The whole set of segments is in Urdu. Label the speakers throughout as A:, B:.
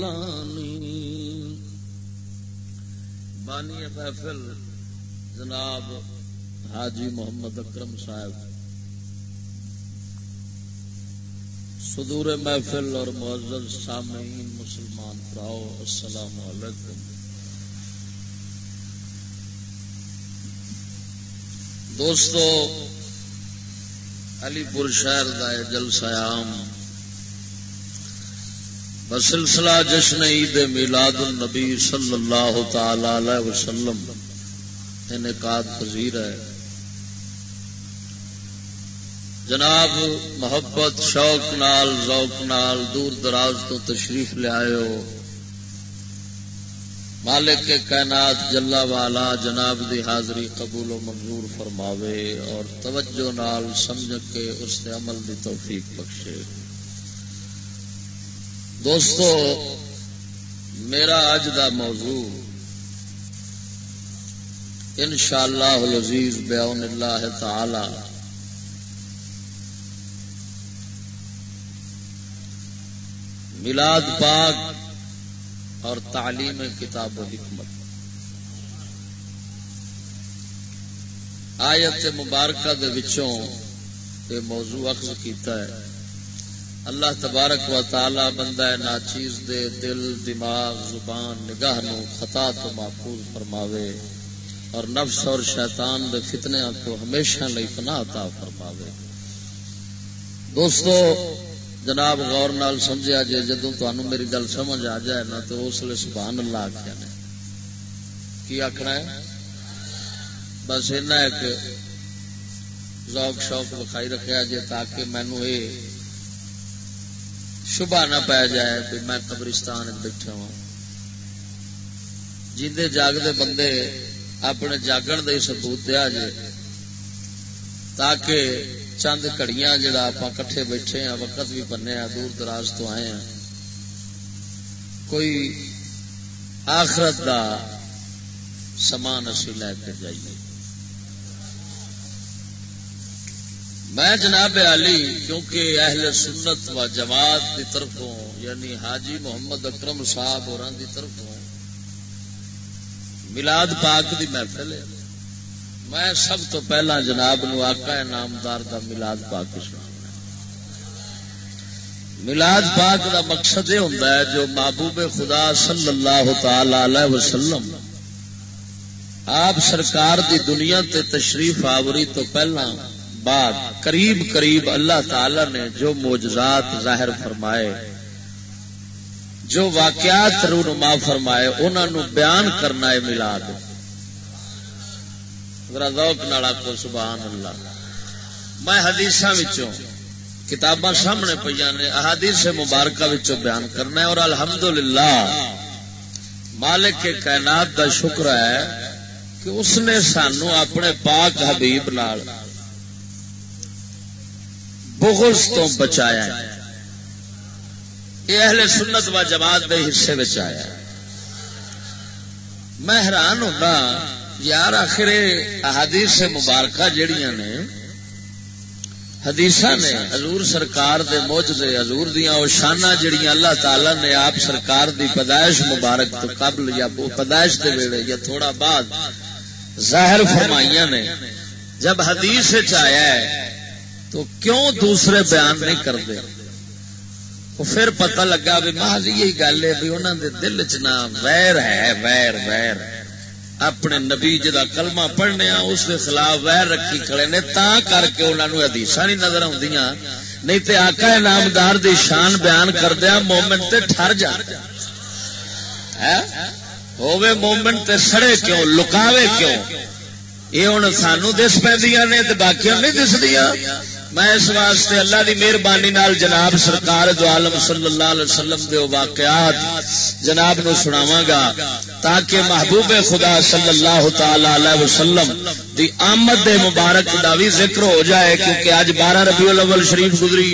A: گیلانی بانی محفل جناب حاجی محمد اکرم صاحب۔ صدور محفل اور معزز سامعین مسلمان پراؤ، السلام علیکم۔ دوستو، علی پور شہر کا جلسہ عام بسلسلہ جشن عید میلاد النبی صلی اللہ تعالی وسلم انعقاد پذیر ہے۔ جناب، محبت، شوق نال، ذوق نال دور دراز تو تشریف لے آئے ہو۔ مالک کے کائنات جلا والا جناب دی حاضری قبول و منظور فرماوے اور توجہ نال سمجھ کے اس نے عمل دی توفیق بخشے۔ دوستو، میرا اج دا موضوع ان شاء اللہ عزیز بیاون اللہ تعالی ملاد پاک اور تعلیم کتاب و حکمت۔ آیت مبارکہ دے وچوں یہ موضوع اخذ کیتا ہے۔ اللہ تبارک و تعالی بندہ ناچیز دے دل، دماغ، زبان، نگاہ نو خطا تو محفوظ فرماوے اور نفس اور شیطان دے فتنے کو ہمیشہ لئی پناہ عطا فرماوے۔ دوستو، جناب غور نال سمجھا جی جدو تمہوں میری گل سمجھ آ جائے نا تو اس لیے سبحان اللہ آخیا نے۔ کی آخنا ہے؟ بس ایک ذوق شوق بخائی رکھا جی تاکہ مینو یہ شبہ نہ پی جائے کہ میں قبرستان بیٹھا ہوں۔ جیندے جاگتے بندے اپنے جاگن دے سبوت دیا جائے تاکہ چند کڑیاں جڑا آپ کٹھے بیٹھے ہیں وقت بھی بننے ہیں دور دراز تو آئے ہیں کوئی آخرت دا سامان اسی لے کے جائیے۔ میں جناب علی، کیونکہ اہل سنت و جماعت کی طرفوں یعنی حاجی محمد اکرم صاحب اور طرفوں ملاد پاک دی محفل ہے۔ میں سب تو پہلا جناب نو آقا نامدار کا ملاد پاک سنا ملاد پاک دا مقصد یہ ہوتا ہے، جو محبوب خدا صلی اللہ تعالی وسلم آپ سرکار دی دنیا تے تشریف آوری تو پہلا بعد قریب قریب اللہ تعالی نے جو موجزات ظاہر فرمائے، جو واقعات رونما فرمائے انہوں بیان کرنا ہے ملاد ذوق نالا کو سبحان اللہ میں حدیث کتاباں سامنے پہ نے احادیث مبارکہ بیان کرنا ہے اور الحمدللہ مالک کے کائنات کا شکر ہے کہ اس نے سانو اپنے پاک حبیب نال بغض تو بچایا ہے۔ یہ اہل سنت و جماعت کے حصے میں آیا میں حیران ہوگا یار آخر احادیث مبارکہ جڑیاں نے حدیث نے حضور سرکار دے موجزے حضور دیاں او شانہ جڑیاں اللہ تعالی نے آپ سرکار دی پیدائش مبارک تو قبل یا پیدائش دے ویلے یا تھوڑا بعد ظاہر فرمائیاں نے، جب حدیث آیا ہے تو کیوں دوسرے بیان نہیں کرتے؟ پھر پتہ لگا بھی محض یہی گل ہے بھی انہوں دے دل چ نہ ویر ہے، ویر ویر۔ اپنے نبی جی جا کلمہ پڑھنے اس کے خلاف ویر رکھی کھڑے نے تا کر کے انہوں نے حدیث نہیں نظر آدی نہیں تے آقا نامدار دی شان بیان کردیا مومنٹ تے ٹر جا۔ ہوے مومنٹ تے سڑے کیوں؟ لکاوے کیوں؟ یہ ہوں سانو دس پہ باقی نہیں دس دیا میں اس واسطے اللہ دی مہربانی نال جناب سرکار دو عالم صلی اللہ علیہ وسلم دے واقعات جناب نو سناواں گا تاکہ محبوب خدا صلی اللہ تعالی علیہ وسلم دی آمد دے مبارک دا بھی ذکر ہو جائے کیونکہ اج بارہ ربیع الاول شریف گزری۔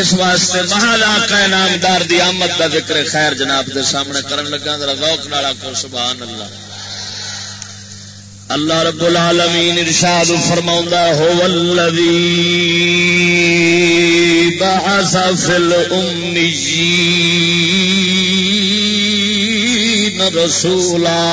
A: اس واسطے محل آقا نامدار دی آمد دا ذکر خیر جناب دے سامنے کرن لگا۔ ذرا ذوق نال کو سبحان اللہ۔ اللہ رب العالمین ارشاد فرماؤں ہو والذی بعث في الأميين رسولا.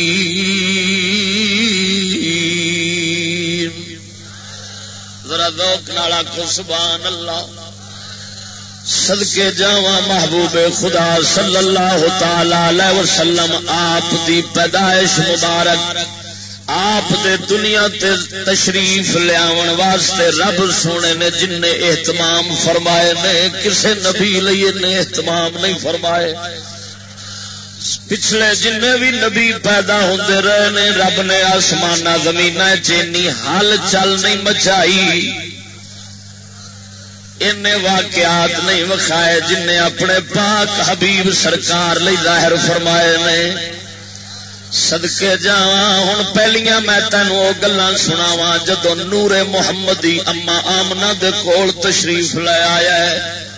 A: ذوق نالا کو سبحان اللہ صدقے جاواں محبوب خدا صلی اللہ تعالی وسلم، آپ دی پیدائش مبارک، آپ دے دنیا تے تشریف لیا واسطے رب سونے نے جن نے اہتمام فرمائے نے، کسے نبی لیے نے اہتمام نہیں فرمائے۔ پچھلے جن بھی نبی پیدا ہوتے رہے نے، رب نے آسمان زمین چینی حل چل نہیں مچائی۔ ان واقعات نہیں وکھائے جن اپنے پاک حبیب سرکار لی ظاہر فرمائے نے۔ سدکے جا ہوں پہلیاں میں تینوں وہ گلا سناوا جدو نور محمدی اما آمنا دے کول تشریف لے آیا ہے۔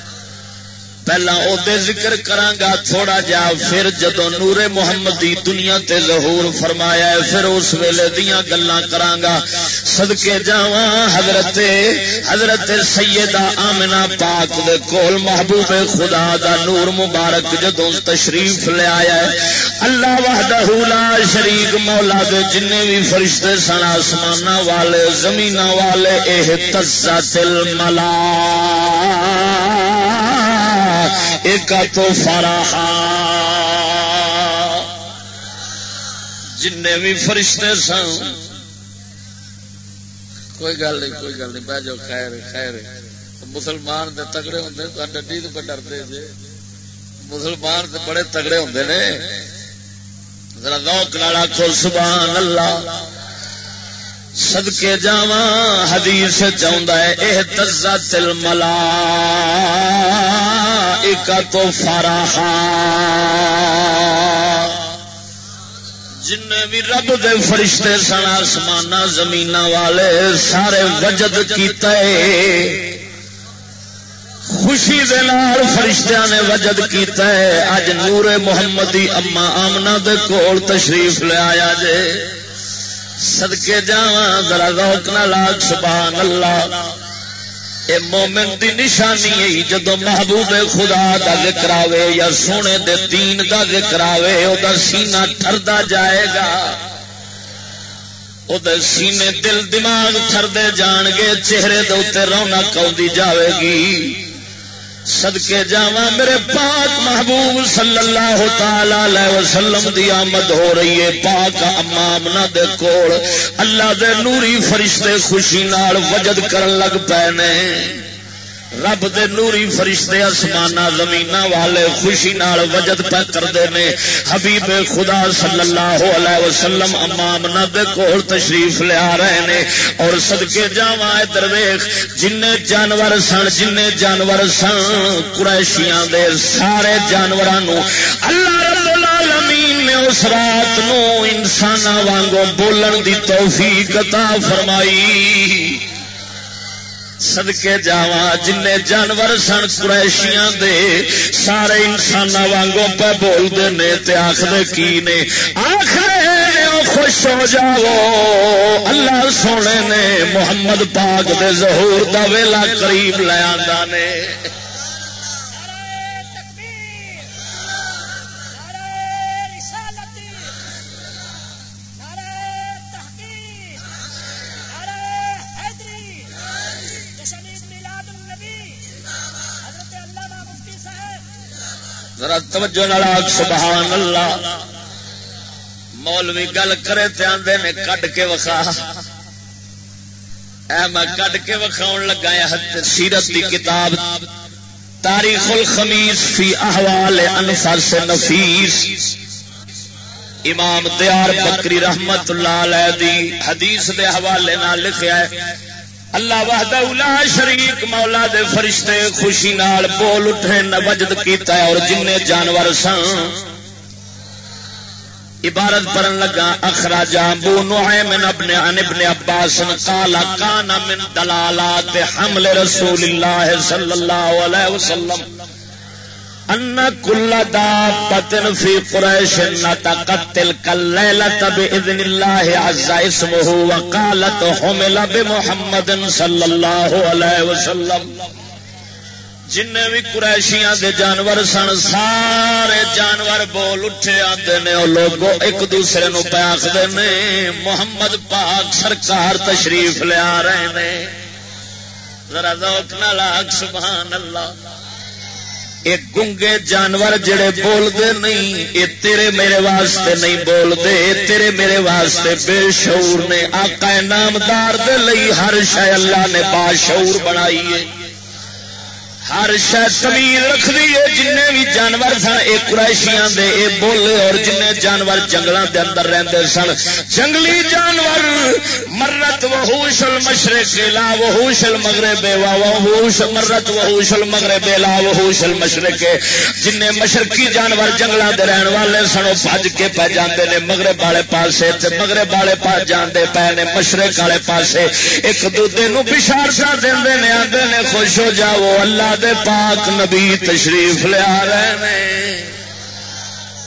A: پہلا او دے ذکر کرانگا تھوڑا جا پھر جدو نور محمدی دنیا تے ظہور فرمایا ہے، پھر اس ویلے دیاں گلاں کرانگا صدقے جاواں حضرت حضرت سیدہ آمنہ پاک دے کول محبوب خدا دا نور مبارک جدو تشریف لے آیا ہے۔ اللہ وحدہ لا شریک مولا دے جن بھی فرشتے سن آسمان والے زمین والے، اے احتزت الملا ایک تو فراہا جن بھی فرشتے سن۔ کوئی گل نہیں، کوئی گل نہیں، بہ جاؤ، خیر خیر۔ مسلمان دے تگڑے ہوں ڈڈی تو ڈرتے جی۔ مسلمان دے بڑے تگڑے ہوں نے۔ ذرا روک لاڑا کھو سبحان اللہ۔ سدکے جا حدیث چاہتا ہے اح تزا تل ملا تو جن بھی رب دے فرشتے سن آسمان زمین والے سارے وجد کیتا ہے۔ خوشی دے نال فرشتیاں نے وجد کیتا ہے۔ اج نور محمدی اما آمنا دے کول تشریف لے آیا جے۔ سدکے جا ذرا روک نہ لاگ سبحان اللہ اے مومن دی نشانی ہے جدو محبوب خدا دا ذکر آوے یا سونے دے دین دا ذکر آوے، او دا سینہ ٹردا جائے گا۔ او دے سینے دل دماغ ٹردے جان گے، چہرے دے اتنے رونق آدھی جاوے گی۔ صدقے جا میرے پاک محبوب صلی اللہ تعالی وسلم دی آمد ہو رہی ہے۔ پاک امامنا دے کول اللہ دے نوری فرشتے خوشی نال وجد کرن لگ پے نے۔ رب دے نوری فرشتے آسمان زمین والے خوشی نال وجد پہ کرتے ہیں حبیب خدا صلی اللہ علیہ وسلم امام دے کول تشریف لیا رہے نے۔ اور سدکے جا درویخ جن جانور سن جن جانور سن، قریشیاں دے سارے جانوروں اللہ رب العالمین نے اس رات نو انسان وانگوں بولن دی توفیق عطا فرمائی۔ سدکے جا جن جانور سن قریشیاں دے، سارے انسان وانگوں پہ بولتے نے آخر کی نے؟ آخر خوش ہو جاؤ۔ اللہ سونے نے محمد پاک دے ظہور دا ویلا قریب لیا نے۔ ذرا توجہ نال سبحان اللہ۔ مولوی گل کرے تے آندے نے کڈ کے وکھا۔ اے میں کڈ کے وکھاون لگا ہاں، سیرت دی کتاب تاریخ الخمیس فی احوال انفاس نفیس۔ امام دیار بکری رحمت اللہ علیہ دی حدیث دے حوالے نال لکھیا ہے اللہ وحدہ اولا شریک مولا دے فرشتے خوشی نال بول اٹھے نوجد کیتا ہے اور جن جانور سن عبارت پڑھن لگا، اخراجا بو نعیم ابن عن ابن عباس قال كان من دلالات حمل رسول اللہ صلی اللہ علیہ وسلم۔ ان كل دابه في قريش نتقتل كالليله باذن الله عز اسمه وقالت حمل بمحمد صلى الله عليه وسلم. جن بھی قریشیاں دے جانور سن، سارے جانور بول اٹھے آتے نے وہ لوگ ایک دوسرے نو پہ آخر نے، محمد پاک سرکار تشریف لیا رہے نے۔ ذرا ذوق نال سبحان اللہ۔ ایک گنگے جانور جڑے بولتے نہیں یہ تیرے میرے واسطے نہیں بولتے تیرے میرے واسطے بے شعور نے۔ آقا نامدار دے لئی ہر شہ اللہ نے باشعور بنائی ہے۔ ہر شہ تمیز رکھ دی جن بھی جانور سن یہ قرائشیاں دے، اے بولے اور جن جانور جنگلوں دے اندر رہتے سن۔ جنگلی جانور، مرت وحوش المشرق، لا وحوش المغرب وحوش مرت وحوش المغرب، لا وحوش المشرق۔ جن مشرقی جانور جنگلوں دے رہن والے سن، وہ بج کے پہ جاندے نے، مغرب والے پاسے تے مغرب والے پاس جاندے پے نے، مشرق والے پاسے۔ ایک دوسرے نو بشارت دے نے، آندے نے، خوش ہو جاؤ، اللہ دے پاک نبی تشریف لیا رہے ہیں۔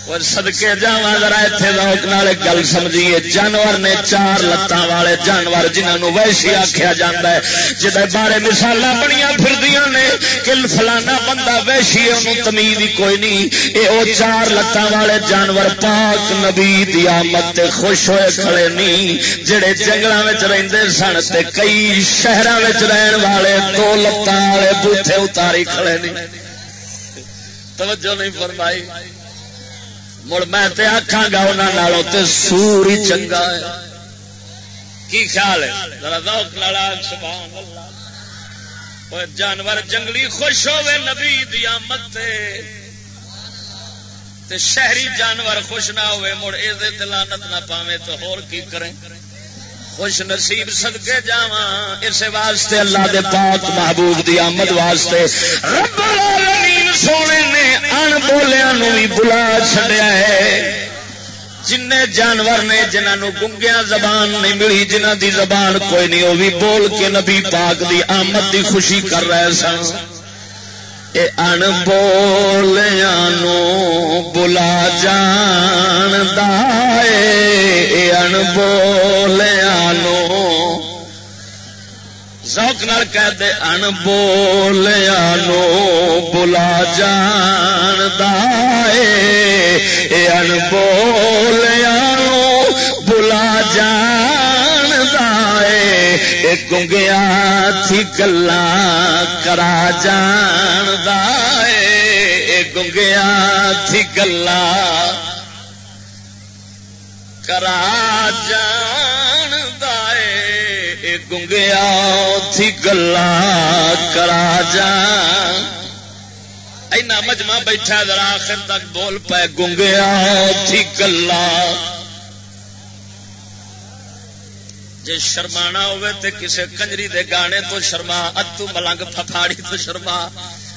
A: اور سدکے جا ذرا اتنے لوک نال گل سمجھیے، جانور نے چار لتان والے جانور جنہوں ویسی آخیا جا ہے جہاں بارے مثال بنی پھر نے کہ فلانا بندہ ویسی ہے انہوں تمیز ہی کوئی نہیں۔ یہ وہ چار لتان والے جانور پاک نبی دی آمد تے خوش ہوئے کھڑے نہیں۔ جڑے جنگلوں میں رہتے سن تے کئی شہروں میں رہن والے دو لتان والے بوٹے اتاری کھڑے نہیں۔ توجہ نہیں فرمائی۔ مڑ میں تے آخا گا انہوں تے سور ہی چنگا ہے۔ کی خیال ہے؟ ذرا ذوق لالا سبحان اللہ۔ جانور جنگلی خوش ہوے نبی دی آمد تے۔ تے شہری جانور خوش نہ ہوئے مڑ اے دے لعنت نہ پاوے تو ہور کی کریں؟ خوش نصیب صدقے جاواں اس واسطے اللہ دے پاک محبوب دی آمد واسطے۔ رب العالمین سونے نے ان بولیا نو بھی بلا چڈیا ہے۔ جن جانور نے جنہوں گنگیا زبان نہیں ملی جنہ دی زبان کوئی نہیں، وہ بھی بول کے نبی پاک دی آمد دی خوشی کر رہے سن۔ ان بولیا بلا جان دے ان بولیا ذوق نال کہہ دے ان بولیا بلا جان دے ان بولیا بلا جان دے گنگیا تھی گلا کرا جان دے گنگیا تھی گلا کرا جان دے گنگیا تھی گلا کرا جان اینا مجمع بیٹھا ذرا آخر تک بول پے گنگیا تھی گلا جی شرما ہوے تے کسے کنجری دے گانے تو شرما، اتو ملنگ پھاڑی تو شرما۔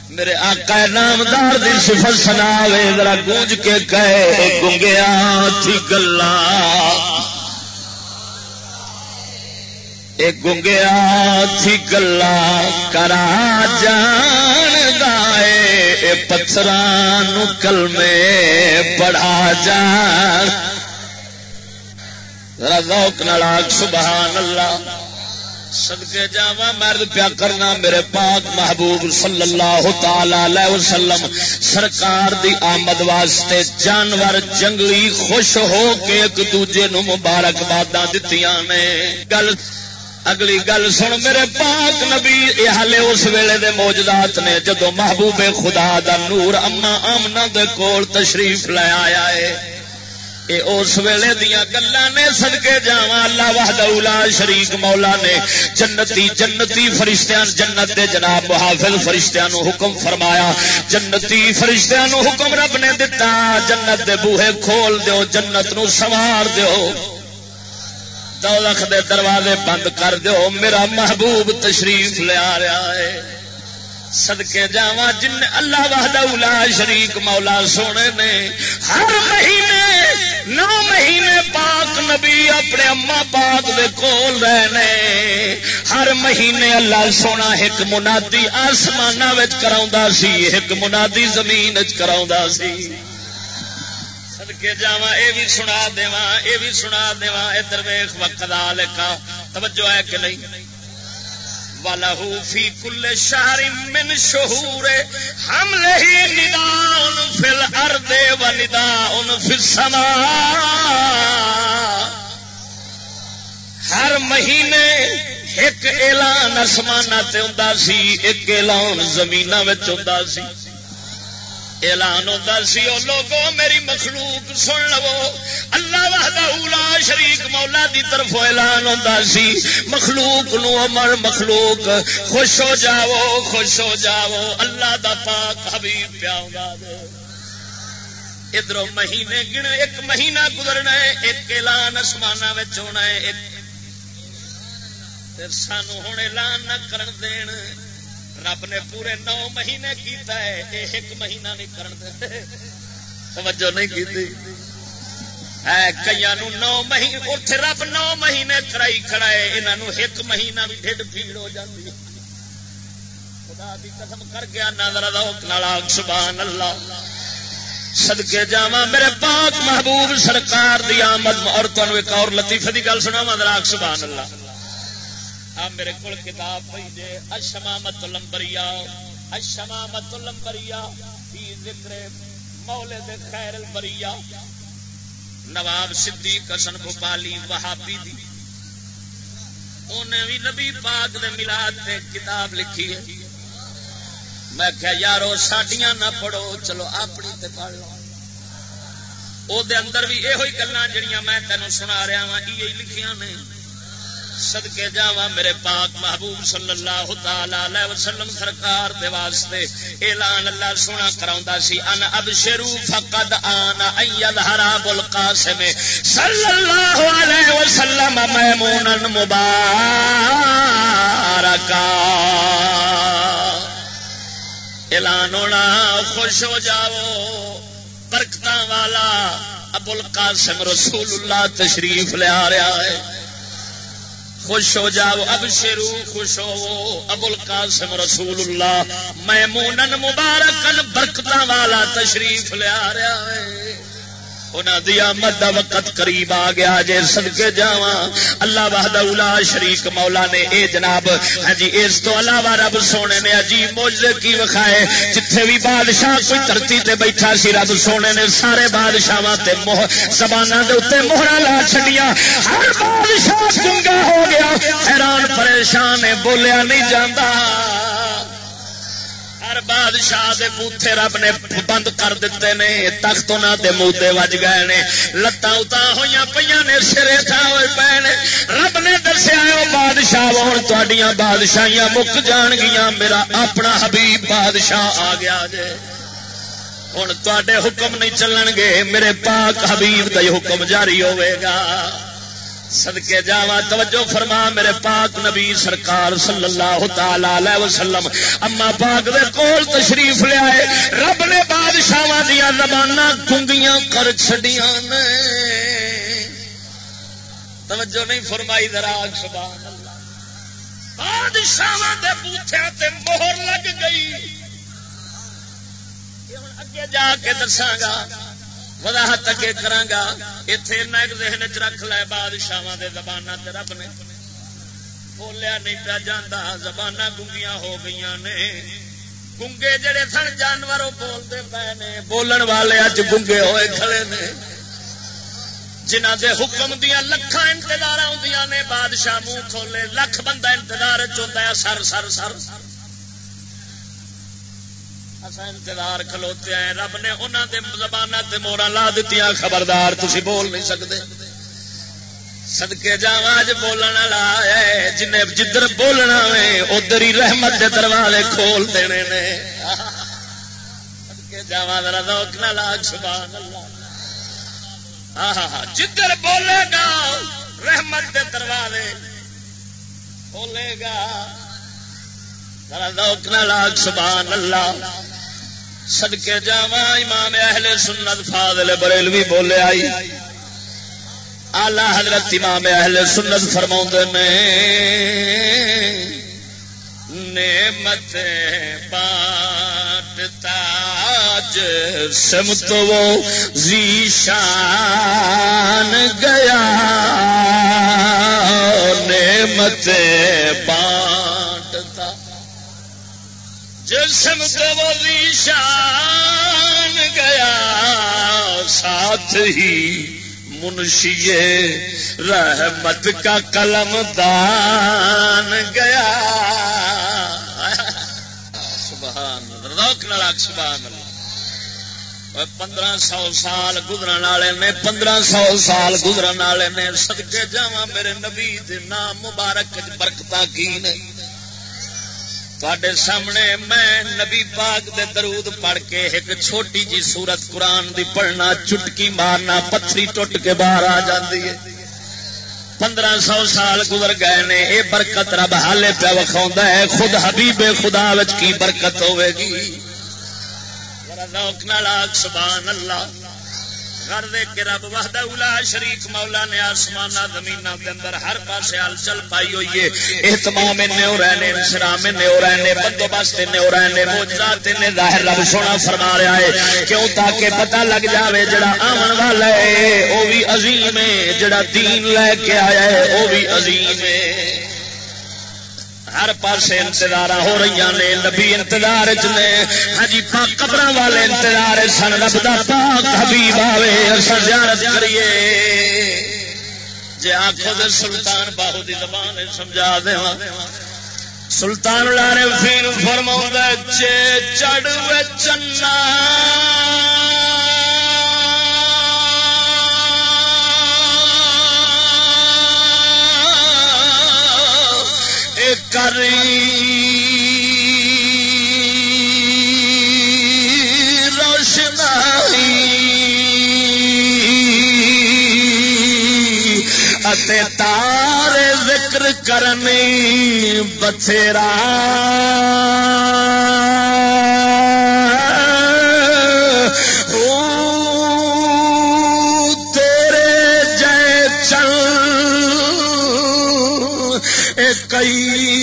A: میرے آقا نامدار دی صفت سنا وے، ذرا گونج کے کہے گنگیا تھی گلا۔ گنگیا تھی گلا، کرا جان گائے پتھران کل میں پڑھا جان۔ ذوق نالاک سبحان اللہ۔ سدکے جاوا مرد پیا کرنا میرے پاک محبوب صلی اللہ تعالی وسلم۔ سرکار دی آمد واسطے جانور جنگلی خوش ہو کے ایک دوجے نو مبارکباد دتی نے۔ گل، اگلی گل سن میرے پاک نبی یہ ہالے اس ویلے دے موجدات نے جدو محبوب خدا دا نور اما آمنا دے کول تشریف لے آیا ہے۔ اس ویلے دیا گلا نے سدکے جا اللہ وحدہ شریک مولا نے۔ جنتی جنتی فرشتیاں، جنت دے جناب محافظ فرشتیاں نو حکم فرمایا۔ جنتی فرشتیاں نو حکم رب نے دتا۔ جنت دے بوہے کھول دیو، جنت نو سوار دیو۔ دولخ دے دروازے بند کر دو میرا محبوب تشریف لیا رہا ہے۔ سدکے جا جن اللہ وحدہ شریک مولا سونے نے، ہر مہینے، نو مہینے پاک نبی اپنے اما پاک دے کول رہے ہر مہینے اللہ سونا ایک منادی آسمان کرا سی، ایک منادی زمین کرا سی۔ سدکے جا یہ بھی سنا دوا یہ بھی سنا دوا ادھر ویخ وقت لکھا۔ توجہ ہے کہ نہیں؟ وَلَهُ فِي كُلِّ شَهْرٍ مِّن شُهُورِ حَمْلِهِ نِدَاءٌ فِي الْأَرْضِ وَنِدَاءٌ فِي السَّمَاءِ۔ ہر مہینے ایک اعلان آسمان تے ہوندا سی، ایک اعلان زمینہ وچ ہوندا سی۔ اعلان ہوتا سی وہ لوگوں میری مخلوق سن لو۔ اللہ وحدہ شریک مولا دی طرف اعلان ہوتا سی۔ مخلوق نو امر مخلوق، خوش ہو جاؤ، خوش ہو جاؤ۔ اللہ دا پاک حبیب پیا ادھر مہینے گن ایک مہینہ گزرنا ہے، ایک اعلان آسمان ہونا ہے، ایک۔ سانو ہوں اعلان نہ کرن دین۔ رب نے پورے نو مہینے کیتا ہے، اے ایک مہینہ نہیں کرن توجہ نہیں کی کئی نو مہینے اتنے رب نو مہینے کرائی کھڑا ہے یہاں ایک مہینہ بھی ڈھڈ پیڑ ہو جاتی خدا دی قسم کر گیا نظر روک سبحان اللہ سدکے جا میرے پاک محبوب سرکار دی آمد اور تمہیں ایک اور لطیفے کی گل سنا راک سبحان اللہ ہاں، میرے کو کتاب پی جے اشمامت لمبریا اشمامت لمبریا ذکر مولے دے خیر البریا نواب صدیق حسن بھوپالی وہابی دی۔ انہیں بھی نبی پاک دے میلاد تے کتاب لکھی ہے۔ میں کہا، یارو، ساڈیاں نہ پڑھو، چلو اپنی تے پڑھ لو۔ او دے اندر بھی یہ گلا جڑیاں میں تینوں سنا رہا ہاں یہ لکھیاں نے۔ سدکے جا میرے پاک محبوب صلی اللہ تعالی وسلم سرکار دے واسطے اعلان اللہ سونا کرا سی ان اب شروع فقد آنا اید حراب القاسم۔ صلی اللہ علیہ وسلم میمون مبارکا۔ اعلان ہونا، خوش ہو جاؤ۔ برکت والا ابو القاسم رسول اللہ تشریف لیا رہا ہے۔ خوش ہو جاؤ، اب شروع خوش ہو۔ ابو القاسم رسول اللہ میمون مبارک برکت والا تشریف لیا رہا ہے۔ مد وقت قریب آ گیا جے سدکے جا اللہ بہد شریف مولا نے، اے جناب ہاں جی اس تو علاوہ رب سونے نے عجیب موجے کی وکھائے۔ جتھے بھی بادشاہ کوئی دھرتی تے بیٹھا سی، رب سونے نے سارے بادشاہ زبان کے اتنے موہرا لا چڈیا ہر بادشاہ گنگا حیران پریشان بولیا نہیں جانا ہر بادشاہ دے بوتھے رب نے بند کر دیتے نے، تخت انہوں دے موتے وج گئے نے۔ لتاں اتا ہوئی پہ نے، سرے تھا ہوئے پے نے۔ رب نے دسیا بادشاہ ہوں تڈیاں بادشاہیاں مک جان گیا میرا اپنا حبیب بادشاہ آ گیا جے۔ ہوں تے حکم نہیں چلن گے میرے پاک حبیب کا حکم جاری ہوئے گا۔ سدکے جاوا توجہ فرما، میرے پاک نبی سرکار صلی اللہ تعالی وسلم، اما پاک دے کول تشریف لیا رب نے بادشاہ دیا زبان کنگیاں کر چڈیاں توجہ نہیں فرمائی دراگ سبحان بادشاہ دے بوٹیا تے مہر لگ گئی۔ اگے جا کے دساگا وضاحت اگے کرانگا اتے ایک ذہن چ رکھ لے بادشاہ زبان رب نے۔ بولیا نہیں پیا جانا زبان گنگیاں ہو گئی نے۔ گنگے جڑے سن، جانور بولتے پے نے۔ بولن والے اج گنگے ہوئے کھڑے نے۔ جنہ دے حکم دیا لکھان انتظار آدی نے، بادشاہ منہ کھولے، لکھ بندہ انتظار چاہتا ہے سر سر سر سر۔ انتظار کھلوتے ہیں رب نے انہوں نے زبان سے مورا لا دیتی خبردار تھی بول نہیں سکتے سدکے جا اج بولن والا ہے جن جدھر بولنا ہے ادھر ہی رحمت کے دروازے کھول دینے نے۔ سدکے جا روک نہ لاگ سبحان اللہ جدھر بولے گا، رحمت دے دروازے کھولے گا۔ لاکھ سبحان اللہ سدکے جا امام اہل سنت فاضل بریلوی بولے آئی۔ آلہ حضرت امام اہل سنت فرما نے، نعمت بانٹ تاج سمت وہ زیشان گیا۔ نعمت بانٹتا جسم تو وہ زیشان گیا، ساتھ ہی منشی رحمت کا قلم دان گیا۔ سبحان سبحان پندرہ سو سال گزرن والے نے، پندرہ سو سال گزرن والے نے سدکے جا میرے نبی نام مبارک برکت کی نے۔ تے سامنے میں نبی پاک دے درود پڑھ کے ایک چھوٹی جی سورت قرآن دی پڑھنا، چٹکی مارنا، پتھری ٹوٹ کے باہر آ جاتی ہے۔ پندرہ سو سال گزر گئے نے یہ برکت رب حالے پہ وکھا ہے۔ خود حبیب خدا کی برکت ہوے گی؟ سبحان اللہ۔ گھر دے کے رب وحد اولا شریف مولا نے آسمان زمین کے اندر ہر پاس ہل چل پائی ہوئی ہے۔ اہتمام نے ہو رہے ہیں شرام نے ہو رہے ہیں بندوبست نے ہو رہے ہیں موجات نے ظاہر رب سونا فرما رہا ہے۔ کیوں؟ تاکہ پتہ لگ جاوے جڑا آمن والا ہے وہ بھی عظیم ہے، جڑا دین لے کے آیا ہے وہ بھی عظیم ہے۔ ہر پاس انتظار ہو رہی نے، نبی انتظار ہاں جی قبر والے انتظار سن، رب دا پاک حبیب آوے سر زیارت کریے۔ جی آخو دے سلطان باہو دی زبان سمجھا دے سلطان لارے فیر فرما چے چڑ چنا۔ روشنائی تار ذکر کرنی بتھیرا کئی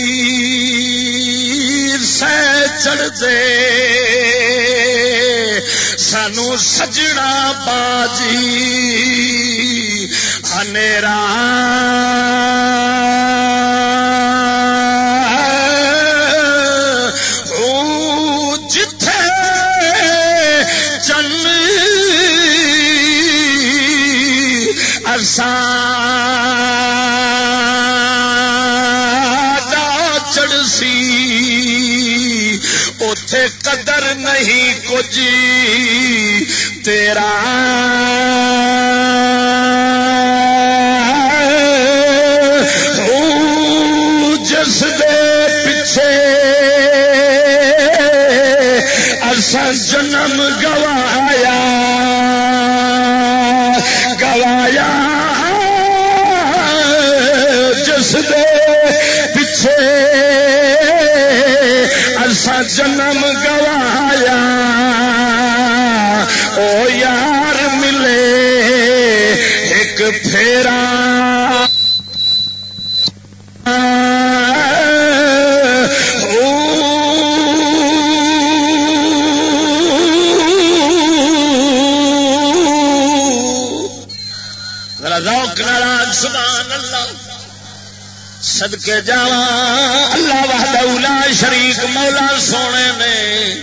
A: سہ چڑھتے سانو سجنا باجی انیرا ارسان چل قدر نہیں کچھ تیرا۔ جس دے پیچھے ارسا جنم گوایا گوایا۔ جس دے پیچھے جنم صدقے جاوا اللہ وحدہ اولا شریک، مولا سونے نے۔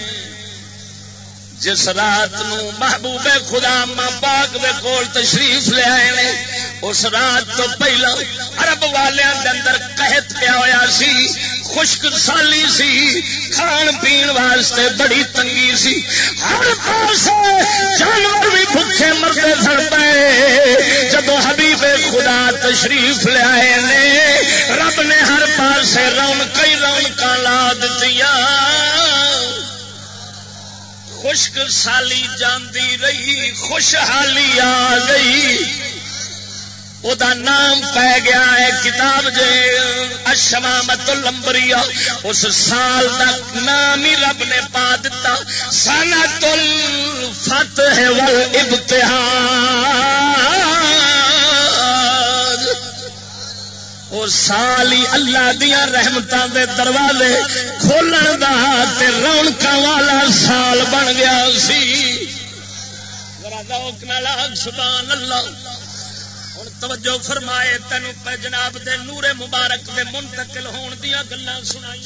A: جس رات نو محبوب خدا ماں پاک دے کول تشریف لے آئے نے، اس رات تو پہلا عرب والوں دے اندر قحط پیا ہویا سی۔ خشک سالی سی، کھان پین واسطے بڑی تنگی سی۔ ہر پاس جانور بھی بھوکے مرتے سڑ پے۔ جب حبیب خدا تشریف لیا نے، رب نے ہر پاس رونق ہی رونق لا دیا خشک سالی جاندی رہی، خوشحالی آ گئی۔ او دا نام پہ گیا ہے کتاب جے اشمامت اس سال دا نام ہی رب نے پا دیتا سنت الفتح والابتحاد وہ سال ہی اللہ دیا رحمتوں دے دروازے کھولن دا تے رونق والا سال بن گیا سی سبحان اللہ توجہ فرمائے تین جناب دے نور مبارک دے منتقل ہون دیا گلا سنائی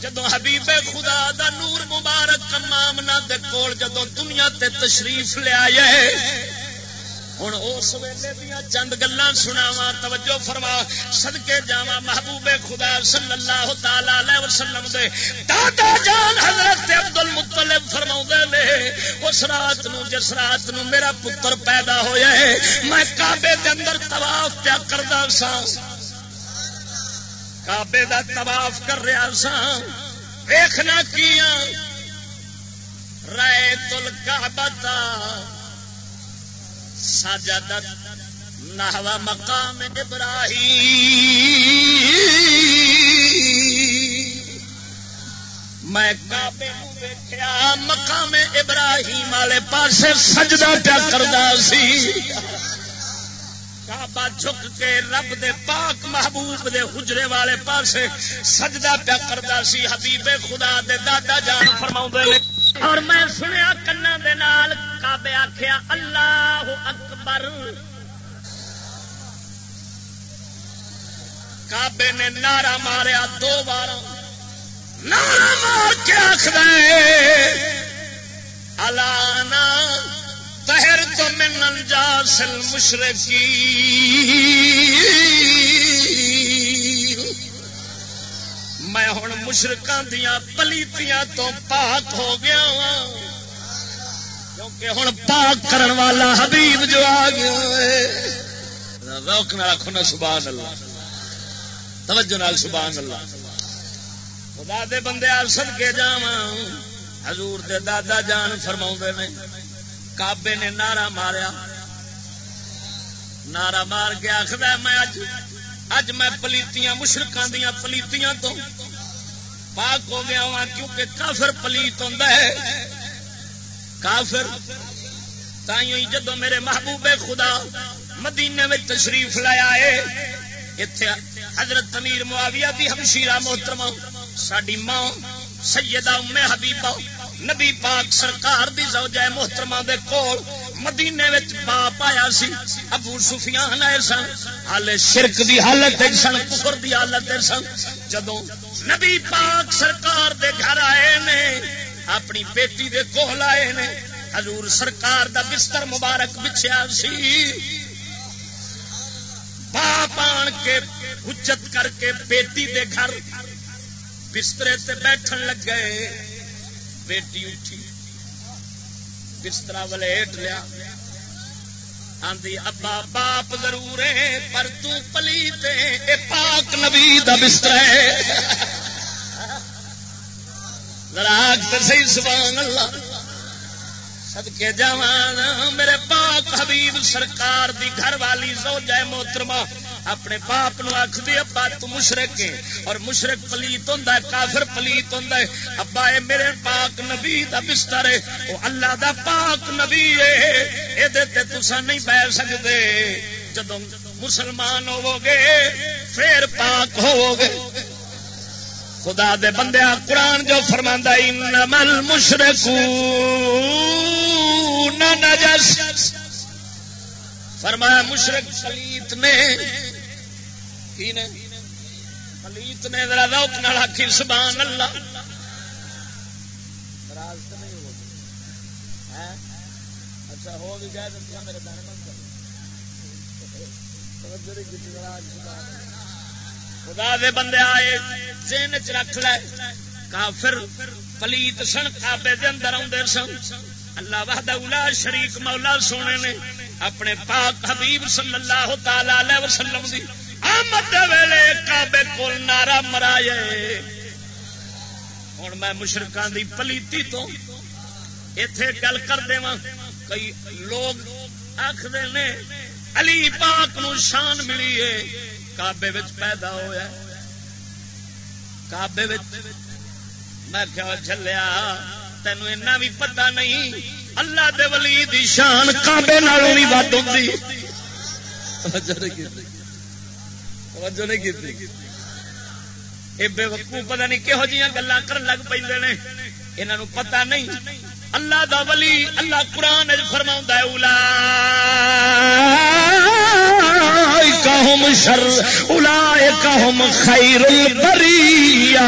A: جدو حبیب خدا دا نور مبارک کمامنا دے کول جدو دنیا تے تشریف لیا ہوں اس ویلے دیا چند گلا سناوا توجہ فرما سدکے جا محبوب خدا صلی اللہ تعالی وسلم دے دادا جان حضرت عبد المطلب فرما نے اس رات نو جس رات نو میرا پتر پیدا ہویا ہے میں کعبے دے اندر طواف پیا کردا سا کعبے دا طواف کر رہا سا ویکھنا کیاں رائے تل کعبہ سجدت نحو مقام ابراہیم۔ میں کعبے ویکھیا، مقام ابراہیم والے پاسے سجدہ پیا کردا سی۔ کعبہ جھک کے رب دے پاک محبوب دے حجرے والے پاسے سجدہ پیا کردا سی۔ حبیب خدا دے دادا جان فرماؤندے نے اور میں سنیا کنا دے نال کعبے اللہ اکبر۔ کعبے نے نعرہ ماریا دو بار نعرہ مار کے آخر الانا تہر تو من انجاسل مشرقی میں ہوں مشرقوں دیا پلیتیاں تو پاک ہو گیا ہاں۔ کیونکہ ہوں پاک کرن والا حبیب جو آ گیا روک نہ رکھو سبحان اللہ۔ توجہ نال، سبحان اللہ۔ خدا دے بندے آل سد کے جا حضور دے دادا جان فرما نے کابے نے نعرہ ماریا۔ نعرہ مار کے آخر میں اج اج میں پلیتیاں مشرقوں دیا پلیتیاں تو پاک ہو گیا ہوا کیونکہ کافر پلیت ہوں کافر تھی جدو میرے محبوب خدا مدینے میں تشریف لایا ہے اتے حضرت امیر معاویہ دی ہمشیرہ محترمہ ساری ماں سیدہ ام حبیبہ، نبی پاک سرکار دی زوجہ محترمہ دے کول مدینے وچ باپ آیا سی، ابو سفیان آئے سن۔ حالے شرک دی حالت سن، کفر دی حالت سن۔ جدو نبی پاک سرکار دے گھر آئے نے، اپنی بیٹی دے کول آئے نے، حضور سرکار دا بستر مبارک بچھیا سی۔ باپ آن کے حجت کر کے بیٹی دے گھر بسترے تے بیٹھن لگ گئے بیٹی اٹھی۔ بستر ولیٹ لیا۔ آندی، ابا باپ ضرور ہے، پر تو پلیت اے پاک نبی دا بستر ہے۔ ذرا صحیح سبحان اللہ۔ سدکے جوان میرے پاک حبیب سرکار دی گھر والی سو جائے محترمہ۔ اپنے باپ نو آخ دی ابا تو مشرق ہے۔ اور مشرق پلیت ہوں کافر پلیت ہوں ابا، اے میرے پاک نبی دا بستر ہے۔ وہ اللہ دا پاک نبی ہے۔ یہ تسا نہیں بہ سکتے جدو مسلمان ہوو گے پھر پاک ہوو گے خدا دے بندے قرآن جو فرما نمل مشرق نجس۔ فرمایا، مشرق پلیت نے پلیت نے۔ ذرا روک نال آخی سبحان اللہ۔ اچھا ہو بھی میرے دانے بند خدا دے بندے آئے چین چ رکھ لے۔ کافر پلیت سن کابے دے اندر آدھے سن۔ اللہ وحدہ اولا شریک مولا سونے نے اپنے پاک حبیب صلی اللہ تعالی وسلم دی آمد ویلے کابے کول نارا مرائے ہوں میں مشرقان دی پلیتی تو اتے گل کر دے کئی لوگ آخر نے، علی پاک نو شان ملی ہے۔ کابے پیدا ہوا کابے میں کیا چلیا تینوں ایسا بھی پتا نہیں۔ اللہ دے ولی دی شان کابے بھی ود ہوتی توجہ نہیں کی بے وقوع پتہ نہیں کہہو جی گلا کر لگ پہ یہاں پتا نہیں۔ اللہ دا ولی، اللہ قرآن فرما اولا کہم شر الا کہم خیر البریہ۔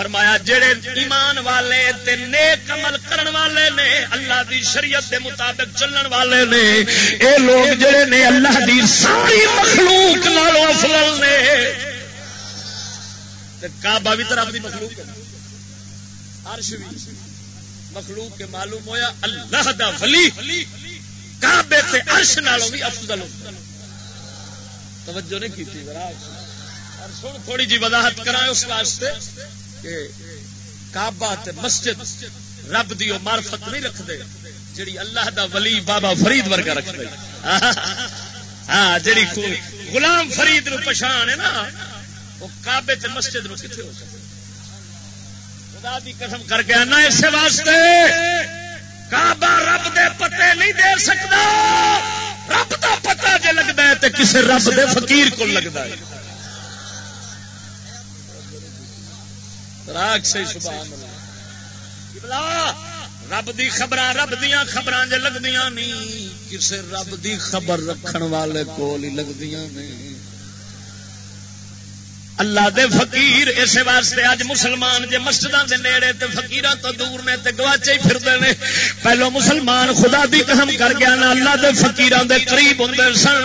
A: فرمایا، جڑے ایمان والے تے نیک عمل کرن والے نے، اللہ دی شریعت دے مطابق چلن والے نے، اے لوگ جڑے نے اللہ دی ساری مخلوق نالوں افضل نے۔ تے کعبہ بھی طرف دی مخلوق ہے۔ عرش بھی مخلوق کے معلوم ہویا، اللہ دا ولی کعبے تے عرش نالوں بھی افضل ہوتا۔ توجہ نہیں کی تھی سن، تھوڑی جی وضاحت کرائے اس واسطے۔ کہ کعبہ تے مسجد رب دی معرفت نہیں رکھ دے جڑی اللہ دا ولی بابا فرید ورگا رکھ دے ہاں جڑی غلام فرید نو پچھان ہے نا وہ کعبے تے مسجد نو کتنے ہو خدا دی قسم کر کے آنا اس واسطے۔ کعبہ رب دے پتے نہیں دے سکتا۔ رب دا پتا جے لگتا ہے تو کسی رب دے فقیر کو لگتا ہے۔ راگ سے سبحان اللہ رب دی خبر رب دیا خبر جے لگدیاں نہیں کسی رب دی خبر رکھن والے کو لگدیاں نہیں اللہ دے فقیر اس واسطے اج مسلمان جے مسجدوں دے نیڑے تے فقیراں تو دور نے تے گواچے ہی پھردے نے۔ پہلو مسلمان خدا دی قسم کر گیا نا اللہ دے فقیراں دے قریب ہوندے سن۔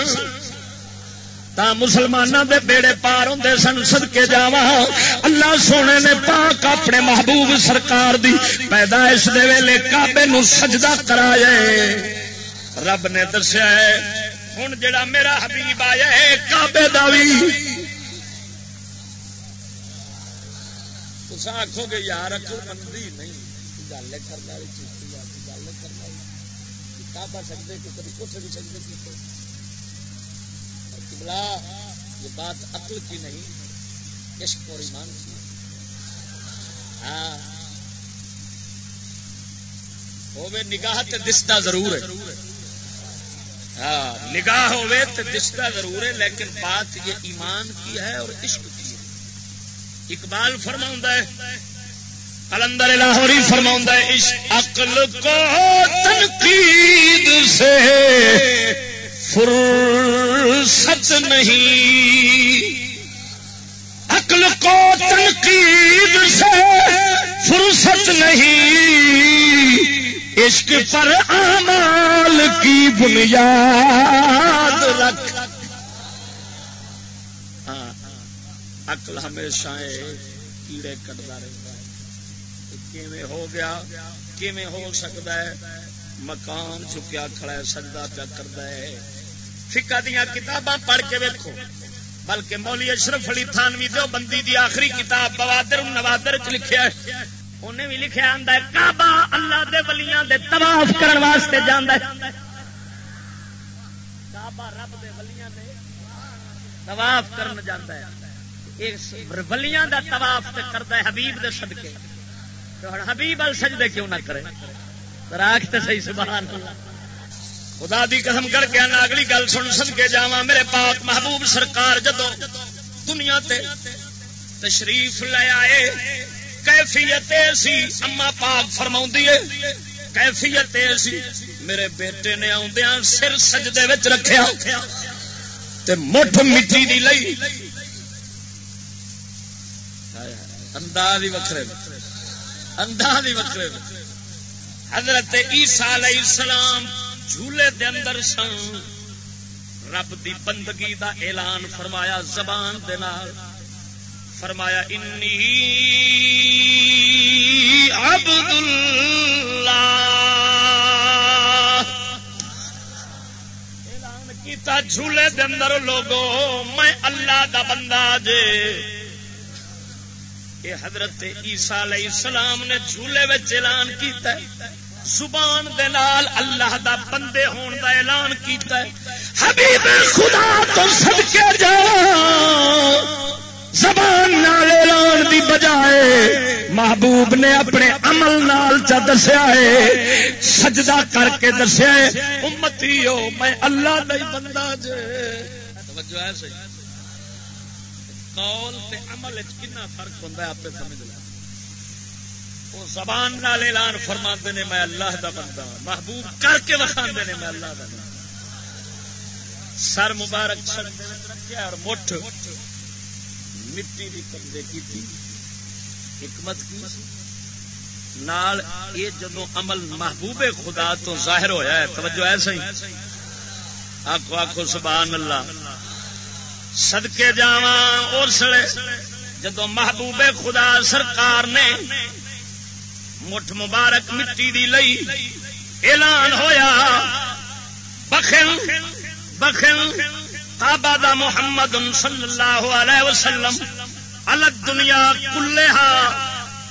A: تا مسلمانوں دے بیڑے پار ہوندے سن صدکے جاواں۔ اللہ سونے نے پاک اپنے محبوب سرکار دی پیدائش دے ویلے کعبے نو سجدہ کرایا رب نے دسیا ہے، ہن جڑا میرا حبیب آیا ہے، کعبے دا وی۔ آخو گے، یار، اکل مندی نہیں۔ گل کرنے والی چیز گل کرنے والی۔ کتاب سکتے کہ کچھ بھی سکتے کیتے یہ بات عقل کی نہیں، عشق اور ایمان کی ہاں۔ ہوے نگاہ تے دستا ضرور ہے۔ ہاں نگاہ ہوے تے دستا ضرور ہے، لیکن بات یہ ایمان کی ہے اور عشق کی ہے۔ اقبال فرما ہے، کلندر لاہوری فرما ہے عقل کو تنقید سے فرصت نہیں۔ عقل کو تنقید سے فرصت نہیں۔ عشق پر اعمال کی بنیاد رکھ۔ ہاں، اکل ہمیشہ کیڑے کٹتا رہتا ہے۔ ہو گیا؟ کیویں ہو سکتا ہے؟ مکان چکیا کھڑا ہے، سجدہ پیا کرتا ہے۔ فکا دیا کتاباں پڑھ کے ویکو بلکہ مولی اشرف علی تھانوی دو بندی دی آخری کتاب بوادر نوادر چ لکھیا ہے۔ انہیں بھی لکھا آتا ہے، کعبہ اللہ دے ولیاں دے طواف کرن واسطے جاندا ہے۔ کعبہ رب دے ولیاں دے طواف کرن جاندا ہے۔ ولیاں دا طواف تے کردا ہے حبیب دے صدقے۔ ہن حبیب ال سجدے کیوں نہ کرے؟ راکھ تے صحیح، سبحان اللہ۔ خدا دی قسم کر کے انا اگلی گل سن صدقے جاواں۔ میرے پاک محبوب سرکار جدوں دنیا تے تشریف لے آئے، کیفیت سی اما پاک فرماوندی ہے کیفیت سی۔ میرے بیٹے نے آدھا سر سجدے وچ رکھیا، تے مٹھ مٹی دی لئی۔ انداز ہی وکرے انداز ہی وکرے حضرت عیسیٰ علیہ السلام جھولے دے اندر سن۔ رب دی بندگی دا اعلان فرمایا زبان دے نال۔ فرمایا انی عبد اللہ اعلان کیتا جھولے دے اندر، لوگو، میں اللہ دا بندہ جے۔ اے حضرت عیسیٰ علیہ السلام نے جھولے وچ اعلان کیتا ہے۔ زبان دے نال اللہ دا بندے ہون دا اعلان کیتا ہے۔ حبیب خدا تو صدقے جا۔ زبان نال اعلان دی بجائے محبوب نے اپنے عمل نال چا دسیا ہے۔ سجدہ کر کے دسیا ہے۔ امتی ہو، میں اللہ دا بندہ جے۔ توجہ ہے صحیح۔ قول تے عمل وچ کنا فرق ہوندا ہے، آپ سمجھ لو وہ زبان نال اعلان فرماندے نے، میں اللہ دا بندہ ہاں، محبوب کر کے وکھاندے نے، میں اللہ دا بندہ ہاں۔ سر مبارک سر دے اور مٹھ، مٹی دی قبضے کی تھی حکمت کی۔ نال یہ جدو عمل محبوب خدا تو ظاہر ہویا ہے، توجہ ہے صحیح آخو آخو سبحان اللہ۔ صدقے جاواں اور سڑے جدو محبوب خدا سرکار نے مٹھ مبارک مٹی دی لئی اعلان ہویا۔ بخل بخل کعبہ دا محمد صلی اللہ علیہ وسلم، الگ دنیا کلہا،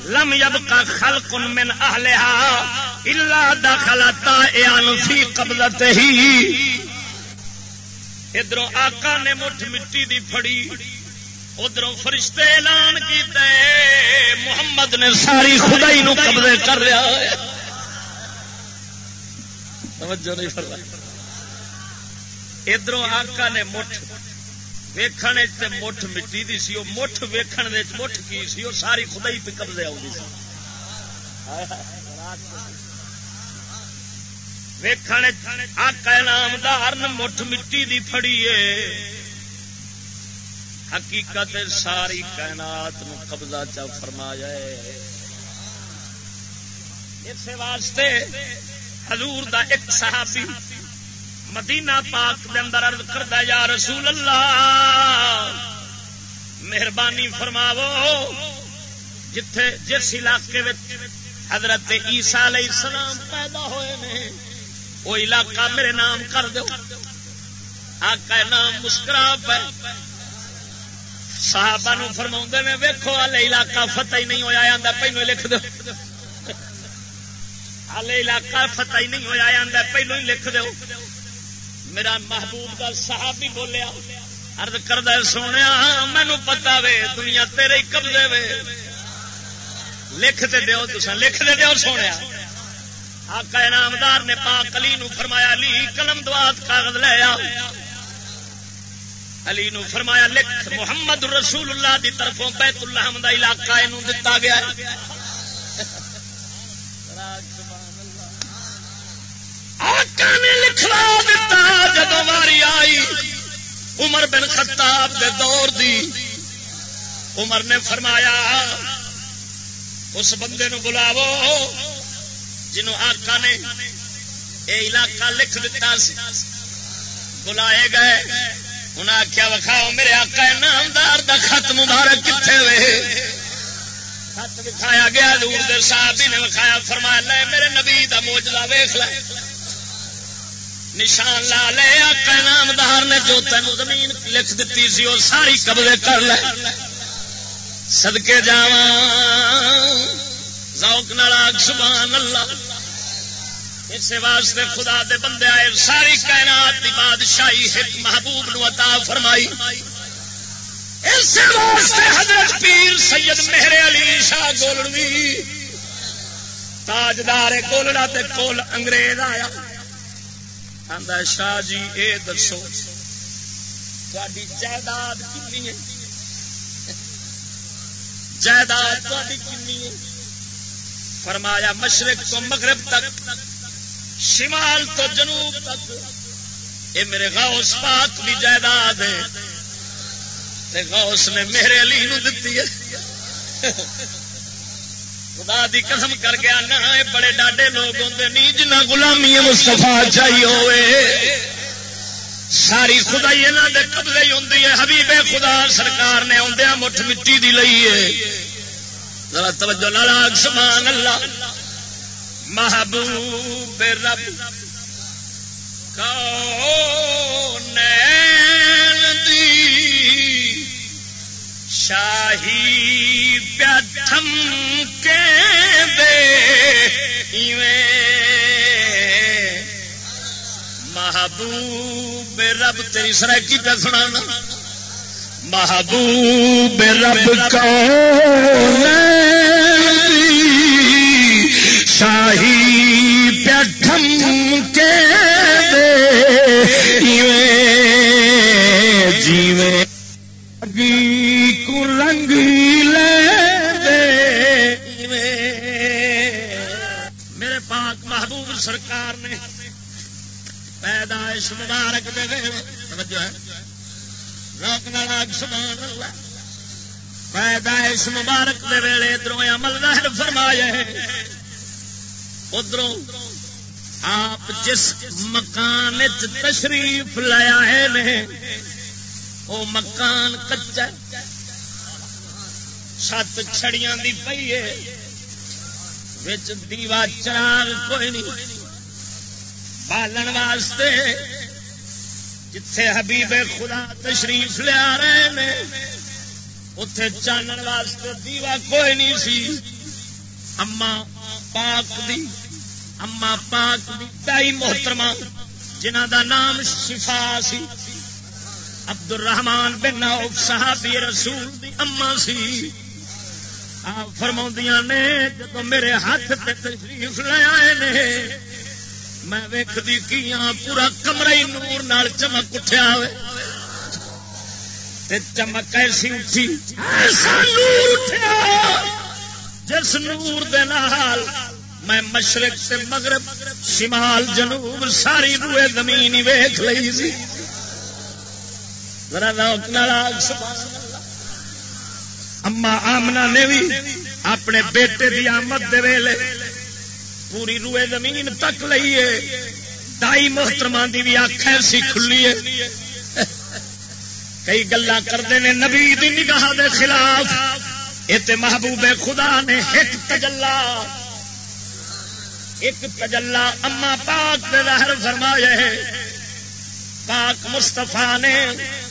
A: لم يبقى خلق من اهلها الا دخل طائعا في قبضته ادھروں آقا نے مٹھ مٹی دی پھڑی ادھر فرشتے اعلان کیتے۔ محمد نے ساری خدائی نو قبضے کر لیا توجہ نہیں فرمائی۔ ادھر آقا نے مٹھ ویکھن تے مٹھ مٹی دی سی وہ مٹھ ویکھن دے مٹھ کی سی وہ ساری خدائی پہ قبضے آؤں سی۔ ویکھن آقا نامدار نے مٹھ مٹی دی پھڑی ہے۔ حقیقت ساری کائنات نو قبضہ چا فرمایا ہے۔ اس واسطے حضور دا ایک صحابی مدینہ پاک دے اندر عرض کردا یا رسول اللہ، مہربانی فرماو جتھے جس علاقے وچ حضرت عیسیٰ علیہ السلام پیدا ہوئے نے، وہ علاقہ میرے نام کر دو آقا نام مسکرا پہ صحابہ نو فرما نے ویکو ہلے علاقہ فتح ہی نہیں ہوا آدھا پہلو لکھ دو۔ ہلے علاقہ فتح ہی نہیں ہوا آدھا پہلو ہی لکھ دو۔ میرا محبوب کا صحابی بولیا ارد کردہ سونے مینو پتا وے، دنیا تیرے ہی قبضے وے۔ لکھ دے دیو تسا لکھ دے دیو سونے آقا انعامدار نے پاک علی نو فرمایا، علی، قلم دوات کاغذ لے آ علی نو فرمایا، لکھ، محمد رسول اللہ دی طرفوں بیت اللہ دا علاقہ اینو دتا گیا ہے۔ آقا نے لکھوا دیتا جدو واری آئی عمر بن خطاب دے دور دی۔ عمر نے فرمایا، اس بندے نو بلاو جنہوں آقا نے اے علاقہ لکھ دیتا سی۔ بلائے گئے۔ انہیں آخیا وکھاؤ، میرے آقا نامدار دا خط مبارک کتنے وے؟ خط دکھایا گیا دور دے صاحب نے وکھایا، فرمایا، لے میرے نبی دا موجلہ ویخ لے۔ نشان لا لے، آقا نامدار نے جو تین زمین لکھ دیتی سی وہ ساری قبضے کر لے۔ سدکے جا ذوق نال سبحان اللہ۔ اس واسطے خدا دے بندے آئے، ساری کائنات دی بادشاہی ایک محبوب نو عطا فرمائی۔ اس واسطے حضرت پیر سید مہر علی شاہ گولڑوی تاجدار گولڑا تے کول انگریز آیا۔ آندا شاہ جی اے دسو تہاڈی جائیداد کتنی ہے؟ جائیداد تہاڈی کتنی ہے؟ فرمایا، مشرق تو مغرب تک شمال تو جنوب تک۔ یہ میرے غوث پاک بھی جائیداد ہے۔ تے غوث نے میرے علی نو دتی ہے۔ خدا دی قسم کر کے آنا یہ بڑے ڈاڈے لوگ ہوتے نہیں جنہ غلامی مستفا چاہیے ہوئے۔ ساری خدا یہاں دے قبضے ہی ہوں حبیب خدا سرکار نے آدھا مٹھ مٹی دی لئی ہے۔ ذرا توجہ لالا سبحان اللہ۔ محبوب رب کون دی شاہی پیاتھم کے دے محبوب رب، تیری سرکی پہ سنانا؟ محبوب رب کون دی شاہی پیٹھم کے جیوے کو رنگ لے میرے پاک محبوب سرکار نے پیدائش مبارک دے توجہ ہے۔ روکنا سبحان اللہ۔ پیدائش مبارک دے ویلے ادھر عمل ظاہر فرمایا ادھر آپ جس مکان تشریف لایا ہے وہ مکان کچا سات چھڑیاں دی پئی ہے۔ دیوا چراغ کوئی نہیں۔ بالن واسطے جتھے حبیب خدا تشریف لیا رہے ہیں اتے چانن واسطے دیوا کوئی نہیں سی۔ اما پاک دی اما پاک دی دائی محترمہ، جنہ دا نام شفا سی عبد الرحمان بن نوف صحابی رسول دی اما سی۔ آپ فرما نے جب میرے ہاتھ پہ تشریف لے آئے نے، میں ویکتی کیا پورا کمرہ ہی نور نال چمک اٹھیا ہوئے۔ چمک ایسی اٹھی، ایسا نور اٹھیا، جس نور دے نال میں مشرق سے مغرب، شمال، جنوب، ساری روئے زمین ویخ لی سی۔ اما آمنا نے بھی اپنے بیٹے کی آمد دے ویلے پوری روئے زمین تک لئیے دائی محترم کی بھی آخ ایسی کھلی ہے۔ کئی گلا کرتے ہیں نبی دی نگاہ دے خلاف۔ یہ محبوب خدا نے ایک تجلا۔ ایک تجلا اما پاک دے ظاہر فرمایا ہے۔ پاک مستفا نے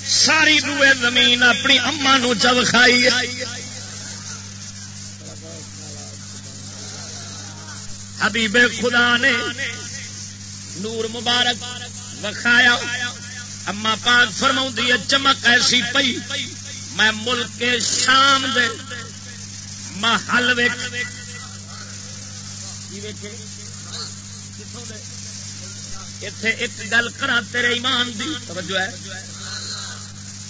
A: ساری روئے زمین اپنی اما نو چل کھائی حبیب خدا نے نور مبارک وکھایا۔ اما پاک فرما ہے، چمک ایسی پئی، میں ملک شام دے محل ویک اتے ایک گل کرا تیرے ایمان دی؟ توجہ ہے۔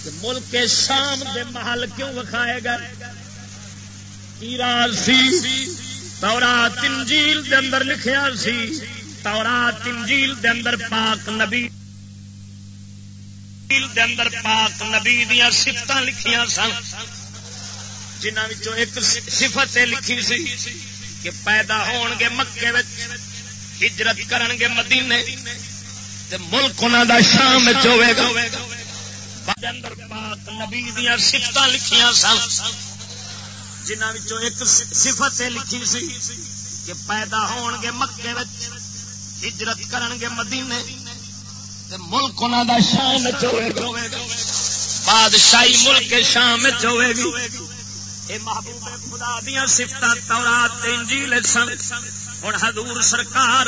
A: کہ ملک شام دے محل کیوں وکھائے گا سی، تورات، انجیل دے اندر لکھیا سی۔ تورات، انجیل دے اندر پاک نبی دے اندر پاک نبی دیا سفت لکھیا سن۔ جنہوں ایک صفت لکھی سی کہ پیدا ہون گے مکے ہجرت کرن گے مدینے تے ملک انہوں دا شام چوے گا۔ اندر پاک نبی دیا سفت لکھیا سن۔ جنہوں ایک صفت لکھی سی کہ پیدا ہون گے مکے وچ، ہجرت کرن گے مدینے ملک انہوں دا شام چوے گا۔ بادشاہی ملک شام چوے گی۔ اے محبوب خدا دیا سفت تورات تے انجیل سن۔ ہوں حضور سرکار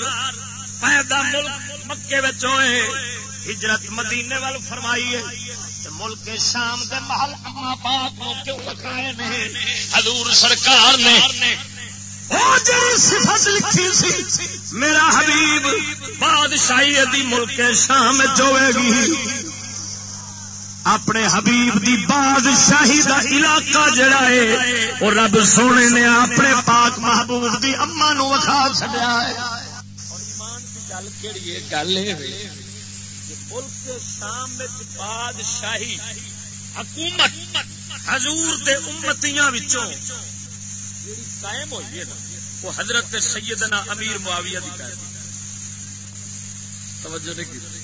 A: پیدا ملک مکے ہوئے، ہجرت مدینے وال فرمائیے ملک شام دے محل اما پاک کیوں لکھائے نے؟ حضور سرکار نے صفت لکھی سی، میرا حبیب بادشاہی دی ملک شام چوے گی۔ اپنے حبیب دی بادشاہی دا علاقہ جڑا ہے، وہ رب سونے نے اپنے پاک محبوب دی اما نو وکھا چڈیا ہے۔ گل کہڑی گل اے ملک شام وچ بادشاہی، حکومت، حضور دے امتیاں وچوں جڑی قائم ہوئی ہے نا، وہ حضرت سیدنا امیر معاویہ دی قائم۔ توجہ نہیں کی۔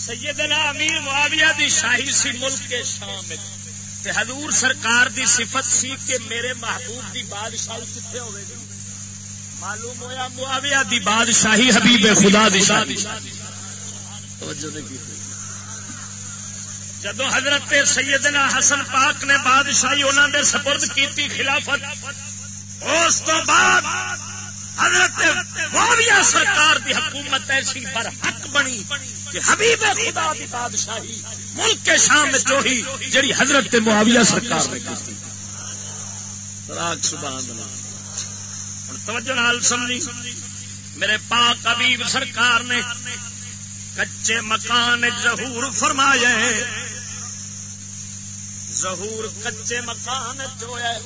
A: سیدنا امیر معاویہ دی شاہی سی ملک کے شام تے حضور سرکار دی صفت سی کہ میرے محبوب دی بادشاہی کتنے ہوئے گی؟ معلوم ہویا معاویہ دی بادشاہی حبیب خدا دی شاہی جدو حضرت سیدنا حسن پاک نے بادشاہی انہوں نے سپرد کی خلافت، اس تو بعد حضرت معاویہ سرکار دی حکومت ایسی پر حق بنی۔ کہ حبیب خدا کی بادشاہی ملک کے شام جو ہی جڑی حضرت معاویہ سرکار نے کی راگ سبحان اللہ۔ توجہ نال سمجھی میرے پاک حبیب سرکار نے کچے مکان ظہور فرمایا ظہور کچے مکان جو ہے،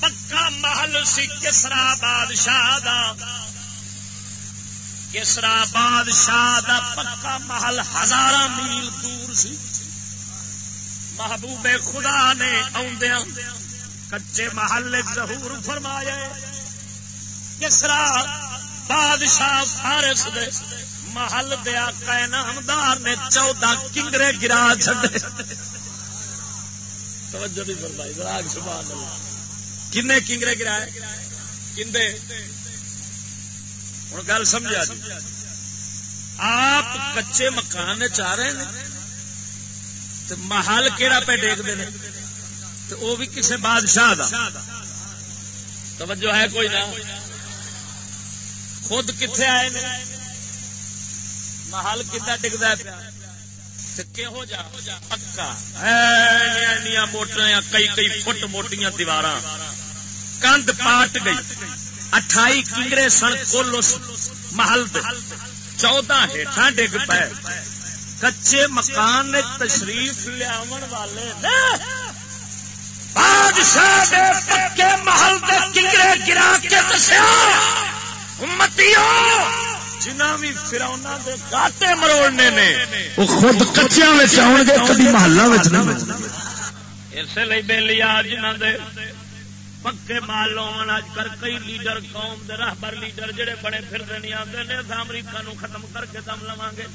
A: پکا محل سی کسرا بادشاہ دا۔ کسرا بادشاہ دا پکا محل ہزار میل دور سی۔ محبوب خدا نے آدیا کچے محل ظہور فرمایا کسرا بادشاہ فارس دے محل دیا نامدار نے چودہ کنگرے گرا چڈے کن کنگرے گرائے؟ کھے ہوں گل سمجھا جی آپ کچے مکان چاہ رہے ہیں تو محل کہڑا پہ ڈیکتے ہیں تو وہ بھی کسی بادشاہ کا توجہ ہے کوئی نہ۔ خود کتنے آئے محل کتا ڈگتا پیا موٹر کئی کئی فٹ موٹیاں دیوار کند پاٹ گئی۔ اٹھائی کنگرے سن کول محل چودہ ہیٹھا ڈگ پے۔ کچے مکان تشریف لیا والے بادشاہ پکے محل دے کنگرے گرا کے دسیا۔ جنہ بھی دے گاٹے مروڑنے نے۔ وہ خود کچیا گے کبھی محلہ اسے لیے بے لیا جنہ دے پکے مال لوگ اج کل کئی لیڈر قوم دے راہبر لیڈر جڑے بڑے پھر نہیں آتے ہیں امریکہ نو ختم کر کے دم لوا گے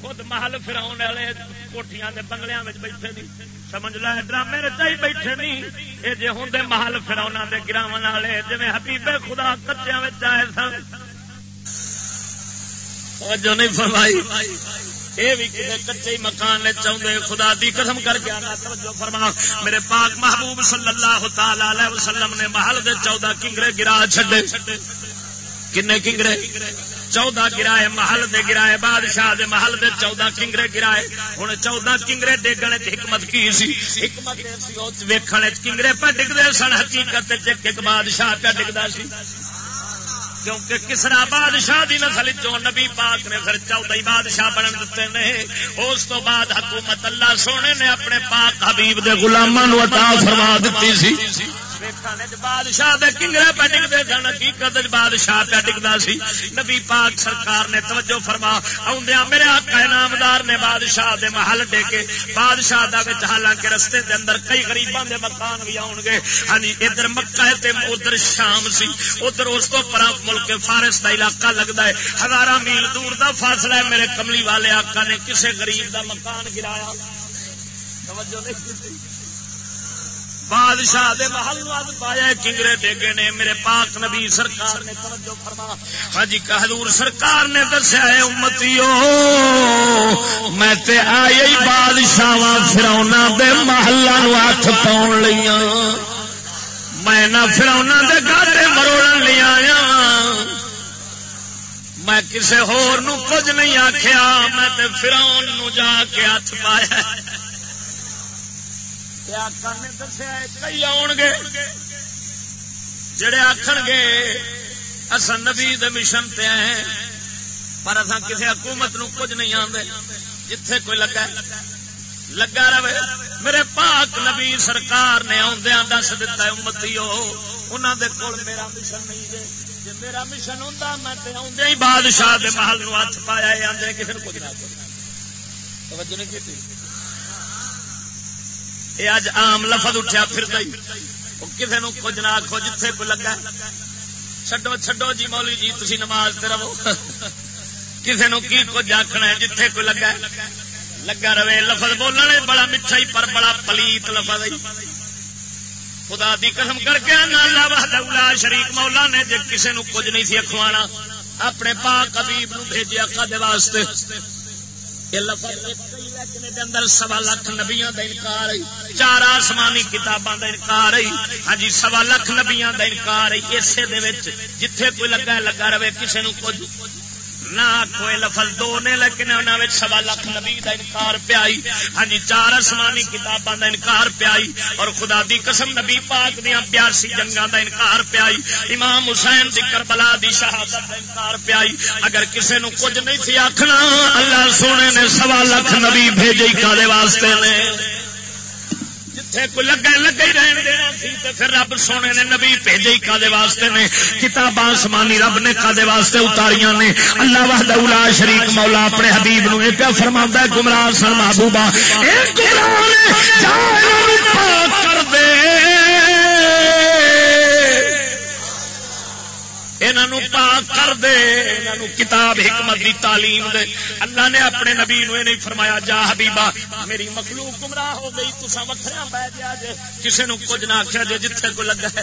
A: خود محل فراؤن والے کوٹیاں دے بنگلیاں وچ بیٹھے نہیں۔ سمجھ لے ڈرامے رچائی بیٹھے نہیں۔ یہ جی ہوں محل فراؤنا دے گراو والے جی حبیب خدا کچیا آئے سن۔ جو نہیں فرمائی۔ یہ بھی کسی کچے مکان نے چاہتے خدا دی قسم کر کے فرما۔ میرے پاک محبوب صلی اللہ تعالی وسلم نے محل دے چودہ کنگرے گرا چھڈے۔ کنے کنگرے؟ چودہ گرائے محل دے گرائے، بادشاہ دے محل دے چودہ کنگرے گرائے۔ ہوں چودہ کنگرے ڈگن حکمت کی سی؟ حکمت ویکن کنگرے پہ ڈگتے سن، حقیقت ایک بادشاہ پہ ڈگتا سی۔ کیونکہ کسرا بادشاہ دی نسل چو نبی پاک نے پھر چودہ بادشاہ بن دیتے ہیں اس تو بعد حکومت اللہ سونے نے اپنے پاک حبیب دے گلاموں عطا فرما دیتی سی۔ بادشاہ کنگرے پہ ڈگتے سن حقیقت بادشاہ پہ ڈگتا سی نبی پاک سرکار نے توجہ فرما آدھا میرے آقا نامدار نے بادشاہ دے محل ڈیگے بادشاہ دا حالانکہ رستے دے اندر کئی غریباں دے مکان بھی آؤ گے ہاں ادھر مکہ تے ادھر شام سی ادھر اس کو پر ملک فارس دا علاقہ لگتا ہے ہزار میل دور دا فاصلہ ہے میرے کملی والے آقا نے کسے غریب دا مکان گرایا توجہ نہیں بادشاہ دے محل واد پایا کنگرے ڈگے نے، میرے پاک نبی سرکار نے توجہ فرما۔ ہاں جی حضور سرکار نے دسیا ہے امتی میں تے آئی بادشاہ فرونا دے محلہ نو ہاتھ پاؤن لیا میں نہ فرونا دے گاٹے مروڑ لیا آیا۔ میں کسے ہور نو کچھ نہیں آخیا میں تے فراؤن نو جا کے ہاتھ پایا نے دسیا کئی آن گے۔ جڑے آخر گے اصل نبی مشن پہ ہیں، پر اصا کسی حکومت نو کچھ نہیں آتے جتھے کوئی لگا لگا رہے۔ میرے پاک نبی سرکار نے آدھا دس دتا امتی انہوں دے کول میرا مشن نہیں جی جی میرا مشن ہوں میں آدھے ہی بادشاہ دے محل نو ہاتھ پایا آدھے کسی نے کچھ نہ توجہ نہیں کی یہ اج آم لفظ اٹھیا پھر کسی نو کچھ نہ آخو جتھے کوئی لگا چڈو چڈو جی مولی جی تھی نماز تے رہو۔ کسی نو کی کچھ آخنا ہے جتھے کوئی لگا لگا رہے، لفظ بولنے بڑا میٹھا ہی، پر بڑا پلیت لفظ خدا دی قسم کر کے اللہ شریف مولا نے جی کسی نو کچھ نہیں سی اخوانا اپنے پاک حبیب نو بھیجیا کدے واسطے۔ اندر سوا لکھ نبیا کا انکار چار آسمانی کتاباں کا انکار ہاں جی سوا لکھ نبیا کا انکار اسے جتھے کوئی لگا لگا رہے کسی نو کچھ۔ نہ لفظ دو نے، لیکن انہوں سوا نبی انکار پیائی ہاں جی چار آسمانی انکار پیائی اور خدا دی قسم نبی پاک دیا بیاسی جنگا کا انکار پیائی امام حسین دی کربلا دی شہادت انکار پیائی اگر کسی نو کچھ نہیں تھی آخنا اللہ سونے نے سوا لکھ نبی بھیجے کالے واسطے نے۔ کوئی ہی رہن دینا سی پھر رب سونے نے نبی بھیجے ہی واسطے نے؟ کتاب آسمانی رب نے کدے واسطے اتاریاں نے؟ اللہ وحد اولا شریک مولا اپنے حبیب نو ایک فرما گمراہ سن محبوبہ۔ کر دے۔ انہوں پاک کر دے انہوں کتاب حکمت دی تعلیم دے۔ اللہ نے اپنے نبی نو نہیں فرمایا جا حبیبا میری مخلوق گمراہ ہو گئی تسا وکھرا بہ گیا جے۔ کسے نو کچھ نہ آخیا جے جتھے کو لگا ہے۔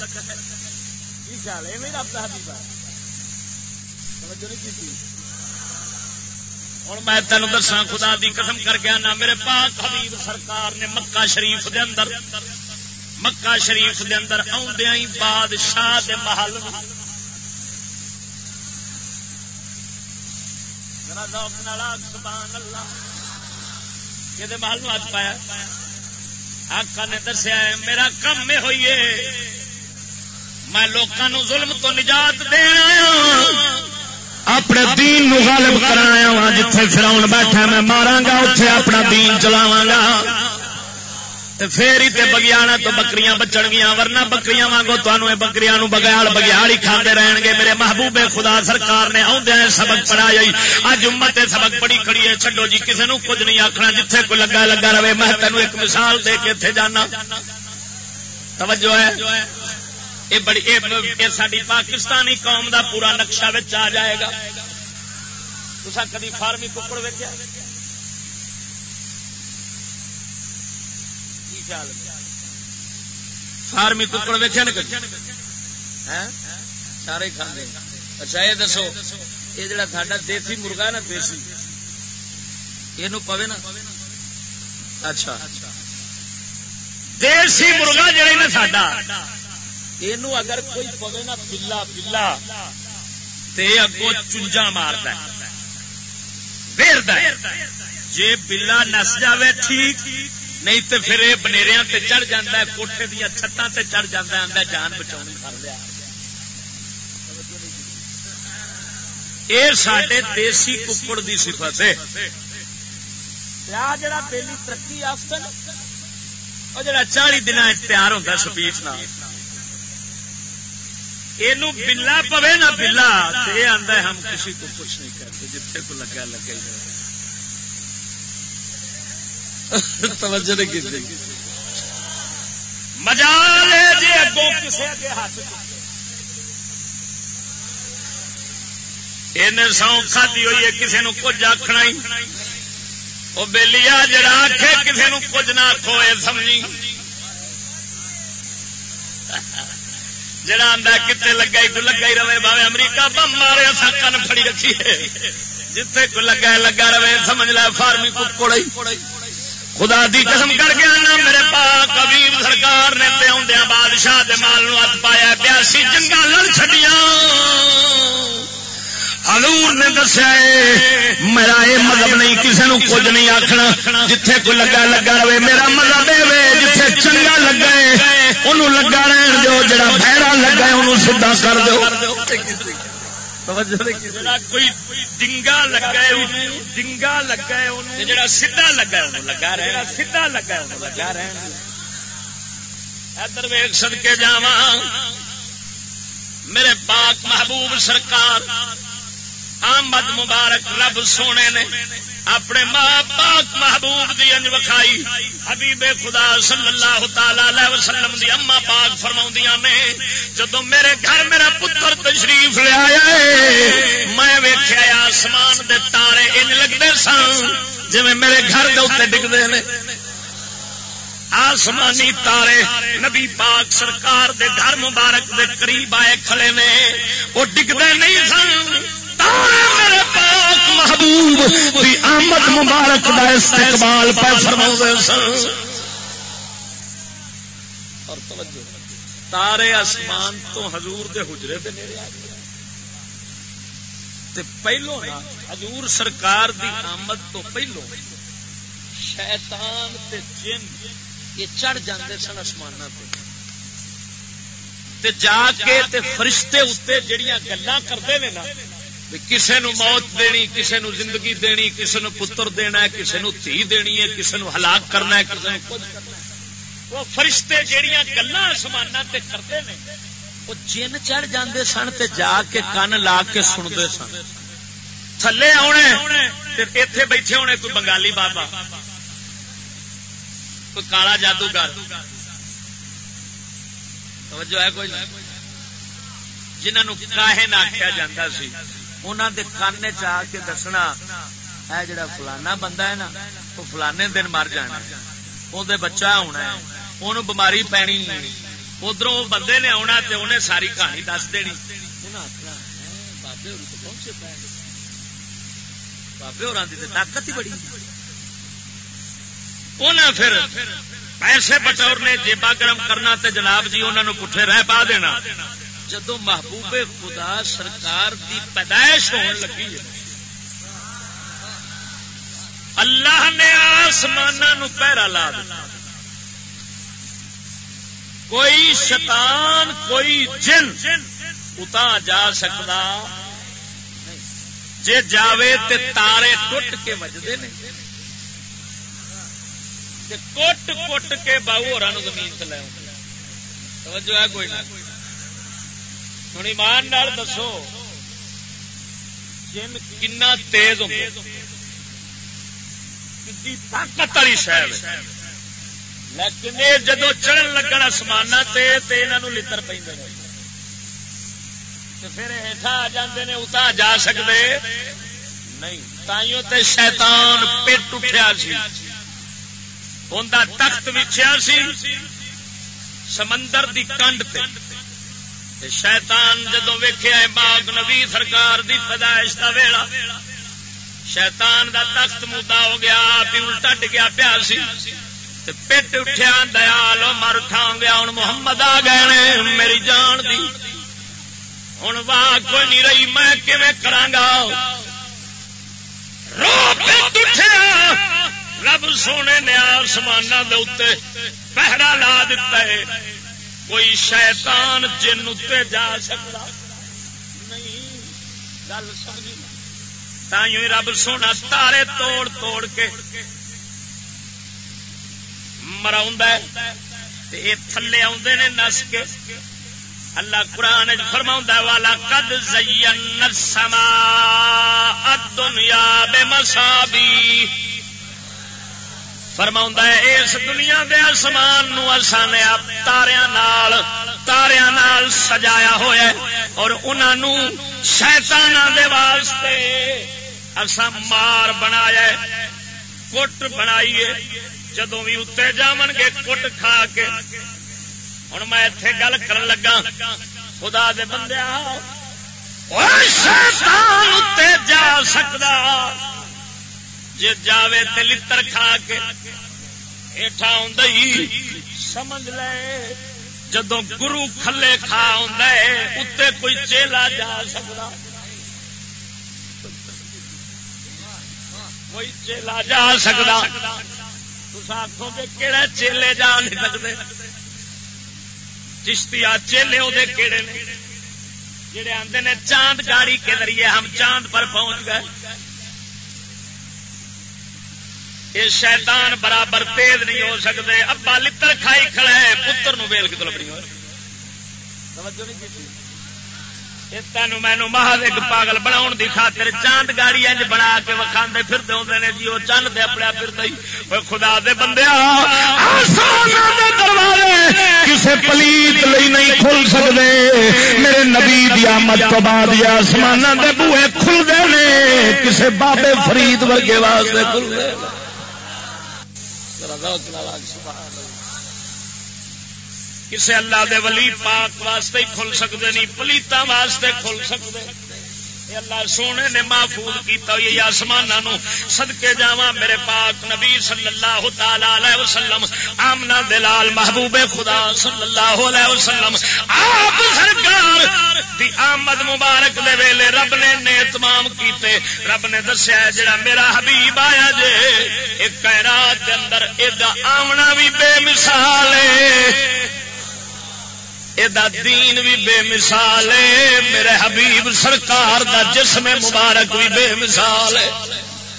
A: ہوں میں تین دسا خدا دی قسم کر گیا نا میرے پاک حبیب سرکار نے مکہ شریف دے اندر مکہ شریف دے اندر آدھا ہی بادشاہ دے محل محل ہاتھ پایا۔ آقا نے دسیا میرا کم میں ہوئیے میں لوگوں ظلم تو نجات دینا ہاں۔ اپنے دین نو غالب کرایا وا ہاں، جتھے فراؤن بیٹھا میں مارا گا اتے اپنا دین چلاواں گا۔ پھر ہی بگیانا تو بکریاں بچن گیا ورنہ بکریاں وانگو تمہیں بکریاں نو بگیال بگیال ہی کھانے رہن گے میرے محبوب خدا سرکار نے آدھے سبق پڑھایا اج امت سبق پڑھی کھڑی ہے۔ چڈو جی کسی نے کچھ نہیں آخنا جتھے کوئی لگا لگا رہے، میں تینوں ایک مثال دے کے اتنے جانا۔ توجہ ہے۔ یہ بڑی یہ ساری پاکستانی قوم دا پورا نقشہ وچ آ جائے گا۔ تصا کدی فارمی ککڑ ویکیا فارمی ککڑ ویچے نا سارے کھانے اچھا یہ دسو، یہ جڑا ساڈا دیسی مرغا ہے نا، دیسی۔ یہ پوے نا۔ اچھا۔ دیسی مرغا جڑا نا ساڈا، یہ اگر کوئی پوے نا بلا بلا تے اگو چنجا مارتا جی بلا نس جائے ٹھیک۔ نہیں تو پھر یہ بنیریا چڑھ جا کوٹے دیا چھتان سے چڑھ جانا جا جان بچا کر لیا یہ سڈے دیسی ککڑ کی سفت ہے۔ جڑا پہلی ترقی یافت وہ جڑا چالی دن تیار ہوتا سپیچ نہ یہ بلا پوے نہ بلا یہ آتا ہم کسی کو کچھ نہیں کرتے جتنے کو لگا لگا ہی توجہ نہیں کی جی اگوں کسی ہاتھ ہوئی ہے آخنا آخ نہ آخو یہ جڑا آدھا لگا ہی تو لگا ہی رہے باوے امریکہ بم مارے اصا کن فڑی رکھی جتنے کو لگا لگا رہے، سمجھ لیا فارمی کو خدا دی قسم کر کے آنا، میرے پاک کبیر سرکار نے پہ بادشاہ دے مال نو ہاتھ پایا بیاسی جنگا لڑ چڈیا حضور نے دسیا میرا یہ مذہب نہیں کسی نو کچھ نہیں آخنا جتھے کوئی لگا لگا رہے، میرا مذہب ہے جتھے چنگا لگا ہے انہوں لگا رہن دو جڑا بہرا لگا ہے انہوں سیدا کر دو کوئی ڈنگا لگا ڈنگا لگا لگا لگا رہا لگا لگا رہا ادھر ویگ سد کے جا میرے پاک محبوب سرکار آمد مبارک رب سونے نے اپنے ماں پاک محبوب دی انج وکھائی۔ حبیب خدا صلی اللہ تعالی وسلم دی اما پاک فرما نے جدو میرے گھر میرا پتر تشریف لیا میں ویخیا آسمان دے تارے ان لگتے سن۔ جی میرے گھر کے اتنے ڈگتے ہیں آسمانی تارے نبی پاک سرکار دے گھر مبارک دے قریب آئے کھڑے نے۔ وہ ڈگتے نہیں سن۔ میرے پاک محبوب آمد مبارک کا استقبال پہ فرما اور تارے آسمان تو حضور دے حجرے دے نیڑے آ گئے۔ تے پہلو نا، حضور سرکار دی آمد تو پہلو شیطان تے جن یہ چڑھ جاندے سن آسمان تے۔ جا کے تے فرشتے اتنے جڑیاں گلا کرتے ہیں نا کسے نو موت دینی، کسے نو زندگی دینی، کسے نو پتر دینا ہے، کسے نو تھی دینی ہے، کسے نو ہلاک کرنا ہے، کسے نو کچھ کرنا ہے۔ وہ فرشتے جڑیاں گلا آسمان کرتے ہیں وہ جن چڑھ جاندے سن تے جا کے کن لا کے سنتے سن۔ تھلے آنے اتے بیٹھے ہونے کوئی بنگالی بابا۔ کوئی کالا جادوگر۔ جو ہے کوئی جنہوں کاہن آخیا جا سی انہوں دے کان چاہ کے دسنا ہے جڑا فلانا بندہ ہے نا، وہ فلانے دن مر جانا وہ بچہ ہونا ہے۔ انہوں بماری پینی۔ ادھر بندے نے آنا انہیں ساری کہانی دس دینی۔ ہاں، بابے اور طاقت ہی بڑی۔ انہیں پھر پیسے بٹورنے جیبا گرم کرنا تے جناب جی انہوں نے پٹھے رہ پا دینا۔ جدو محبوب خدا سرکار دی پیدائش ہون لگی ہے، اللہ نے آسمان پیرا لا دیا کوئی شیطان، کوئی جن اتا جا سکتا جے جاوے تے تارے ٹوٹ کے وجدے نے۔ کوٹ کوٹ کے باہو اور زمین سے لے توجہ ہے کوئی نہ۔ ہوں ایمان دسو، جن کنا تیز ہو طاقت والی شہر لیکن یہ جدو چڑھن لگن آسمان لڑ پہ پھر ہیٹھا آ جاندے نے اتا جا سکتے نہیں، تائیوں تے شیطان پیٹ اٹھیا سی۔ ان تخت وچیا سی سمندر دی کنڈ تے۔ شیطان جدو ویخیا باغ نبی سرکار دی پیدائش کا ویلا شیطان دا تخت مدا ہو گیا پیول ٹٹ گیا پیا سی۔ پیٹ اٹھیا دیال مر اٹھا گیا ہوں محمد آ گئے میری جان دی ہوں واہ کوئی نہیں رہی میں کیون کرا رب سونے نے آسمان دے پہرا لا دیتا ہے کوئی شیطان جن اتنے جا سکتا نہیں گل سمجھی رب سونا تارے توڑ توڑ کے مرا یہ تھلے آدھے نے نس کے۔ اللہ قرآن فرما والا کد زین سما دنیا بے مسابی فرما ہے، اس دنیا دے آسمان نو نے نسان تاریا تاریا سجایا ہوا اور انہوں شیتان دے واسطے اصا مار بنایا کٹ بنائیے جدو بھی اتنے جا گے کٹ کھا کے ہوں میں اتے گل کر لگا خدا دے بندے جا سکتا جی جاوے تے لتر کھا کے ہٹا سمجھ لے جدو گرو کھلے کھا اتنے کوئی چیلا جا سکتا کوئی چیلا جا سکتا آخو گے کہڑا چیلے جا نہیں سکتے چشتی آ چیلے وہ کہڑے نے؟ جڑے آتے نے چاند گاڑی کے ذریعے ہم چاند پر پہنچ گئے۔ یہ شیطان برابر تیز نہیں ہو سکتے ابا لڑ کھائی کھڑا ہے، پتر نو ویل کتوں لبنی ہو توجہ نہیں کی تین مینو مہاد ایک پاگل بنا دی خاطر چاند گاڑی اج بنا کے وکھا پھرتے ہوتے ہیں جی وہ چند دے اپنے پھر خدا دے بندے کسی پلیت لی نہیں کھل سکتے میرے نبی دیا مت تو بعد یا آسمان دے بوئے کھلتے ہیں کسی بابے فرید ورگے واسطے کھل کھلتے کسے اللہ دے ولی پاک واسطے ہی کھل سکتے نہیں پلیتا واسطے کھل سکتے اللہ سونے نے محفوظ کیتا ہوئی آسمان سدکے جا میرے پاک نبی صلی اللہ تعالی وسلم آمنا دلال محبوب خدا صلی اللہ علیہ وسلم، آپ سرکار دی آمد مبارک دے ویلے رب نے نے تمام کیتے۔ رب نے دسیا جڑا میرا حبیب آیا جے ایک کائنات دے اندر ایدا آمنا بھی بے مثال ہے۔ دین بھی بے مثال ہے، میرے حبیب سرکار دا جسم مبارک بھی بے مثال ہے۔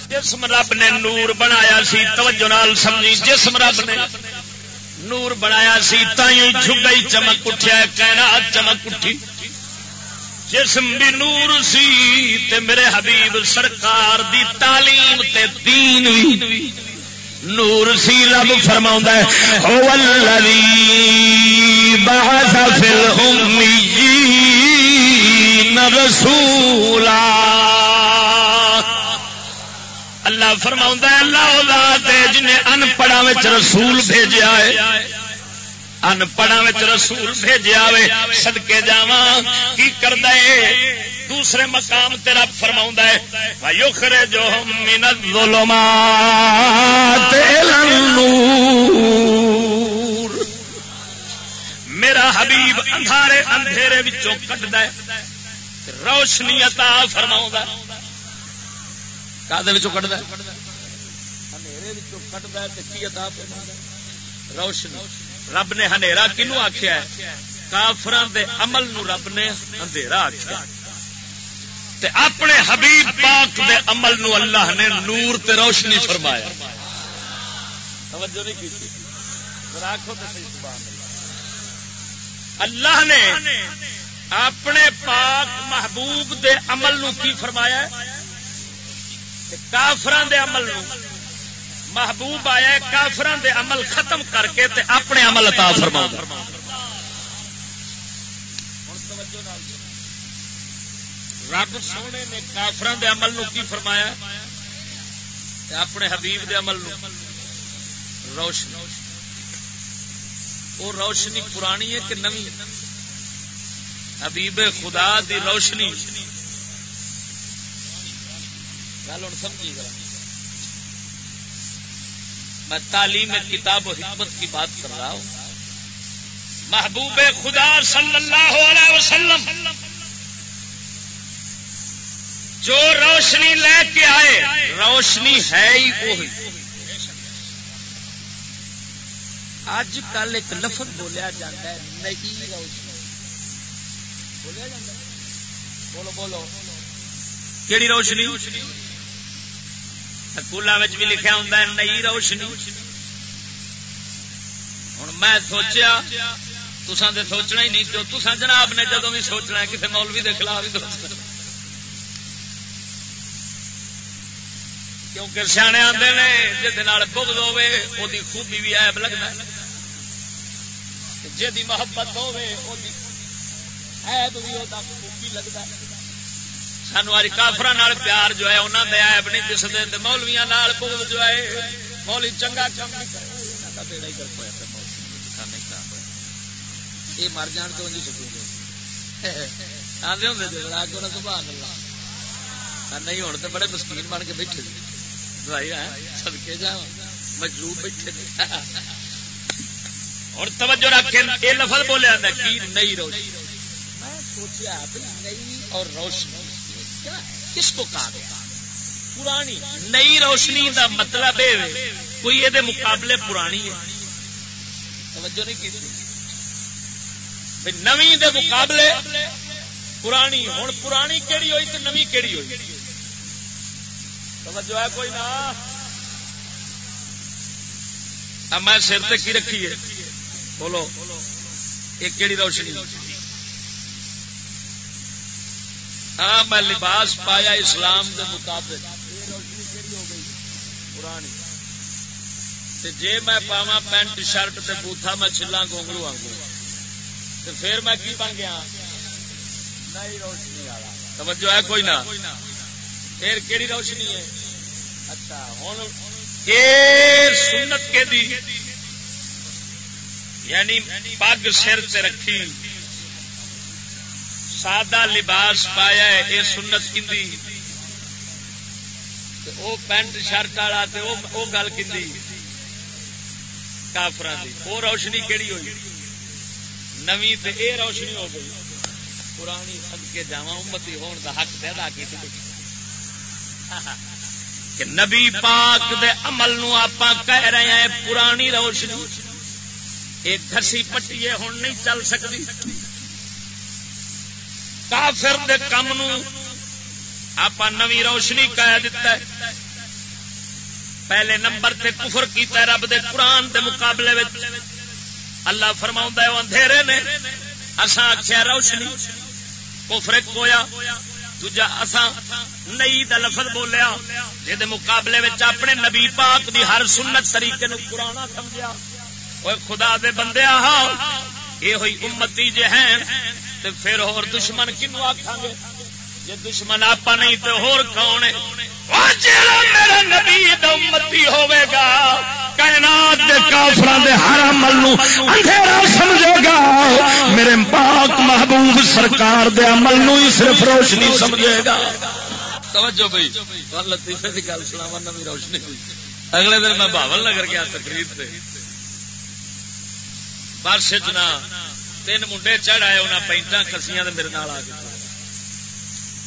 A: جسم رب نے نور بنایا سی، توجہ نال سمجھی، جسم رب نے نور بنایا سی تھی جھگئی چمک اٹھیا کہنا چمک اٹھی۔ جسم بھی نور سی، تے میرے حبیب سرکار دی تعلیم تے دین بھی نور سی رب فرما رسولا۔ اللہ فرما اللہ جنہیں ان پڑھا رسول بھیجا ہے۔ ان پڑھا رسول بھیجا سدکے جا کی کر دے دوسرے مقام تیرا فرما ہے بھائیو خرے جو میرا حبیب اندھارے اندھیرے کٹ دے روشنی عطا فرما کٹ دے روشنی رب نے ہنیرا کنو آخیا کافران دے عمل نو رب نے اندھیرا آخیا تے اپنے حبیب پاک دے عمل نو اللہ نے نور تے روشنی فرمایا اللہ نے اپنے پاک محبوب دے عمل نو کی فرمایا کافران دے عمل نو محبوب آیا کافران دے عمل ختم کر کے تے اپنے عمل عطا فرما رب سونے نے کافران دے عمل نو کی فرمایا؟ تے اپنے حبیب دے عمل نو۔ روشنی۔ وہ روشنی پرانی ہے کہ نمی حبیب خدا دی روشنی۔ گل ہوں سمجھی گا میں تعلیم کتاب و حکمت کی بات کر رہا ہوں۔ محبوب خدا صلی اللہ علیہ وسلم، جو روشنی لے کے آئے، روشنی ہے ہی وہی۔ اج کل ایک لفظ بولیا جاتا ہے، نہیں روشنی۔ بولیا جاتا بولو بولو۔ کہڑی روشنی؟ سکولوں بھی لکھا ہوں نئی روشنی ہوں میں سوچیا تسان تو سوچنا ہی نہیں تو تسان جناب نے جدو بھی سوچنا کسی مولوی کے خلاف ہی سوچنا کیونکہ سیانے آتے ہیں جی بغض ہوے وہ خوبی بھی ایب لگتا جی محبت ہوے ایب بھی خوبی لگتا ہے سانو اج کافر پیار جو ہے انہوں نے ایب نہیں دستے مولویا بغض جو ہے مولوی چنگا کام یہ مر جان تو نہیں سکوں آدھے ہوں سبحان اللہ۔ نہیں ہونے تو بڑے مسکین بن کے بیٹھے۔ سدکے جا مجروب بیٹھے۔ اور توجہ رکھے یہ لفظ بولیا کی نئی روشنی۔ میں سوچا نئی اور روشنی۔ کس کو کہا گیا؟ پرانی، نئی روشنی دا مطلب ہے، کوئی یہ مقابلے پرانی ہے۔ توجہ نہیں کی نوی دے مقابلے پرانی ہوں پرانی کہڑی ہوئی تو نمی کہڑی ہوئی؟ توجہ ہے کوئی نہ میں سر تے کی رکھی ہے؟ بولو، یہ کہڑی روشنی؟ ہاں میں لباس پایا اسلام کے مطابق۔ پرانی جے میں پاوا پینٹ، شرٹ تے بوتھا، میں چلا گونگرو آگوں تو پھر میں کی بن گیا؟ توجہ ہے کوئی نہ؟ پھر کہڑی روشنی ہے؟ اچھا ہوں سنت کے دی یعنی پگ سر سے رکھی۔ سادہ لباس پایا ہے، یہ سنت کھی وہ پینٹ، شرٹ والا وہ گل کی کافر وہ روشنی کہڑی ہوئی؟ نوی یہ روشنی ہو گئی۔ پرانی سد کے جا امتی ہون دا حق پیدا کی کہ نبی پاک دے عمل نو آپ کہہ رہے ہیں، پرانی روشنی۔ ایک گسی پٹیے ہوں نہیں چل سکتی۔ کافر دے کم نو آپ نوی روشنی کہہ دیتا ہے۔ پہلے نمبر تے کفر کیتا ہے رب دے قرآن دے مقابلے اللہ فرما اندھیرے نے اصا آخیا روشنی، کفر کویا دوجا اسا نئی دا لفظ بولیا جہد مقابلے میں اپنے نبی پاک دی ہر سنت طریقے نو پرانا سمجھا وہ خدا دے بندے آ یہ ہوئی امتی جے ہیں تو پھر اور دشمن کنو آخان گے؟ جی دشمن آپ نہیں تو ہور کون ہے؟ میرا نبی امتی ہوے گا، کائنات دے کافران دے ہر عمل اندھیرا سمجھے گا۔ میرے پاک محبوب سرکار دے عمل نو ہی صرف روشنی سمجھے گا۔ توجہ بھائی لطیفے کی گل سنا نمی روشنی۔ اگلے دن میں باول نگر گیا تقریر سے بارش چنا تین منڈے چڑھ آئے انہیں پینٹا کسیاں میرے نال آ گئے۔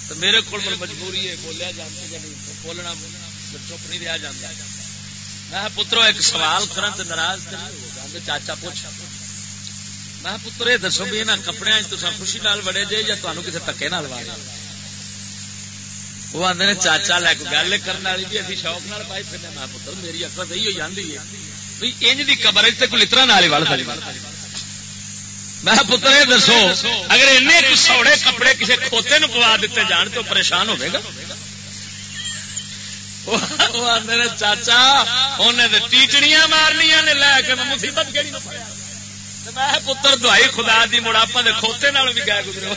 A: تو میرے کو مجبوری ہے، بولیا جانا بولنا چپ نہیں رہا جاتا میں پترو، ایک سوال کرن تے ناراض تے چاچا پوچھ۔ میں پتر یہ دسو بھی یہاں کپڑے خوشی نال بڑے جے یا تمہیں کسی تکے نال وار وہ آدھے چاچا لے کے گل کرنے والی بھی ابھی شوق نال پائی پھر میں پتر میری اکل یہی ہو جاتی ہے۔ بھی انج دی قبر کوئی لطرا نال ہی وڑ میں پتر، یہ دسو، اگر این سوڑے کپڑے کسی کھوتے نو پوا دیتے جان تو پریشان ہوئے گا? چاچا، انہیں ٹیچڑیاں مارنیا نے لے کے مصیبت کہڑی میں پتر، دوائی خدا دی، مڑ آپ کھوتے بھی گئے گزرے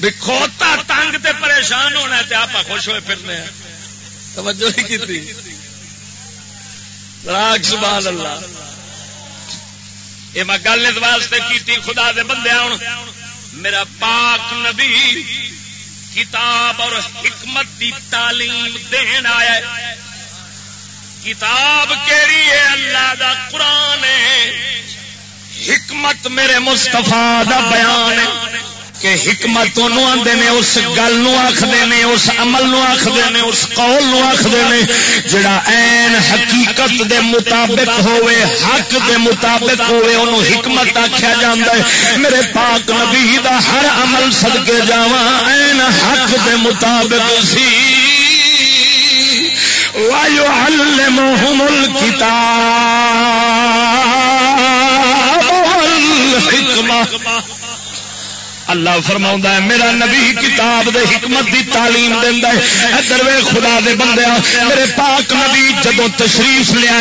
A: بھی کھوتا تنگ تے پریشان ہونا تے آپ خوش ہوئے پھرنے توجہ نہیں کی راگ، سبحان اللہ۔ یہ میں گل اس واسطے کی خدا دے بندے ہوں میرا پاک نبی کتاب اور حکمت کی تعلیم دین آیا کتاب کیڑی ہے؟ اللہ دا قرآن ہے۔ حکمت میرے مستفا دا بیان ہے۔ کہ حکمت آدھے نے، اس گل آخر نے، اس عمل نو آخر نے، اس قول نو آخر نے، جڑا این حقیقت دے مطابق ہوئے حق دے مطابق ہوئے انہوں حکمت آخیا جا میرے پاک نبی دا ہر عمل سدکے جا این حق دے مطابق سی۔ وایو الکتاب والحکمہ اللہ فرما ہے، میرا نبی کتاب دے حکمت دی تعلیم دینا ہے۔ ادھر خدا دے بندے میرے پاک نبی جدو تشریف لیا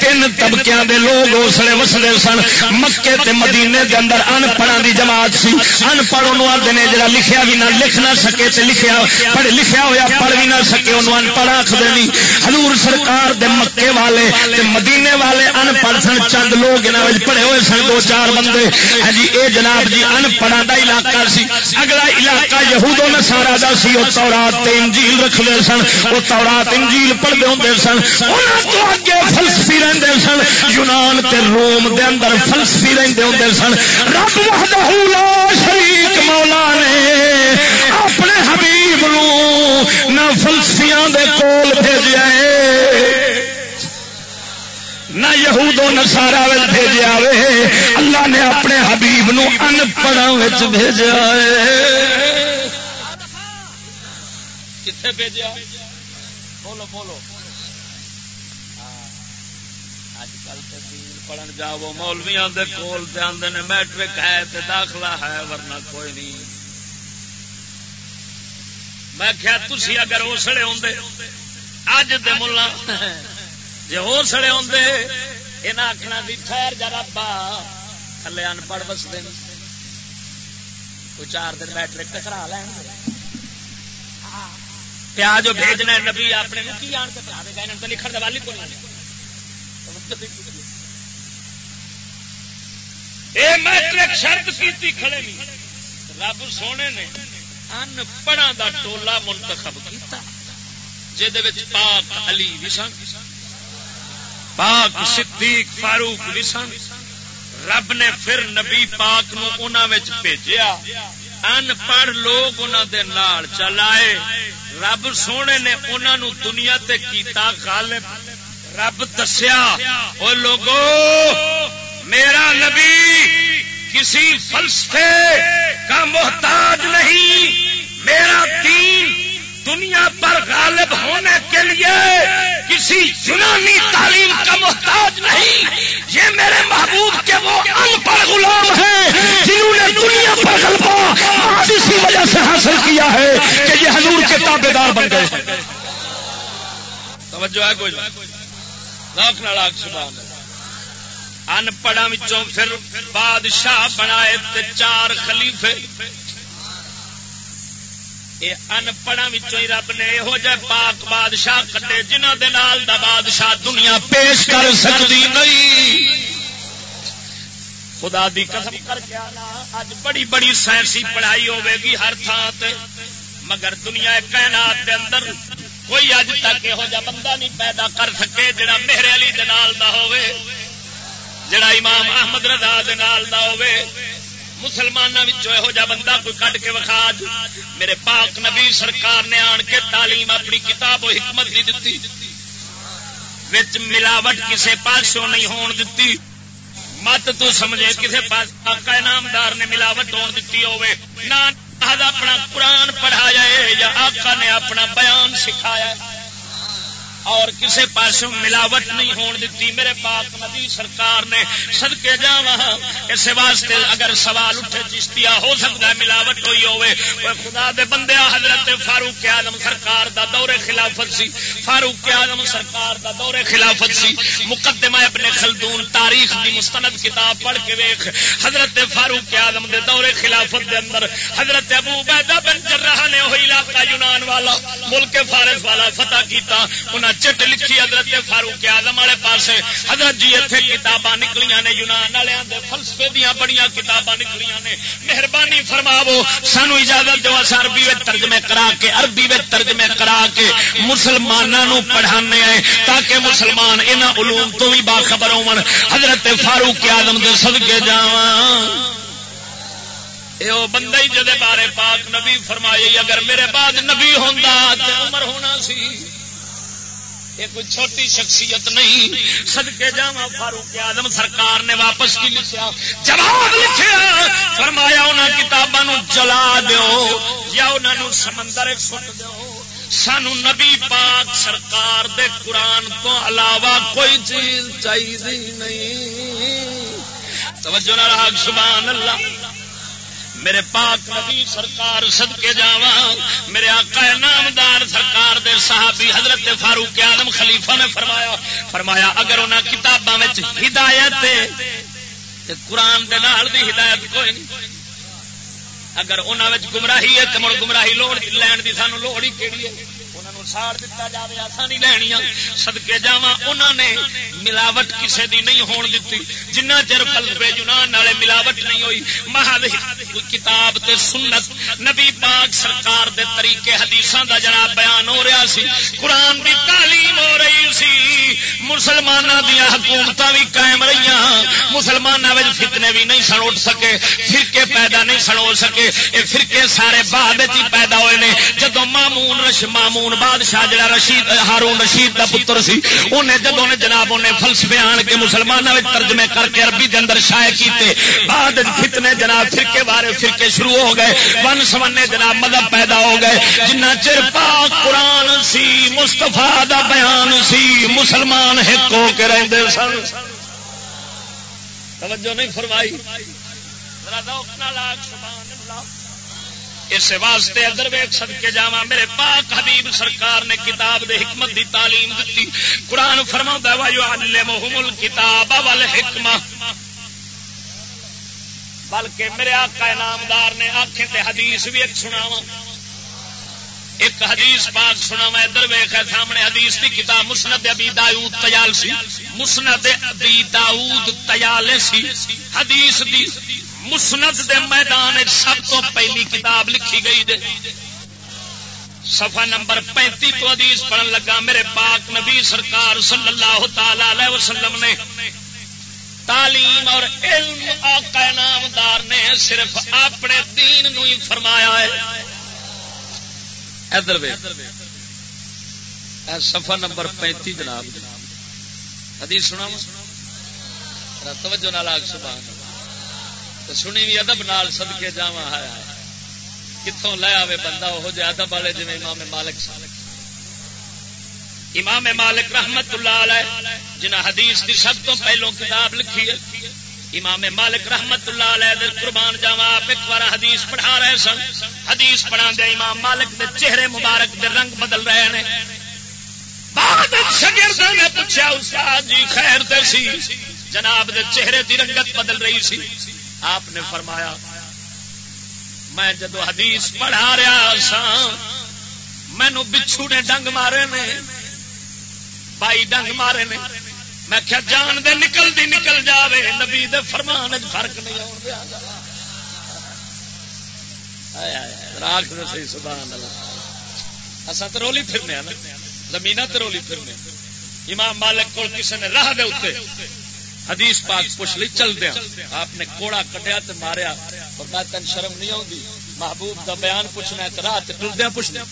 A: تین طبقے دے لوگ اسلے وسدے سن۔ مکے تے مدینے دے اندر ان پڑھا دی جماعت سی۔ ان پڑھ آدھے نے، جڑا لکھیا بھی نہ لکھ نہ سکے تے لکھیا، پڑھ لکھیا ہوا پڑھ بھی نہ سکے، انہوں ان پڑھ آخ نہیں حضور سرکار دے مکے والے تے مدینے والے ان پڑھ سن۔ چند لوگ انہوں پڑھے ہوئے سن، دو چار بندے۔ ہاں جی اے جناب جی ان پڑھا علاقہ سی۔ اگلا علاقہ یہود نسارا دا سی، وہ تورات انجیل رکھتے سن۔ وہ تورات انجیل پڑھتے ہوں سن۔ تو اگے فلسفی رہتے سن۔ یونان تے روم دے اندر فلسفی رہتے ہوں سن۔ رب وحدہ لا شریک مولا نے اپنے حبیب نو نہ فلسفیاں دے کول بھیجا ہے۔ نہ یہود نسارا بھیجا وے اللہ نے اپنے حبیب نو ان پڑھا بھیجا کتنے بولو بولو۔ ہاں، پڑھن جاؤ مولویا کول پہ میٹرک ہے تے داخلہ ہے، ورنہ کوئی نہیں۔ میں کیا تھی اگر اسلے آدھے اج دے ملا۔ جی ہو سڑے آدھے یہ آخنا بھی ٹھہر جا ربا تھلے ان پڑھ بستے کوئی چار دن میٹرک کرا لین پیا جو بھیجنا نبی اپنے کی آن کے کرا دے گا؟ انہوں لکھن کے والی کو میٹرک شرط کی کھڑے نہیں۔ رب سونے نے ان پڑھا دا ٹولا منتخب کیتا جہد پاک علی بھی سن۔ پاک صدیق فاروق بھی سن رب نے پھر نبی پاک نو بھیجیا۔ ان پڑھ لوگ دے نال چلائے۔ رب سونے نے انہوں دنیا تے کیتا غالب۔ رب دسیا وہ لوگو، میرا نبی کسی فلسفے کا محتاج نہیں۔ میرا دین دنیا پر غالب ہونے کے لیے کسی یونانی تعلیم کا محتاج نہیں۔ یہ میرے محبوب کے وہ ان پڑھ غلام ہیں جنہوں نے دنیا پر غلبہ اسی وجہ سے حاصل کیا ہے کہ یہ حضور کے تابے دار بن گئے۔ توجہ ہے کوئی؟ لاکھ نالاک سبحان ان پڑھا پھر بادشاہ بنائے چار خلیفے۔ ان پڑھا رب نے یہو جہ پاک بادشاہ کٹے جنہ دے نال دا بادشاہ دنیا پیش کر سکتی نہیں۔ خدا دی قسم کر کے آنا اج بڑی بڑی سائنسی پڑھائی ہوے گی ہر تھان تے، مگر دنیا کائنات دے اندر کوئی اج تک یہو جہ بندہ نہیں پیدا کر سکے جڑا میرے علی دے نال دا ہوئے جڑا امام احمد رضا دا ہوے مسلمانوں یہو بندہ کوئی کٹ کے وکھا میرے پاک نبی سرکار نے آن کے تعلیم اپنی کتاب و حکمت نہیں دیتی وچ ملاوٹ کسے پاسوں نہیں ہون دیتی مت تو سمجھے کسے پاس آقا انعامدار نے ملاوٹ ہون دیتی ہوے نہ اپنا قرآن پڑھایا ہے یا آقا نے اپنا بیان سکھایا ہے۔ اور کسے پاس ملاوٹ نہیں ہون دیتی۔ میرے پاک نبی سرکار نے سدکے جا اس واسطے اگر سوال اٹھے چشتیا ہو سکتا ہے ملاوٹ ہوئی ہوئے۔ خدا دے بندے حضرت فاروق آدم سرکار دا دور خلافت سی۔ فاروق آدم سرکار دا دور خلافت سی۔ مقدمہ ابن خلدون تاریخ دی مستند کتاب پڑھ کے ویخ حضرت فاروق آدم دے دور خلافت دے اندر حضرت ابو بیدہ بن جرہ نے ہوئی علاقہ یونان والا، ملک فارس والا فتح کیتا۔ انہاں چٹ لکھی حضرت فاروق آدم والے پاس حضرت جی اتنے کتاباں نکلیاں نے، یونان والے فلسفے دیا بڑی کتاباں نکلیاں نے۔ مہربانی فرماو سانو اجازت دو عربی میں ترجمے کرا کے، عربی میں ترجمے کرا کے مسلمانوں پڑھانے آئے، تاکہ مسلمان ان علوم تو بھی باخبر ہو حضرت فاروق آدم دے سدکے جا یہ بندہ ہی جدے بارے پاک نبی فرمائے، اگر میرے بعد نبی ہوں عمر ہونا سی۔ یہ کوئی چھوٹی شخصیت نہیں۔ سدکے جا فاروق آدم سرکار نے واپس کی لکھا جواب لکھا فرمایا انہوں کتابوں جلا دو یا انہوں سمندر سٹ دو سانو نبی پاک سرکار دے قرآن تو علاوہ کوئی چیز چاہیے نہیں۔ توجہ نہ سبحان اللہ۔ میرے پاک نبی سرکار صدقے کے میرے آقا نامدار سرکار دے صحابی حضرت فاروق آدم خلیفہ نے فرمایا فرمایا، اگر انہیں کتابوں ہدایت قرآن دے نال دی ہدایت کوئی نہیں۔ اگر انہوں گمراہی ہے تو مڑ گمراہی لوڑ لین کی سانو لوڑ ہی کہڑی ہے۔ ساڑ دتا جائے ایسا نہیں لینیا سدکے جا انہوں نے ملاوٹ کسی دی نہیں ہون دیتی۔ جنہ چر فلسفے جنان والے ملاوٹ نہیں ہوئی۔ مہاد کتاب تے سنت۔ نبی پاک سرکار دے طریقے حدیثاں دا جناب بیان ہو رہا سی۔ قرآن دی تعلیم ہو رہی سی۔ مسلمانوں دیا حکومت بھی قائم رہی مسلمانوں میں فتنے بھی نہیں سن اٹھ سکے۔ فرقے پیدا نہیں سن ہو سکے۔ یہ فرقے سارے بعد ہی پیدا ہوئے نے۔ جدو مامون رش مامون بعد بادشاہ جڑا رشید ہارون رشید کا پتر سی انہیں جدو نے جناب انہیں فلسفے آن کے مسلمانوں میں ترجمے کر کے عربی کے اندر شائع کیتے، بعد فتنے جناب فرقے بارے فرقے شروع ہو گئے، ون سمنے جناب مذہب پیدا ہو گئے، جنہ چر پاک قرآن سی مستفا دا بیان سی، مسلمان ہک ہو کے رہتے سن۔ توجہ نہیں فرمائی۔ اس واسطے ادھر ویک سد کے جا میرے پاک حبیب سرکار نے کتاب دے حکمت دی تعلیم دیتی قرآن فرما محمل کتاب وال حکم بلکہ میرے آقا نامدار نے آخے تے حدیث بھی ایک سنا ایک حدیث پاک سنا ادھر ویخ ہے، سامنے حدیث کی کتاب مسند ابی داؤد تیال سی۔ مسند ابی داؤد تیال سی۔ حدیث دی مسند دے میدان سب تو پہلی کتاب لکھی گئی دے۔ صفحہ نمبر پینتی تو حدیث پڑھن لگا، میرے پاک نبی سرکار صلی اللہ تعالی وسلم نے۔ تعلیم اور علم آقا نامدار نے صرف اپنے دین نو ہی فرمایا ہے۔ ادھر سفا نمبر پینتی جناب۔ حدیث سنا توجہ نال آگ، سبحان تو سنی بھی ادب نال سد کے جا کتوں لے آئے بندہ وہ جہ ادب والے جی امام مالک سالک امام مالک رحمت اللہ علیہ جنہ حدیث کی سب تو پہلو کتاب لکھی ہے۔ امام مالک رحمت اللہ علیہ دل قربان جاوا آپ ایک بار حدیث پڑھا رہے سن۔ حدیث پڑھا دے امام مالک دے چہرے مبارک دے رنگ بدل رہے ہیں بعد شگردوں نے پوچھا، استاد جی خیر دے سی؟ جناب دے چہرے دی رنگت بدل رہی سی۔ آپ نے فرمایا، میں جدو حدیث پڑھا رہا سا مینو بچھو نے ڈنگ مارے نے، بائی ڈنگ مارے نے، میں کیا جان دے نکل دی نکل جاوے، نبی دے فرمان فرق نہیں آن دیا۔ راک سی سبحان اللہ اصا تو رولی پھرنے نا زمین ترولی پھرنے امام مالک کو کسی نے راہ دے اتنے حدیث پاک پوچھ لی، چل دیا۔ آپ نے کوڑا کٹیا تو ماریا۔ اور میں تین شرم نہیں آؤں محبوب کا بیان پوچھنا ہے تو راہ ٹردیا پوچھنا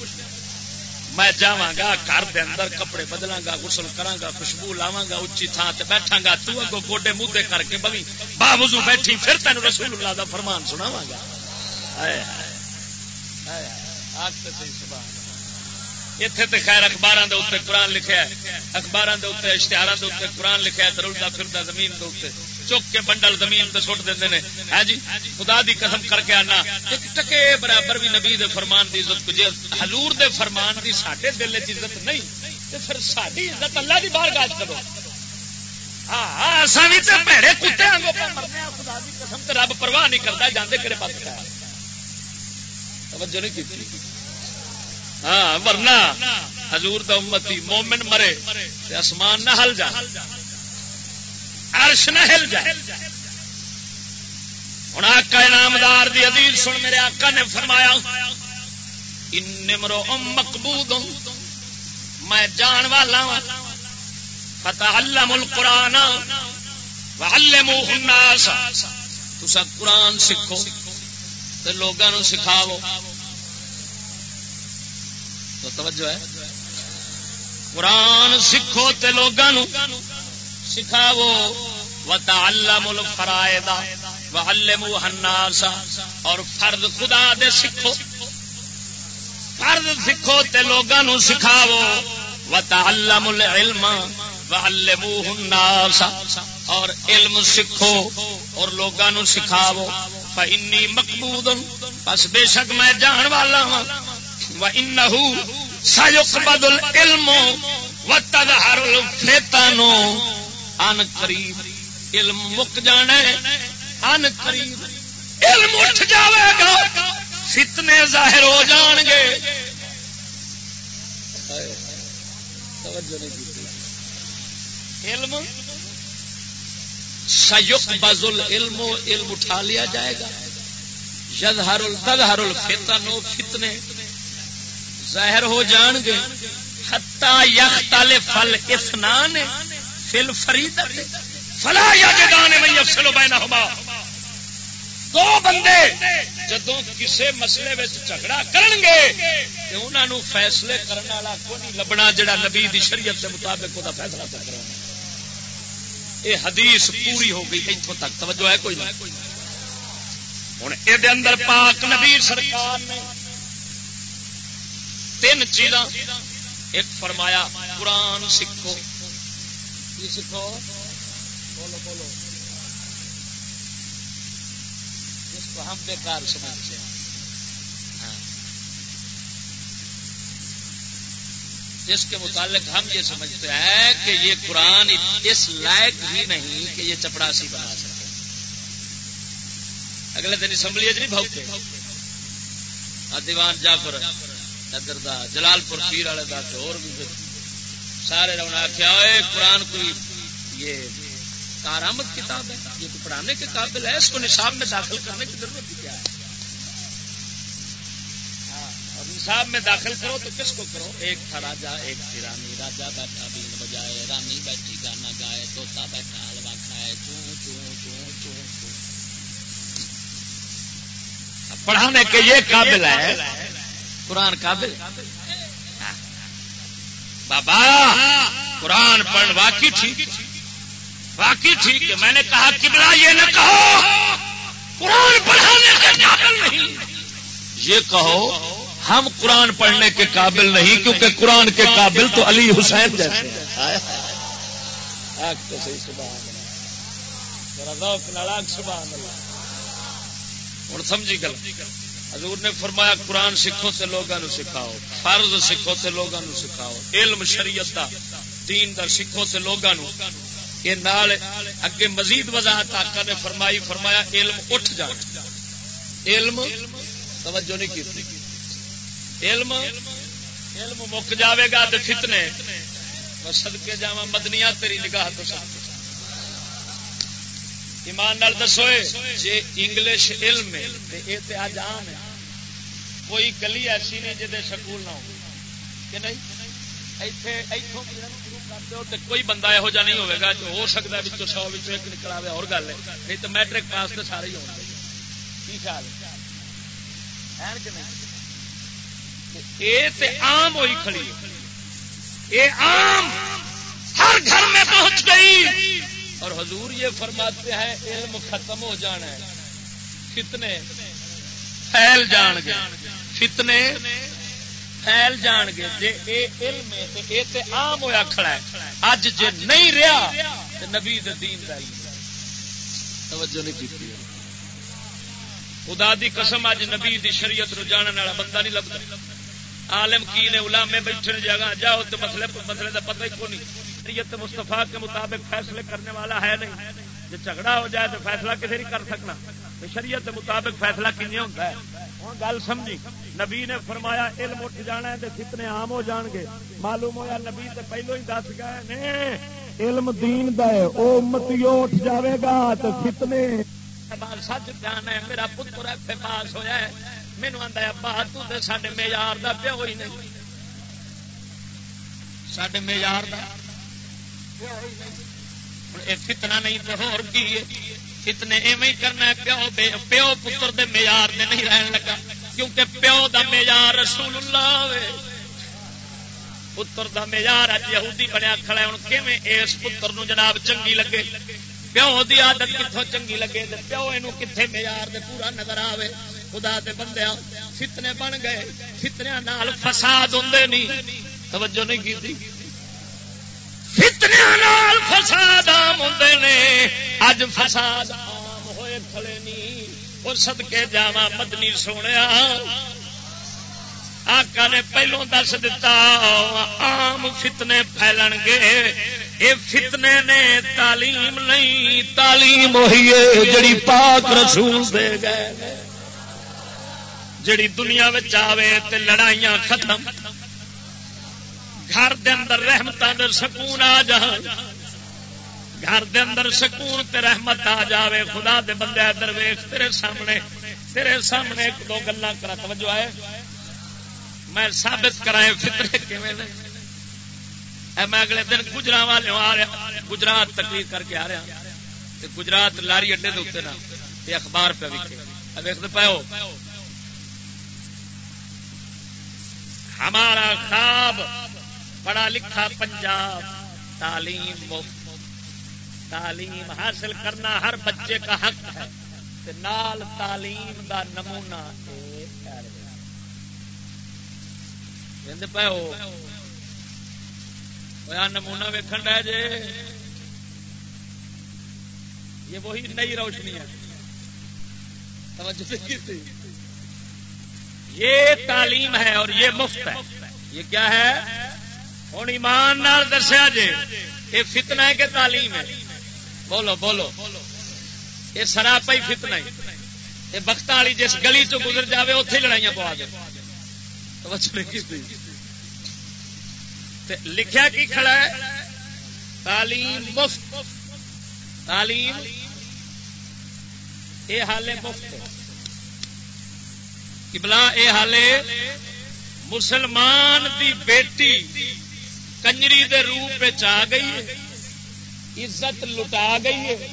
A: میں جا گا، گھر دے اندر کپڑے بدلا گا گسل کرا گا، خوشبو لاوا گا اچھی تھان سے بیٹھا گا۔ تو اگو گوڈے موتے کر کے بوی باوزو بیٹھی، پھر تین رسول اللہ دا فرمان سناوا گا۔ اتنے تو خیر اخبار کے اتنے قرآن لکھا ہے اخبار کے اتنے اشتہار کے اتنے قرآن لکھا ہے رلتا پھرتا زمین کے اتنے چک کے بنڈل زمین تے سٹ دے ہے ہاں جی خدا دی قسم کر کے آنا۔ ایک ٹکے برابر بھی نبی دے فرمان دی عزت جی حضور دے فرمان دی ساڈے دل چ عزت نہیں، تے پھر ساری عزت اللہ دی بار گاج کرو۔ ہاں, ہاں، پیڑے کتے خدا دی قسم تے رب پرواہ نہیں کرتا جانے کرے پاس توجہ نہیں کی ہاں ورنہ حضور دا امتی مومن مرے تے آسمان نہ ہل جا عرش نہ ہل جائے۔ ہوں آکا انعامدار دی عزیز سن، میرے آقا نے فرمایا انمرو مقبود میں جان والا فتح علم القرآن وعلموه الناس۔ تسا قرآن سکھو تے لوگوں سکھاو تو توجہ ہے۔ قرآن سکھو تے لوگوں سکھاو وتعلم الفرائض وعلموا الناس۔ اور فرض خدا دے سکھو۔ فرض سکھو تے لوگاں نو سکھاو وتعلم العلم وعلموه الناس۔ اور علم سکھو اور لوگاں نو سکھاو فانی مقبود پس بے شک میں جان والا ہوں وانه سيقبض العلم وتظهر الفتن ان قریب علم مک جانا ان قریب علم اٹھ جاوے گا فتنے ظاہر ہو جان گے۔ علم؟ سیق بزل علم علم اٹھا لیا جائے گا۔ یظہر التظہر الفتن فتنے ظاہر ہو جان گے۔ حتا یختلف الاسنان فل فرید فلا یا جگانے میں افسلو بہنا ہوگا دو بندے جدو کسی مسئلے میں جھگڑا کرن گے تو انہوں نے فیصلے کرنے والا کو نہیں لبنا جڑا نبی دی شریعت کے مطابق وہ فیصلہ تک کرنا یہ حدیث پوری ہو گئی اتوں تک توجہ ہے کوئی نہیں ہوں یہ اندر پاک نبی سرکار نے تین چیزاں۔ ایک فرمایا، قرآن سکھو سکھو بولو بولو۔ جس کو ہم بیکار سمجھتے ہیں۔ ہاں۔ جس کے متعلق ہم یہ سمجھتے ہیں کہ یہ قرآن اس لائق ہی نہیں کہ یہ چپڑاسی بنا سکے۔ اگلے دن اسمبلی نہیں بھوکے۔ دیوان جعفر۔ ادھر دا جلال پور پیر والے دا اور بھی سارے رونا آخیا قرآن کوئی یہ کارآمد کتاب ہے؟ یہ تو پڑھانے کے قابل ہے، اس کو نصاب میں داخل کرنے کی ضرورت کیا ہے؟ ہاں، نصاب میں داخل کرو تو کس کو کرو؟ ایک تھا راجا، ایک تھی رانی، راجا بیٹھا، بین بجائے، رانی بیٹھی، گانا گائے توتا بیٹھا حلوا کھائے پڑھانے کے یہ قابل ہے قرآن قابل؟ بابا، قرآن پڑھ واقعی ٹھیک واقعی ٹھیک ہے۔ میں نے کہا کبلا یہ نہ کہو، قرآن پڑھانے کے قابل نہیں۔ یہ کہو، ہم قرآن پڑھنے کے قابل نہیں، کیونکہ قرآن کے قابل تو علی حسین جیسے ہوں، سمجھی گل۔ حضور نے فرمایا قرآن سکھوں سے لوگوں سکھاؤ، فرض سکھوں سے لوگوں سکھاؤ، علم شریعت دا، دین دا سکھوں سے لوگوں یہ نال اگے مزید وضاحت آقا نے فرمائی، فرمایا علم اٹھ جا علم، توجہ نہیں کی علم علم مک جاوے گا تو فتنے۔ سدکے جا مدنیا تیری نگاہ تو ساتھ۔ ایمان نال دسو جی انگلش علم ہے یہ آج عام ہے۔ کوئی گلی ایسی نہیں جی سکول نہ ہو کہ نہیں؟ کوئی بندہ یہو جہ نہیں ہوگا جو ہو سکتا ہے سو ایک نکل آئے اور گل ہے۔ نہیں تو میٹرک پاس تو سارے ہی ہو خیال یہ آم ہوئی کھڑی یہ آم ہر گھر میں پہنچ گئی۔ اور حضور یہ فرماتے ہیں، علم ختم ہو جانا ہے۔ کتنے؟ پھیل جان گے۔ کتنے پھیل جان گے۔ جی یہ علم ہے یہ تے عام ہوا کھڑا ہے۔ اج جے نہیں رہا تو نبی دین کا توجہ نہیں کی خدا دی قسم اج نبی دی شریعت رو جاننے والا بندہ نہیں لگتا عالم کی نے علامے بیٹھے جگہ جاؤ تو مسئلے مسئلے کا پتہ ہی کو نہیں۔ شریعت مستفا کے مطابق فیصلے کرنے والا ہے نہیں۔ جی جھگڑا ہو جائے تو فیصلہ کسی نہیں کر سکنا۔ شریعت کے مطابق فیصلہ کن ہوتا ہے۔ ہوں گل سمجھی۔ نبی نے فرمایا علم اٹھ جانا ہے کتنے عام ہو جان گے۔ معلوم ہوا نبی سے پہلو ہی دس گئے نے۔ علم دین دمتیو اٹھ جاوے گا تو کتنے سچ جانا ہے، میرا پتر ایتھے پاس ہوا ہے۔ مینو آتا ابا، تو سڈے معیار کا پیو ہی نہیں۔ سڈے معیار کا فتنا نہیں۔ تو ہو فتنے ایویں کرنا ہے، پیو پیو پتر دے معیار دے نہیں رہن لگا۔ کیونکہ پیو دا معیار رسول اللہ وے۔ پتر دا معیار اج یہودی بنیا کھڑا ہے ہوں کیویں اس پتر نو جناب چنگی لگے؟ پیو دی عادت کتوں چنگی لگے؟ تے پیو یہ کتنے معیار دے پورا نظر آوے؟ خدا دے بندے فتنے بن گئے فتنیا نال فساد ہوں نہیں توجہ نہیں کی فتنیا فساد آم ہوں نے۔ اج فساد آم ہوئے کھڑے نہیں وہ سدکے جا مدنی سونے آقا نے پہلو دس دتا آم فتنے پھیلن گے۔ یہ فتنے نے تعلیم نہیں، تعلیم ہوئی ہے جڑی پاک رسول دے گئے۔ جڑی دنیا آوے تے لڑائیاں ختم۔ گھر دے اندر رحمتوں در سکون آ جان۔ گھر دے اندر سکون تے رحمت آ جاوے، خدا دے بندے ادھر درویش تیرے سامنے تیرے سامنے ایک دو گلا کرا، توجہ آئے میں ثابت کرائے فطرے کیویں نے؟ میں اگلے دن گجرا والے آ رہا گجرات تقریر کر کے آ رہا تے گجرات لاری اڈے کے اتنے نا یہ اخبار پہ ویکتے پاؤ ہمارا خواب پڑھا لکھا پنجاب، تعلیم مفت۔ تعلیم حاصل کرنا ہر بچے کا حق ہے۔ نال تعلیم دا نمونہ پہ نمونہ ویکن رہ جے۔ یہ وہی نئی روشنی ہے۔ یہ تعلیم ہے اور یہ مفت ہے۔ یہ کیا ہے؟ ہوں ایمان دسیا جی یہ فتنا ہے کہ تعلیم ہے۔ بولو بولو۔ یہ سراپا ہی فتنا ہے۔ یہ بخت والی جس گلی چ گزر جائے اتے لڑائیاں پوا دے۔ لکھیا کی کھڑا ہے؟ تعلیم مفت۔ تعلیم یہ حال مفت کبلا یہ حال مسلمان دی بیٹی کنجری دے روپ آ گئی ہے۔ عزت لٹا گئی ہے۔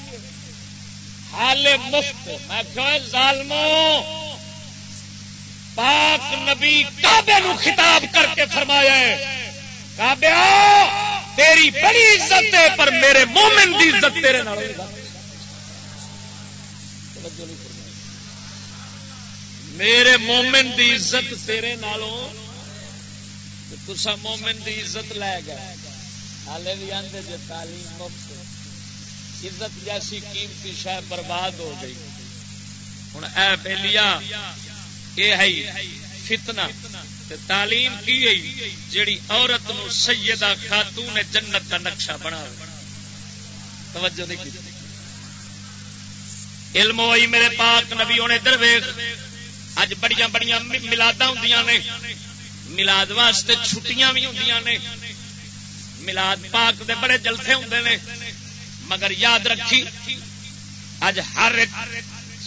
A: حال مفت، میں ظالموں؟ پاک نبی کعبے نو خطاب کر کے فرمایا ہے، کعبے تیری بڑی عزت ہے، پر میرے مومن دی عزت تیرے نال میرے مومن دی عزت تیرے نالوں تسا مومن دی عزت لے گئے۔ ہالے بھی آدھے جی تعلیم مفت عزت جیسی قیمتی شہ برباد ہو گئی۔ ہوں اے بہلیا یہ ہے فتنا تعلیم کی گئی جیڑی عورت نو سیدہ خاتون جنت کا نقشہ بنا توجہ نہیں کی۔ علم ہوئی میرے پاک نبی ہونے درویش اج بڑی بڑی ملاد ہوں نے۔ ملاد واسطے چھٹیاں بھی ہوں نے۔ ملاد پاک دے بڑے جلسے ہوں نے۔ مگر یاد رکھی اج ہر ایک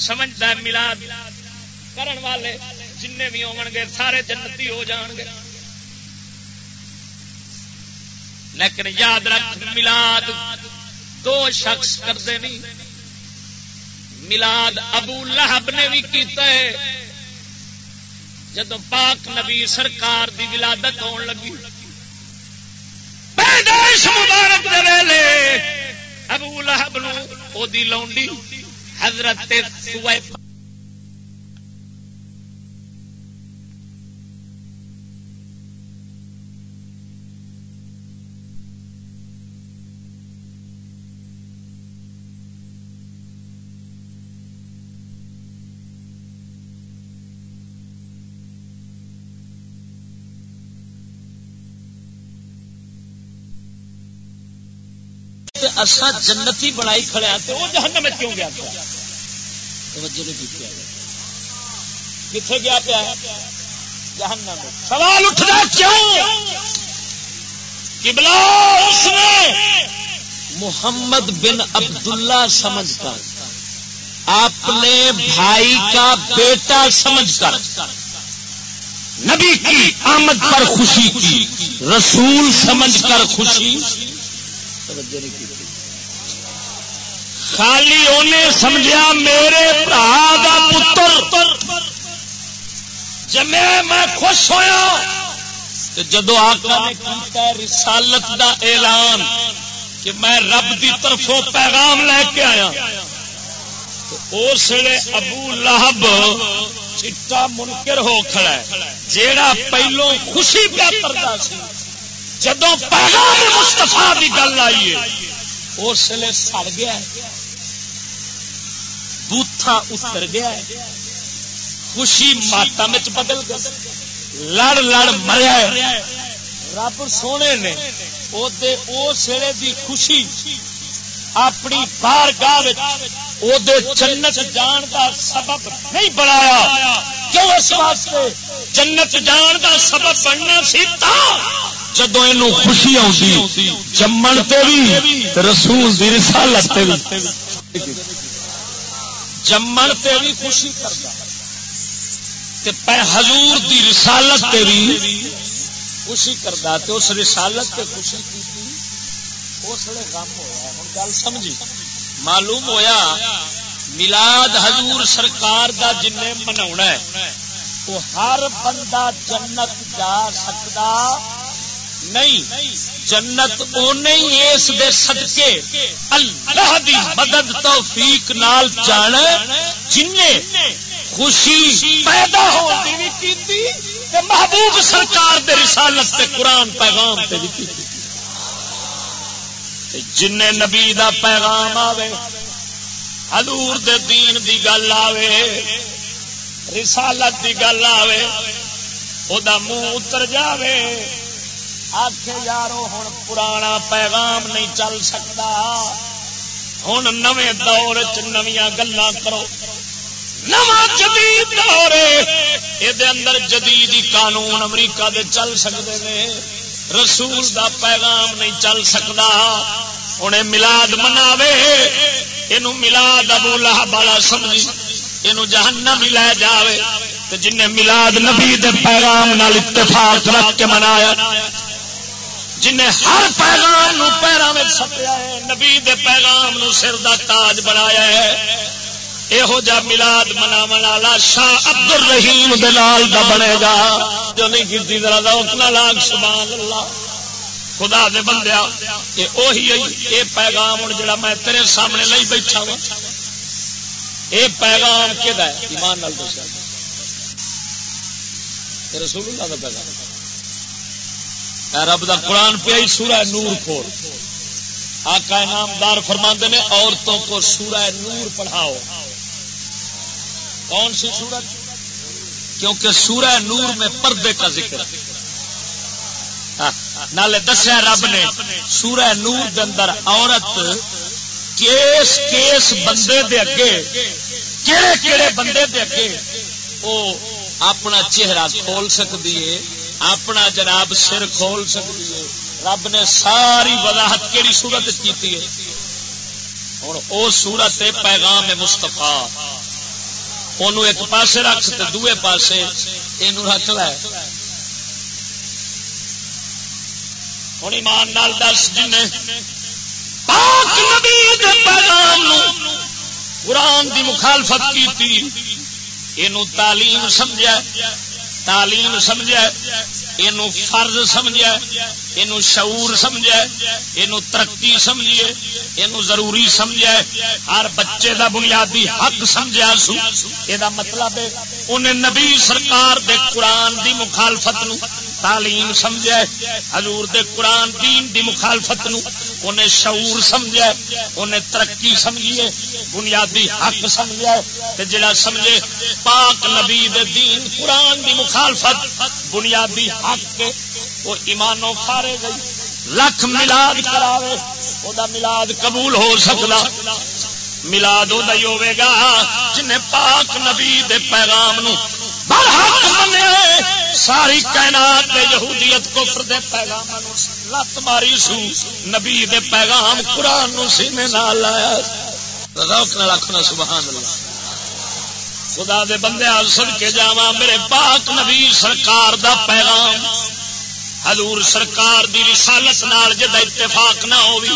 A: سمجھتا ہے ملاد کرن والے جن بھی ہو گے سارے جنتی ہو جان گے لیکن یاد رکھ، ملاد دو شخص کرتے نہیں۔ ملاد ابو لہب نے بھی کیتا ہے۔ جدو پاک نبی سرکار دی ولادت ہون لگی، پیدائش مبارک دے ویلے ابو لہب نو او دی لونڈی حضرت سوائے اصا جنتی بنائی کھڑے ہیں وہ جہنم میں کیوں گیا؟ توجہ نہیں کتنے گیا۔ پیا؟ جہنم میں۔ سوال اٹھنا کیوں؟ کبلا اس نے محمد بن عبداللہ سمجھ کر اپنے بھائی کا بیٹا سمجھ کر نبی کی آمد پر خوشی کی، رسول سمجھ کر خوشی۔ توجہ نہیں کی۔ خالی انہیں سمجھا میرے برا کا پتر۔ جمے میں خوش ہوا جدو آقا نے کیتا رسالت دا اعلان کہ میں رب دی طرفوں پیغام لے کے آیا اس ابو لہب چٹا منکر ہو کھڑا ہے، جیڑا پہلو خوشی پہ کرتا سی۔ جدو پیغام مستفا کی گل آئی ہے، اس لیے سڑ گیا بوتھا اتر گیا ہے۔ خوشی ماتا میں بدل گئی۔ لڑ لڑ مریا ہے۔ رب سونے نے سیڑے دی خوشی اپنی بار گاہ جنت جان کا سبب نہیں بنایا۔ کیوں اس واسطے جنت جان کا سبب بننا سی جدو یہ خوشی آتی جمن تے بھی رسول دی رسالت تے بھی جمن تے بھی خوشی کرتا حضور دی رسالت تے بھی خوشی کرتا تے اس رسالت تے خوشی کی اس لیے غم ہوا ہوں گل سمجھی؟ معلوم ہویا ملاد حضور سرکار دا جن منا وہ ہر بندہ جنت جا سکتا نہیں۔ جنت اس دے صدقے اللہ دی مدد توفیق نال جان جن خوشی پیدا ہوتی بھی محبوب سرکار دے رسالت تے قرآن پیغام تے بھی جن نبی دا پیغام آوے، حضور دے دین دی گل آوے، رسالت دی گل آوے او دا منہ اتر جاوے۔ آخ یارو ہوں پرانا پیغام نہیں چل سکتا۔ ہوں نو دور چ چویا گلا کرو۔ جدید دور یہ اندر جدید قانون امریکہ دے چل سکتے ہیں رسول دا پیغام نہیں چل سکتا
B: انہیں ملاد مناوے۔ یہ ملاد ابو لہب والا سمجھی۔ یہ جہنم ہی لے جاوے۔ تو جن ملاد نبی دے پیغام نال اتفاق رکھ کے منایا۔ جن ہر پیغام نو پیروں میں سپیا ہے، نبی دے پیغام نو سر دا تاج بنایا ہے۔ یہو جا ملاد مناو والا شاہ عبد الرحیم دلال دا بنے گا، جو نہیں کی ذرا اتنا لاگ سبحان اللہ خدا دے بندیا یہ پیغام ہوں جڑا میں تیرے سامنے لئی بیٹھا وا یہ پیغام کہ ایمان نال دسیا۔ رسول اللہ کا پیغام۔ رب دا قرآن پہ سورہ نور کھول۔ آقا نامدار فرماندے نے، عورتوں کو سورہ نور پڑھاؤ۔ کون سی سورت کیونکہ سورہ نور میں پردے کا ذکر۔ ہاں، نالے دسیا رب نے، سورہ نور دے اندر عورت کیس کیس بندے دے اگے کہڑے کہڑے بندے دے اگے وہ اپنا چہرہ کھول سکتی ہے۔ اپنا جناب سر کھول سکتی ہے۔ رب نے ساری وضاحت کہڑی سورت کی ہے۔ اور وہ سورت پیغام مستفا ان ایک پاسے رکھ تو دوے پاسے یہ رکھ لے۔ ہوں ایمان نال دس جن پاک نبی پیغام قرآن کی مخالفت کی تعلیم سمجھا۔ تعلیم سمجھا یہ فرض سمجھا یہ شعور سمجھا یہ ترقی سمجھیے یہ ضروری سمجھا ہر بچے دا بنیادی حق سمجھا سو۔ یہ مطلب ہے انہیں نبی سرکار دے قرآن دی مخالفت نو تعلیم سمجھا حضور دے قرآن دین دی مخالفت نو انہیں شعور سمجھا انہیں ترقی سمجھیے، بنیادی حق سمجھا جڑا سمجھے، پاک نبی دے دین قرآن دی مخالفت، بنیادی حق وہ ایمانو فارے گئی۔ لکھ ملاد کراوے وہ ملاد قبول ہو سکتا ملاد وہ ہوے گا جن پاک نبی دے پیغام نو برحق منے۔ ساری کائنات دے یہودیت کفر دے پیغام نو لت ماری سو۔ نبی دے پیغام قرآن نو سینے نال لایا۔ روک نہ رکھنا سبحان اللہ خدا دے بندے سن کے جاوا میرے پاک نبی سرکار دا پیغام۔ حضور سرکار دی رسالت نال جدا اتفاق نہ ہوئی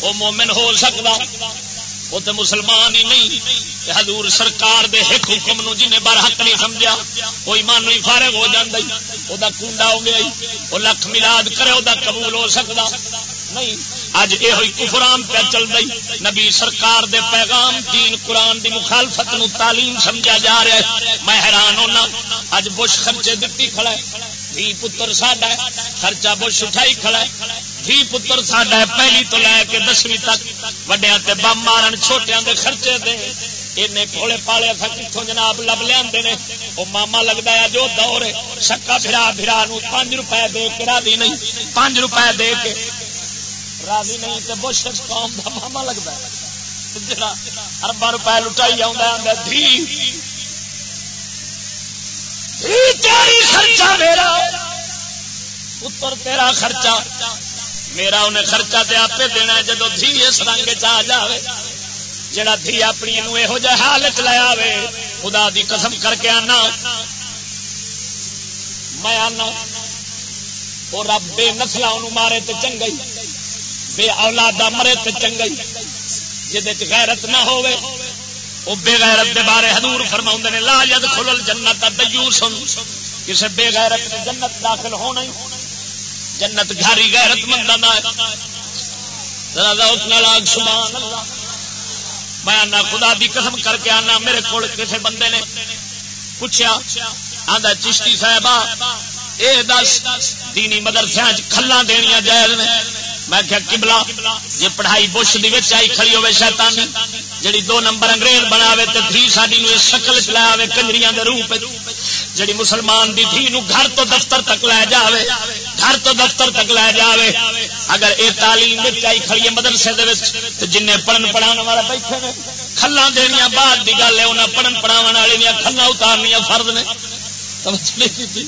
B: وہ مومن ہو سکتا وہ تو مسلمان ہی نہیں۔ حضور سرکار دے ایک حکم نو جنہیں بار حق نہیں سمجھا وہ ایمان نہیں فارغ ہو جاتا وہ کنڈا ہو گیا وہ لکھ ملاد کرے وہ قبول ہو سکتا نہیں، اج یہ ہوئی کفران پہ چل رہی نبی سرکار دے پیغام، دین قرآن دی مخالفت نو تعلیم سمجھا جا رہا ہے۔ میں حیران ہونا، اج بش خرچے دتی کھڑا ہے۔ دھی پتر ساڈا ہے، خرچہ بش اٹھائی کھڑا ہے۔ دھی پتر ساڈا ہے، پہلی تو لے کے دسویں تک۔ وڈیا بم مارن چھوٹیا کے خرچے دے۔ اینے کھولے پالے کتوں جناب لب لیا وہ ماما لگتا ہے جو دور سکا پھرا پھرا پانچ روپئے دے کے، راضی نہیں۔ پانچ روپئے دے کے۔ راضی نہیں تو بش قوم کا ماما لگتا ہے۔ اربا روپئے لٹائی آ دھی۔ خرچہ میرا؟ پتر تیرا خرچہ۔ میرا انہیں خرچہ تے آپ دینا جدو دھی اس رنگ چ جائے جڑا دھی اپنی یہو جہ حالت لیا خدا دی قسم کر کے آنا۔ میں آنا۔ وہ رب بے نسل مارے تو چنگئی بے اولادا مرے تو چنگئی جہد غیرت نہ ہوئے وہ بے غیرت دے بارے حضور فرما نے، لا ید کھلل جنت سن کسی بے غیرت جنت داخل ہونا ہی جنت گھاری غیرت مند میں آنا خدا دی قسم کر کے آنا میرے کو کسی بندے نے پوچھا آدھا چشتی صاحب یہ دس، دینی مدرسے کھلا دنیا جائز نے۔ میں کیا کبلا جی پڑھائی بش دی آئی کھڑی ہوے شیطانی، جڑی دو نمبر انگریز بناوے تے دھی ساڈی نو شکل چ لاوے کنجریاں دے روپ جڑی مسلمان دی دھی نو گھر تو دفتر تک لے جاوے، گھر تو دفتر تک لے جاوے، اگر اے تعلیم وچ آئی کھڑی ہے مدرسے دے وچ، تے جننے پڑھن پڑھاون والے بیٹھے نے کھلا دینیاں بعد دی گل ہے، انہاں پڑھن پڑھاون والے کھلا اتارنیاں فرض نے سمجھ نہیں کی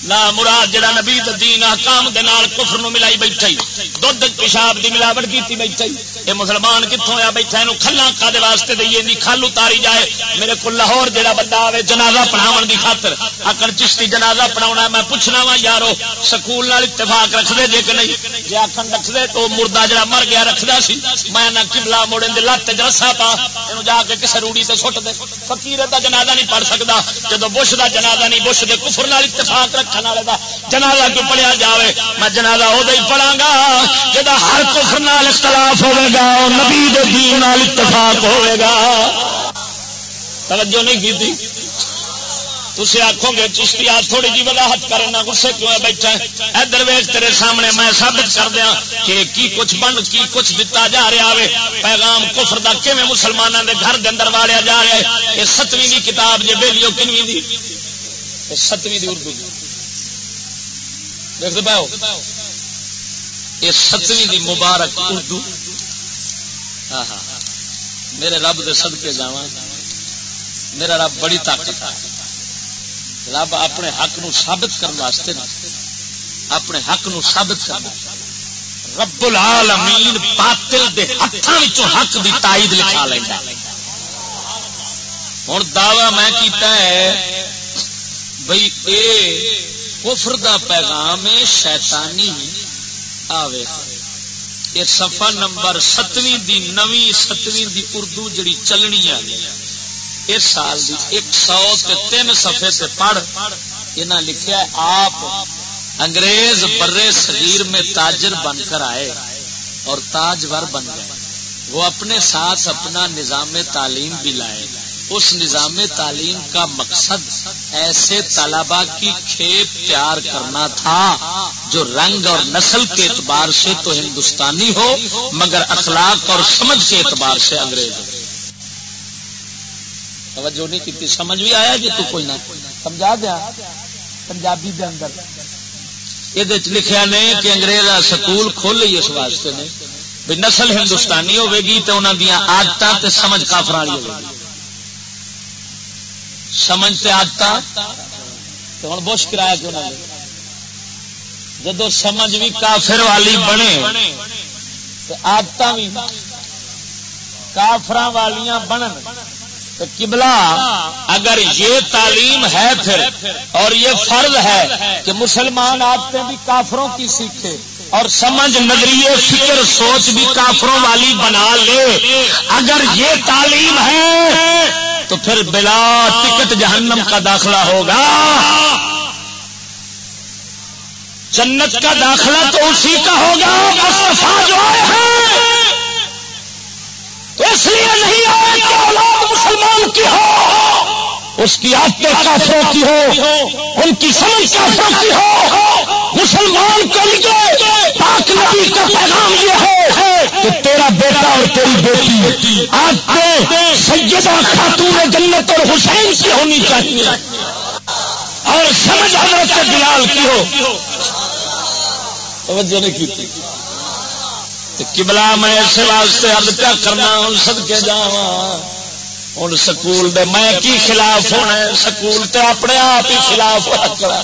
A: نہ مراد جڑا نبی دین حکام دے نال کفر نو ملائی بیٹھا ہی دودھ پیشاب دی ملاوٹ کیتی بیٹھا اے مسلمان کتوں آیا بیٹھا اینو کھلا کا واسطے دئیے دی کھل اتاری جائے۔ میرے کو لاہور جڑا بندہ آوے جنازہ پڑھاون دی خاطر۔ اکن چشتی جنازہ پڑھاونا میں پوچھنا وا یارو، سکول اتفاق رکھ دے جے کہ نہیں؟ جے اکن رکھ دے تو مردہ جڑا مر گیا رکھدا سی، میں نہ قبلہ موڑن دے لت تے رسا پا، اینو جا کے کسے روڑی تے سٹ دے۔ فقیر دا جنازہ نہیں پڑھ سکدا، جدوں بش دا جنازہ نہیں، بش دے کفر نال اتفاق رکھن والے دا جنازہ کیوں پڑھیا جاوے؟ میں جنازہ ادو ہی پڑھا گا جا ہر کفر نال اختلاف ہوے گا نبی دین نال اتفاق ہوے گا۔ توجہ نہیں کی تھی؟ تھی آخو گے چشتی آ تھوڑی جی وضاحت کرنا غصے کیوں ہے بیٹھا ادھر ویخ تیرے سامنے میں ثابت کر دیا کہ کی کچھ بن، کی کچھ دتا جا رہا ہے پیغام کفر دا کیویں مسلمانوں کے گھر دے اندر والیا جا رہا ہے؟ یہ ستویں دی کتاب جی بہلیو کنویں دی؟ ستویں دی اردو دیکھتے پاؤ؟ یہ ستویں دی مبارک اردو۔ ہاں ہاں۔ میرے رب دے صدقے جا میرا رب بڑی طاقت ہے۔ رب اپنے حق نو ثابت کرنے واسطے اپنے حق نو ثابت کرنا رب العالمین باطل دے ہاتھوں حق دی تائید لکھا لینا ہوں دعوی میں کیتا ہے بھائی اے کفر دا پیغام شیطانی آوے۔ یہ سفا نمبر ستویں دی نویں، ستویں دی اردو جڑی چلنی ہے، اس سال دی ایک سو تے تین سفے تے پڑھ انہاں لکھیا آپ انگریز برے صغیر میں تاجر بن کر آئے اور تاجور بن گئے۔ وہ اپنے ساتھ اپنا نظام تعلیم بھی لائے۔ اس نظام تعلیم کا مقصد ایسے طلبا کی کھیت تیار کرنا تھا جو رنگ اور نسل کے اعتبار سے تو ہندوستانی ہو، مگر اخلاق اور سمجھ کے اعتبار سے انگریز ہو۔ توجہ نہیں کی سمجھ بھی آیا جی تو کوئی نہ۔ سمجھا دیا پنجابی دے اندر۔ یہ لکھا نے کہ انگریز سکول کھول اس واسطے نے۔ نسل ہندوستانی ہوے گی تو انہوں دیا آدت سمجھ کافر والی ہوگی سمجھتے آتا؟ تو ہوں بش کرایہ کیوں نہ جدو سمجھ بھی کافر والی بنے تو آدت بھی کافر والیاں بنن۔ تو کبلا اگر یہ تعلیم ہے پھر، اور یہ فرض ہے کہ مسلمان آدتیں بھی کافروں کی سیکھے، اور سمجھ، نظریے، فکر، سوچ بھی کافروں والی بنا لے۔ اگر یہ تعلیم ہے تو پھر بلا ٹکٹ جہنم کا داخلہ ہوگا۔ جنت کا داخلہ تو اسی کا ہوگا۔ جو تو اس لیے نہیں آئے کہ اولاد مسلمان کی ہو۔ اس کی آتے کافروں کی ہو۔ ان کی سمجھ کافروں کی ہو۔ مسلمان کو لیے پاک نبی کا پیغام یہ ہے کہ تیرا بیٹا اور تیری بیٹی آج تو سیدہ خاتون جنت اور حسین کی ہونی چاہیے۔ اور سمجھ حضرت کے بلال کی ہو۔ توجہ نہیں کی کبلا میں اس واسطے ارد کیا کرنا ہوں سد کے جا ہوں سکول دے میں کی خلاف ہونا سکول تے اپنے آپ ہی خلاف ہوا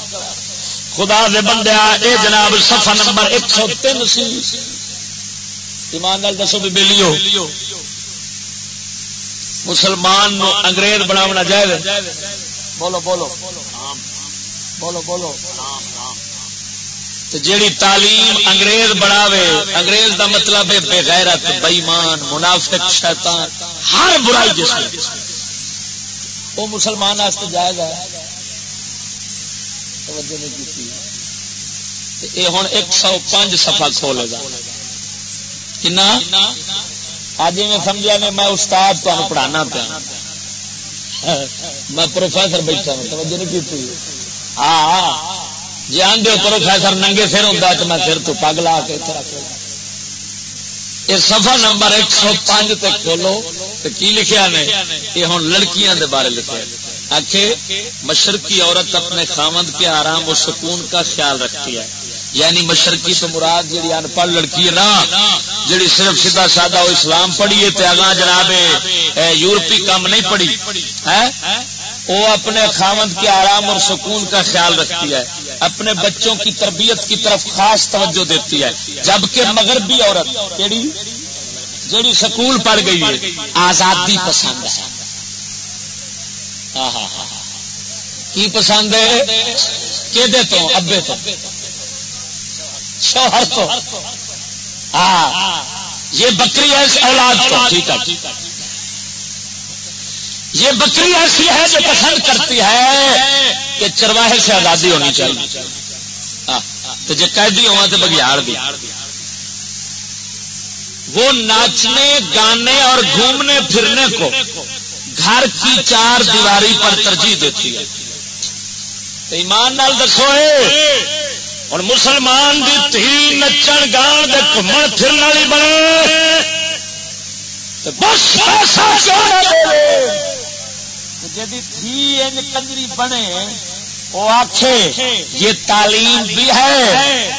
A: خدا دے بندے اے جناب صفحہ نمبر ایک سو تین سی۔ ایمان نال دسو بھی بلی ہو مسلمان نو انگریز بناونا جائے۔ بولو بولو۔ بولو بولو۔ جیڑی تعلیم انگریز بناوے انگریز دا مطلب ہے بے غیرت بےمان منافق شیطان ہر برائی جس میں۔ وہ مسلمان جائز ہے۔ توجہ نہیں کی یہ ہوں ایک سو پانچ سفا کھولے گا۔ اج میں سمجھا نے میں استاد تمہیں پڑھانا پیا۔ میں پروفیسر بیٹھا ہوں، توجہ نہیں کی ہاں جی آدھے پروفیسر ننگے سر ہوں تو میں سر تو پگ لا کے یہ سفا نمبر ایک سو پانچ تک کھولو تو کی لکھیا نے؟ یہ ہوں لڑکیاں دے بارے لکھے آخے مشرقی عورت اپنے خامد کے آرام و سکون کا خیال رکھتی ہے۔ یعنی مشرقی تو مراد جی ان پڑھ لڑکی ہے نا جی صرف سیدھا سادہ وہ اسلام پڑھیے تو اگاں جناب یورپی کام نہیں پڑھی، ہے؟ وہ اپنے خامد کے آرام اور سکون کا خیال رکھتی ہے، اپنے بچوں کی تربیت کی طرف خاص توجہ دیتی ہے، جبکہ مغربی عورت، کیڑی؟ جیڑی سکول پڑھ گئی ہے، آزادی پسند ہے۔ کی پسند ہے؟ کہ ابے تو؟ شوہر تو ہاں یہ بکری ہے اولاد کو۔ ٹھیک ہے۔ یہ بکری ایسی ہے جو پسند کرتی ہے کہ چرواہے سے آزادی ہونی چاہیے۔ تو جو قیدی ہوا تو بگیار بھی وہ ناچنے، گانے اور گھومنے، پھرنے کو گھر کی چار دیواری پر ترجیح دیتی ہے۔ ایمان نال دسو اور مسلمان دی تھی نچن گان دے گھومن پھرن والی بنے۔ بس جی تھی کنجری بنے وہ آخے یہ تعلیم بھی ہے،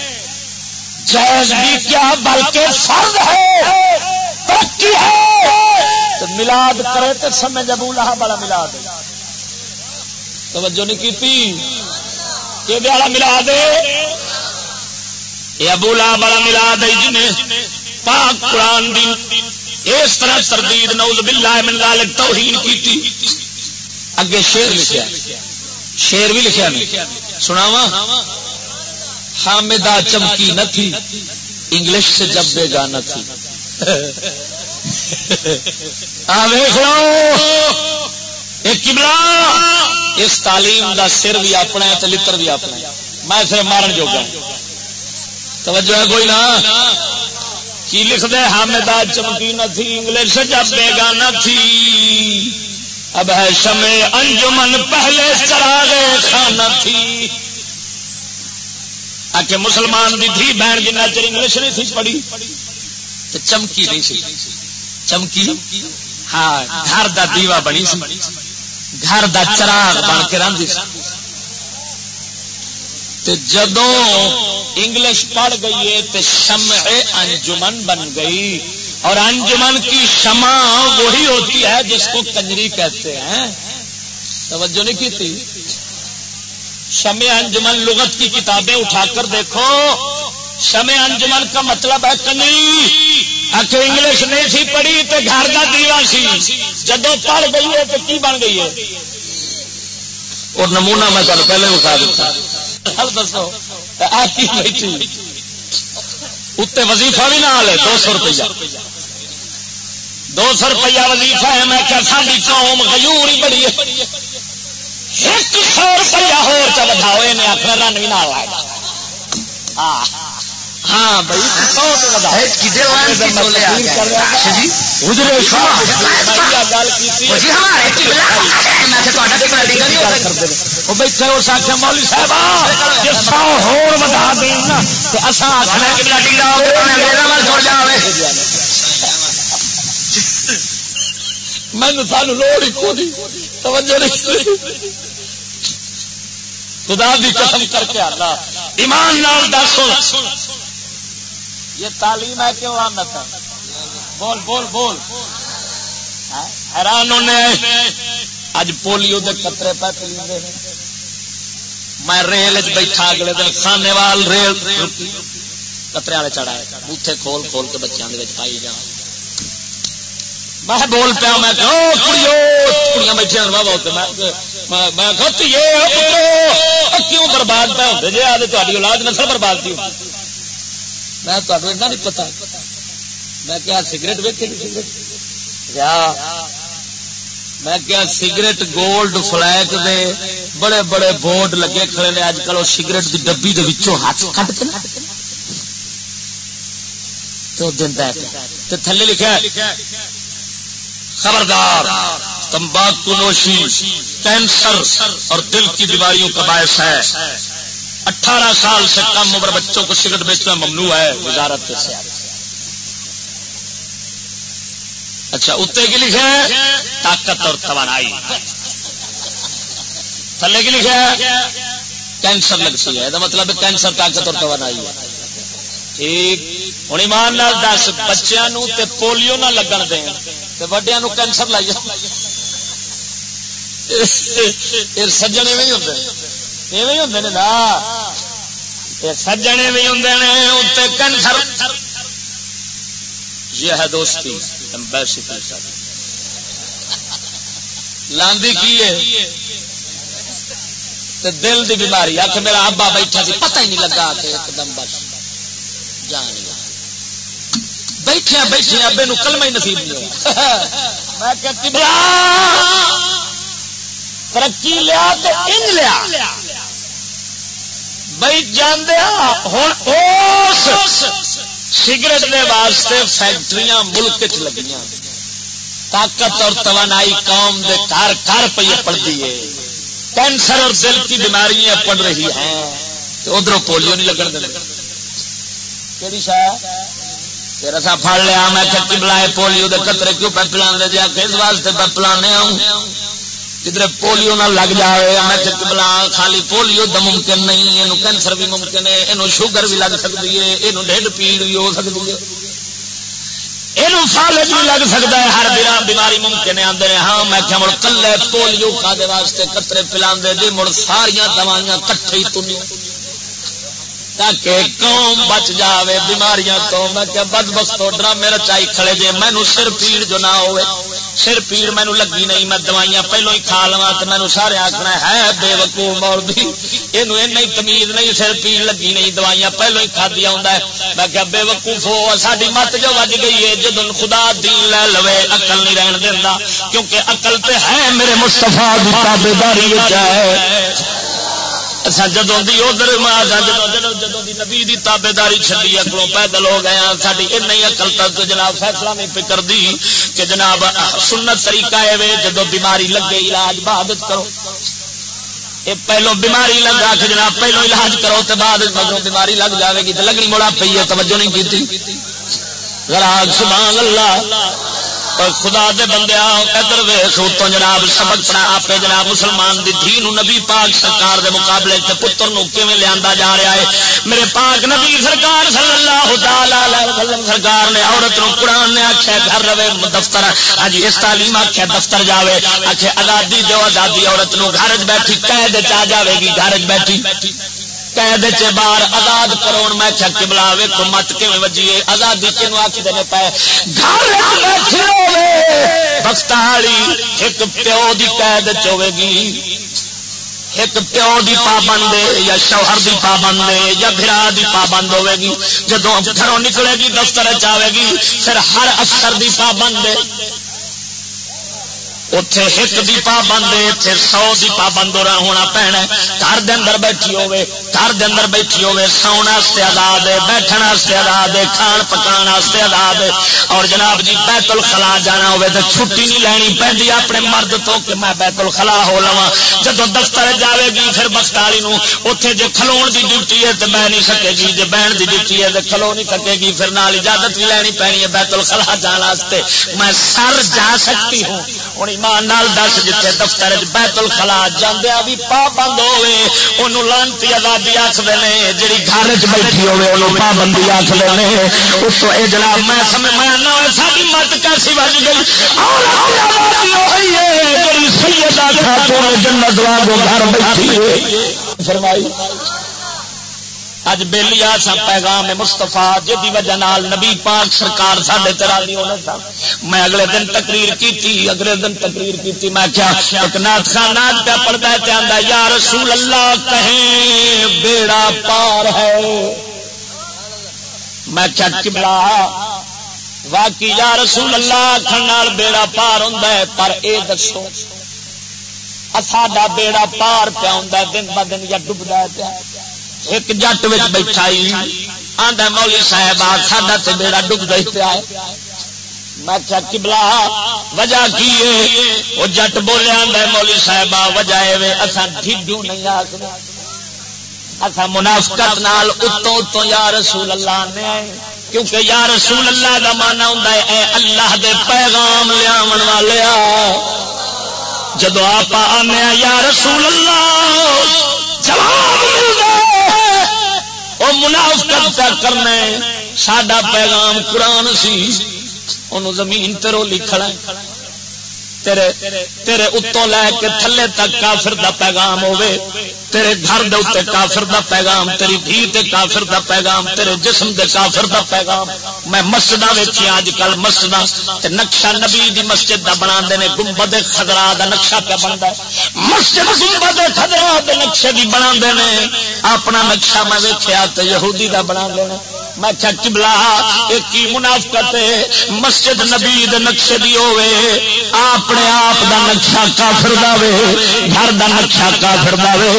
A: جائز بھی کیا، بلکہ فرض ہے، ترقی ہے۔ تو ملاد کرے تو سمے جب لہا بڑا ملاد۔ توجہ نہیں کی یہ بڑا ملا دے۔ یہ ابو لا بڑا ملا دے جی جنہیں پاک قرآن دی اس طرح تردید نوز باللہ من ذالک توہین کی اگے شیر لکھیا۔ شیر بھی لکھا نہیں سناوا حامدہ چمکی نہ تھی۔ انگلش سے جب بے گانا تھی۔ آ دیکھ لو۔ اس تعلیم دا سر بھی اپنا ہے لطر بھی اپنا ہے۔ میں پھر مارن جوگا۔ توجہ ہے کوئی نہ؟ کی لکھ دے حامدہ چمکی نہ تھی، انگلش جب بے تھی۔ اب ہے شمع انجمن، پہلے چراغ خانہ تھی۔ آ کے مسلمان بھی تھی بہن جنا چر انگلش نہیں تھی پڑھی تو چمکی نہیں سی چمکی؟ ہاں گھر دا دیوا بنی سی۔ گھر دا چراغ بن کے رہی جدو انگلش پڑھ گئی ہے تو شمع انجمن بن گئی۔ اور انجمن کی شمع وہی ہوتی ہے جس کو کنجری کہتے ہیں۔ توجہ نہیں کی تھی شمع انجمن لغت کی کتابیں اٹھا کر دیکھو۔ شمع انجمن کا مطلب ہے کنجری آخر انگلش نہیں سی پڑھی تو گھر کا دیوا سی۔ جدو پڑھ گئی ہے تو کی بن گئی ہے؟ اور نمونہ میں تمہیں پہلے اٹھا دیتا دسو۔ اتنے وظیفہ بھی نہ لے دو سو روپیہ۔ دو سو روپیہ وظیفہ ہے، میں کیا ساری قوم غیور ہی بڑی ہے۔ ایک سو روپیہ ہو چل بدھاؤ یہ آخر رن بھی نہ لائے گا ہاں بھائی بیٹھے اس آخر مولی صاحب سو ہو بتا دینا اصا مینو سان لوڑ ہی کھولی توجہ نہیں خدا بھی قسم کر کے آنا۔ ایمان نال دس یہ تعلیم ہے کہ آمت ہے؟ بول بول بول۔ ہاں، حیران ہونے اج پولیو کے قطرے پہ پلیندے میں ریل چ بیٹھا اگلے دن کھانے وال ریل۔ قطرے والے چڑھائے بوٹے کھول کھول کے بچوں کے پائی جا میں بول پیا، میں کڑیاں بیٹھے میں کیوں برباد پہ ہوتے جی آدھے تاری اولاد نسل برباد کی میں تمہیں ایسا نہیں پتا۔ میں کیا سگریٹ ویکے سگریٹ؟ میں کیا سگریٹ گولڈ فلیک دے بڑے بڑے بورڈ لگے کھڑے نے۔ اج کل سگریٹ کی ڈبی ہاتھ کٹ کے تو دن تھلے لکھا خبردار، تمباکو نوشی، کینسر اور دل کی بیماریوں کا باعث ہے۔ اٹھارہ سال سے کم عمر بچوں کو سگریٹ بیچنا ممنوع ہے، وزارت سے اچھا اتنے کی لکھا ہے طاقت اور توانائی۔ تھلے کی لکھا ہے کینسر لگتی ہے۔ مطلب کینسر، طاقت اور توانائی ہے۔ ٹھیک۔ ہوں ایمان لال دس بچوں پولیو نہ لگن دیں وڈیا کینسر لائی سجن ایویں ہوتے ایویں ہوتے نا
B: سجنے بھی ہوں اتنے کینسر یہ ہے دوستی
A: لاندی کی ہے؟ دل دی بیماری۔ آ میرا ابا بیٹھا سی، پتہ ہی نہیں لگا کہ ایک دم بس جان بیٹھے بیٹھے ابے نو کلمہ ہی نصیب نہیں ہوا۔ ترقی لیا انج لیا۔ بھائی جاندیا ہوں اس سگریٹ دے واسطے فیکٹریاں، ملک چ لگیاں۔ طاقت اور توانائی قوم دے گھر گھر پہ پڑتی ہے۔ کینسر اور دل کی بیماریاں پڑ رہی ہیں۔ تو ادھر پولیو نہیں لگن دے۔ کہڑی شاید پھر اصا پڑ لیا، میں کچی بلائے پولیو دے قطرے کیوں پہ پلا دے جا کس واسطے پہ پلانے آؤں جدھر پولیو نہ لگ جائے میں چک بلا خالی پولیو تو ممکن نہیں یہ کینسر بھی ممکن ہے یہ شوگر بھی لگ سکتی ہے یہ ڈیڈ پیڑ بھی ہو سکتی ہے۔ یہ فالج بھی لگ سکتا ہے، ہر بنا بیماری ممکن آدھے ہاں میں کیا مڑ کلے پولیو کا واسطے قطرے پلا جی مڑ ساریا دوائیاں کٹھی تنی تاکہ قوم بچ جاوے، بیماریاں تو میں کیا بد بخت ڈرامے رچائی کھڑے جے مینو سر پیڑ جو نہ ہوئے۔ سر پیڑ مینو لگی نہیں، میں دوائیاں پہلو ہی کھا لوا تو مینو سارے آخنا ہے بے وقوع مول بھی یہ تمیز نہیں، سر پیڑ لگی نہیں، دوائیاں پہلو ہی کھا دیا ہوں میں کیا بے وقوف ہو ساری مت جو وج گئی ہے جد خدا دین لے لو اقل نہیں رہن دینا کیونکہ اقل تو ہے میرے مستفا داری ہے۔ جدوں کی ادھر جدوں کی نبی کی تابے داری چلی اگلوں پیدل ہو گیا ہاں، ساری این اکل تک جناب فیصلہ نہیں فکر دی کہ جناب سنت طریقہ ہے جدو بیماری لگے علاج بعد کرو۔ یہ پہلو بیماری لگا کہ جناب پہلو علاج کرو تو بعد مگر بیماری لگ جائے گی۔ تو لگنی مڑا پی ہے، توجہ نہیں کی سبحان اللہ۔ خدا دے بندے ادھر ویس اتوں جناب سبق پڑا آپ جناب مسلمان دی دھی نو نبی پاک سرکار دے مقابلے تے پتر نو کیویں لیا جا رہا ہے؟ میرے پاک نبی سرکار صلی اللہ تعالی علیہ وسلم سرکار نے عورت نو قرآن نے آخیا گھر رہے، دفتر ہاں جی اس تعلیم آخیا دفتر جاوے آخے آزادی دو آزادی عورت نو گھر بیٹھی، قید چ جاوے گی، گھر بیٹھی۔ قید چ باہر آزاد کرو میں چک بلا ویکو مت کی وجیے؟ آزادی کنو آخ دے پے؟ بختالی ایک پیو دی قید چوے گی۔ ایک پیو دی پابند یا شوہر دی پابند یا برا دی پابند ہوے گی۔ جدو گھروں نکلے گی، دفتر چاہے گی، پھر ہر افسر دی پابند اتے ایک دی پابند اتے سو دی پابند ہونا پینا گھر دے اندر بیٹھی ہوے گھر دے اندر بیٹھی ہوے سونا آزاد ہے بیٹھن آزاد ہے کھان پکان آزاد ہے اور جناب جی بیت الخلا جانا ہوے تو چھٹی نہیں لینی پہنتی اپنے مرد تو کہ میں بیت الخلا ہو لوا جب دفتر جاوے گی پھر بختالی اتے جی کھلو کی ڈیوٹی ہے تو بہ نہیں سکے گی جی بہن کی ڈیوٹی ہے تو کھلو نہیں سکے گی پھر نال اجازت بھی لینی پینی ہے بیت الخلا جانے میں سر جا سکتی ہوں ایمان نال دس جتنے دفتر بیت الخلا جاندیا بھی پابند ہوے انہوں لانتی آزادی آخر نے جی گھر چ بیٹھی ہوے انہوں پابندی آخر نے۔ اس یہ جناب، میں سمجھ میں ساری مت کیسی بج گئی؟ جنت گھر بیٹھی فرمائی۔ اج بہلی آ سا پیغام مستفا جی وجہ نال نبی پاک سرکار سڈے ترالی ہونے تھا میں اگلے دن تقریر کی اگلے دن تقریر کی میں کیا ایک نات خان پہ پڑھتا ہے آدھا یا رسول اللہ، کہیں بیڑا پار ہے۔ میں کیا کبلا واقعی یا رسول اللہ کھنال بیڑا پار ہوں پر اے دسو ساڈا بیڑا پار پیا ہوں دن ب دن یا ڈبدا پیا۔ ایک جٹ بیٹھا آدھا مولی صاحب، آ ساڈا تو بیڑا ڈب گئی پیا میں کیا کبلا وجہ کی وہ جٹ بولے آدھا مولی صاحب وجہ اصا ڈھڈو نہیں آ اصا منافقت نال اتوں اتوں، یا رسول اللہ نے کیونکہ یا رسول اللہ کا مانا ہوں اے اللہ دے پیغام لیا والے جدو آپ آنے یا رسول اللہ جواب وہ منافقت کا کرنا ساڈا پیغام قرآن سی ان زمین ترو لکھنا تیرے تیرے اتوں لے کے تھلے تک کافر دا پیغام ہوے تیرے گھر دے اتنے کافر دا پیغام، تیری دھی تے کافر دا پیغام، تیرے جسم دے کافر دا پیغام۔ میں مسجد ویچی اج کل مسجد نقشہ نبی دی مسجد دا بنا دینے گنبد خدرا دا نقشہ پہ بنتا ہے۔ مسجد گنبد خدرا دے نقشے دی بنا دینے اپنا نقشہ میں ویچیا تو یہودی دا بنا دینا میں کیا کبلا ایک منافقت مسجد نبی نقشے دی ہوے اپنے آپ دا نقشہ کافر دے گھر دا نقشہ کافر دے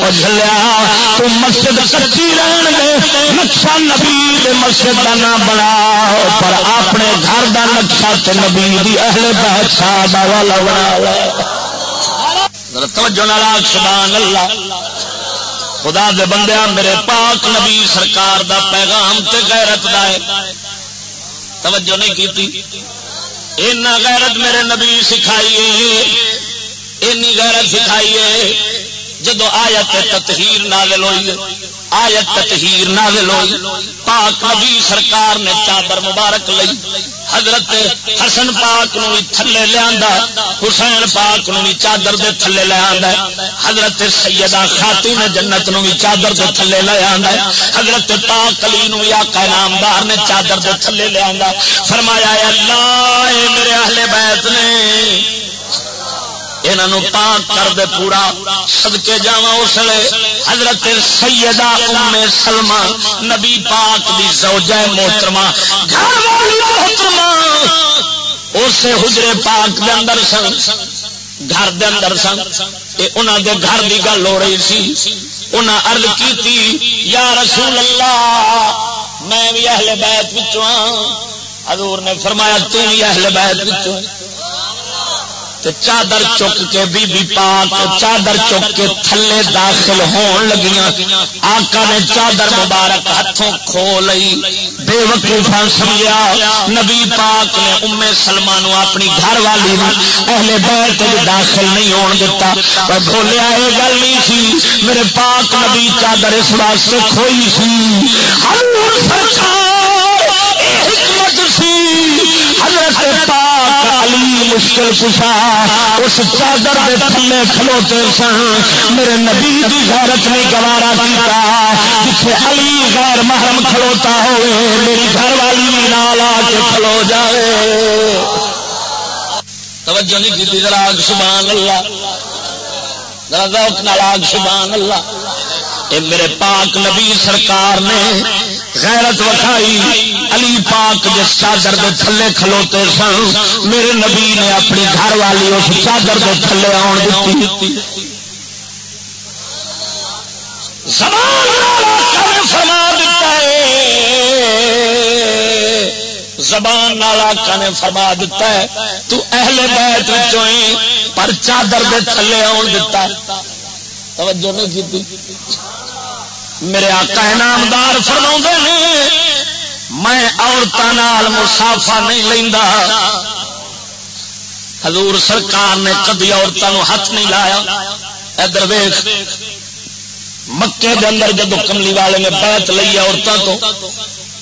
A: اور جلیا تو مسجد کچی رہن دے، نقشہ نبی دے مسجد دا نہ بنا۔ پر اپنے گھر دا نقشہ تے نبی دی اہل بیت صاحب والا بنا توجہ نال سبحان اللہ۔ خدا دے بندیا میرے پاک نبی سرکار دا پیغام تے غیرت دا ہے۔ توجہ نہیں کیتی۔ اینا غیرت میرے نبی سکھائیے اینی غیرت سکھائیے جدو آیت تطہیر نازل ہوئی آیت تطہیر نازل ہوئی۔ پاک نبی سرکار نے چادر مبارک لئی۔ حضرت حسن پاک نو تھلے لیا حسین پاک نو چادر دے تھلے لیا حضرت سیدہ خاتون جنت نو چادر دے تھلے لیا حضرت پاک علی نو یا نامدار نے چادر دے تھلے لیا فرمایا اللہ میرے اہل بیت نے انہوں پاک کر دے پورا سدکے جا اس حضرت سیدہ ام سلمہ، نبی پاک دی زوجہ محترمہ، گھر والی محترمہ۔ اسے حجرے پاک دے اندر سن، گھر دے اندر سن۔ انہوں دے گھر دی گل ہو رہی سی۔ انہاں عرض کی یا رسول اللہ، میں بھی اہل بیت وچوں ہاں حضور نے فرمایا، تو بھی اہل بیت وچوں چادر چک کے بی بی پاک چادر چک کے تھلے داخل ہون لگیاں۔ آقا نے چادر مبارک ہاتھوں کھو لئی۔ بے وقوفا سمجھا نبی پاک نے ام سلمان اپنی گھر والی نو اہل بیت داخل نہیں ہون دیتا پر بولیا یہ گل نہیں سی۔ میرے پاک نبی چادر اس واسطے کھوئی سی۔ حضور سرکار اے حکمت سی۔ حضرت پاک مشکل کشا، اس چادر کے تھلے کھلوتے سن میرے نبی کی غیرت نہیں گوارا کیا جتنے علی غیر محرم کھلوتا ہوئے، میری گھر والی بھی نال آ کے کھلو جائے توجہ نہیں کی ذرا سبحان اللہ۔ ذرا ذوق نال سبحان اللہ۔ اے میرے پاک نبی سرکار نے غیرت وکھائی علی پاک جس چادر کے تھلے کھلوتے سن، میرے نبی نے اپنی گھر والی اس چادر کے تھلے آن دیتی۔ فرما دیتا ہے؟ زبان آقا نے فرما دیتا ہے؟ تو اہل بیت چوئیں پر چادر دے تھلے آن دیتا۔ توجہ نہیں کی میرے آقا انعامدار فرما میں عورتوں مسافا نہیں لینا حضور سرکار نے کدی عورتوں ہاتھ نہیں لایا۔ ادھر ویخ مکے دے اندر جب کملی والے نے بیت لی عورتوں تو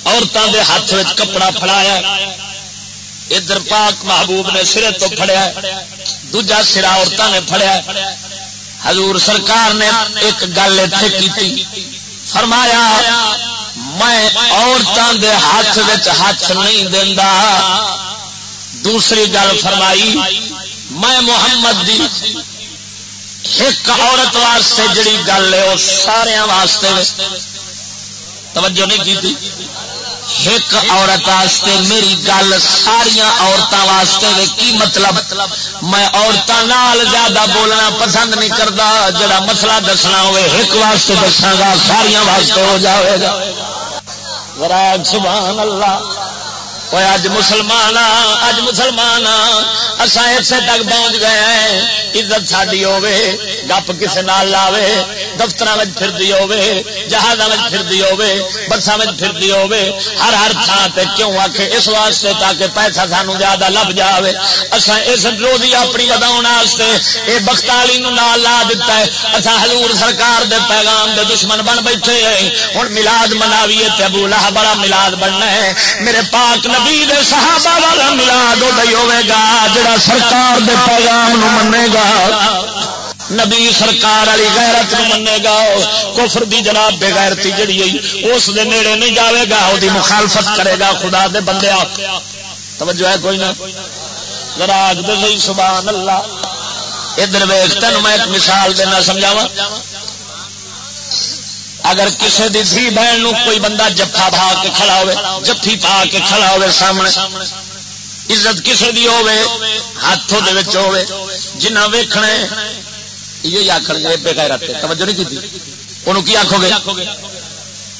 A: عورتوں دے ہاتھ میں کپڑا فڑایا ادھر پاک محبوب نے سرے تو فڑیا دوجا سرا عورتوں نے فڑیا حضور سرکار نے ایک گل اتنے کی فرمایا، میں عورتوں کے ہاتھ ہاتھ نہیں دا دوسری گل فرمائی، میں محمد دی ایک عورت واسطے جڑی گل ہے، وہ سارا واسطے۔ توجہ نہیں کی ایک عورت واسطے میری گل ساریا عورتوں واسطے کی مطلب؟ میں عورتوں زیادہ بولنا پسند نہیں کرتا جڑا مسئلہ دسنا ہوئے، ایک واسطے دساگا ساریا واسطے ہو جائے گا۔ سبحان اللہ اوے اج مسلمان اج مسلمان اصا اتنے تک پہنچ گئے ہیں عزت ساری ہوے گپ کسی نال لاوے دفتر پھرتی ہوے جہاز پھرتی ہوے بسا پھرتی ہوے ہر ہر تھان سے کیوں آخ اس واسطے تاکہ پیسہ سانو زیادہ لب جائے اصا اس روزی اپنی وداون بتاؤ یہ بختالی نال لا دیتا ہے اصا ہزور سرکار دے پیغام دے دشمن بن بیٹھے ہوں ملاد مناویے تے ابو لاہ بڑا ملاد بننا ہے میرے پاک
C: نبی دے صحابہ والا ملاد ادائی ہوے گا، جڑا سرکار دے پیغام نو منے گا۔ نبی سرکار والی غیرت نو منے گا کفر دی جناب بے غیرتی جڑی ہوئی، اس دے نیڑے نہیں جاوے گا وہ مخالفت کرے گا خدا دے بندے آپ۔ توجہ ہے کوئی نہ؟ ذرا آگ دے صحیح سبحان اللہ۔ ادھر ویخ تین میں ایک مثال دینا سمجھاوا اگر کسی دی دھی بہن نو کوئی بندہ جفا پا کے کھڑا ہوئے جفی پا کے کھڑا ہوئے سامنے، عزت کسی دی ہوئے، ہاتھوں دے وچ ہوئے جنہ ویکھنا یہ آخر گے بے غیرت توجہ نہیں کی انہوں کی آخو گے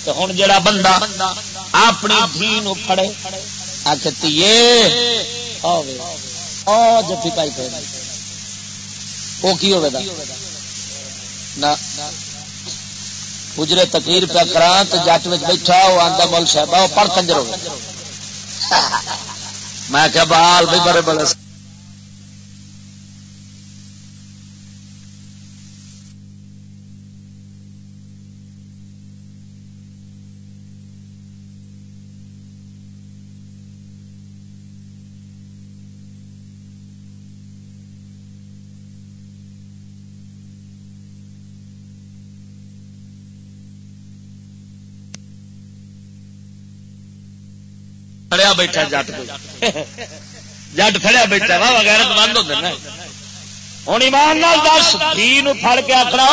C: تو ہوں جڑا بندہ اپنی دھی نو پھڑے آخ تیے جفی پائی وہ کی ہوگا اجرے تقریر پہ کرا تو جٹ میں بیٹھا وہ آتا مول صاحب پڑھ کنجر ہو میں کیا بال بھائی بڑے بڑے
A: کھڑیا بیٹھا جٹ جٹ کھڑیا بیٹھا واہ وغیرہ بند ہوتے ہیں ہوں ایمان نال دس، دھی پھڑ کے آخنا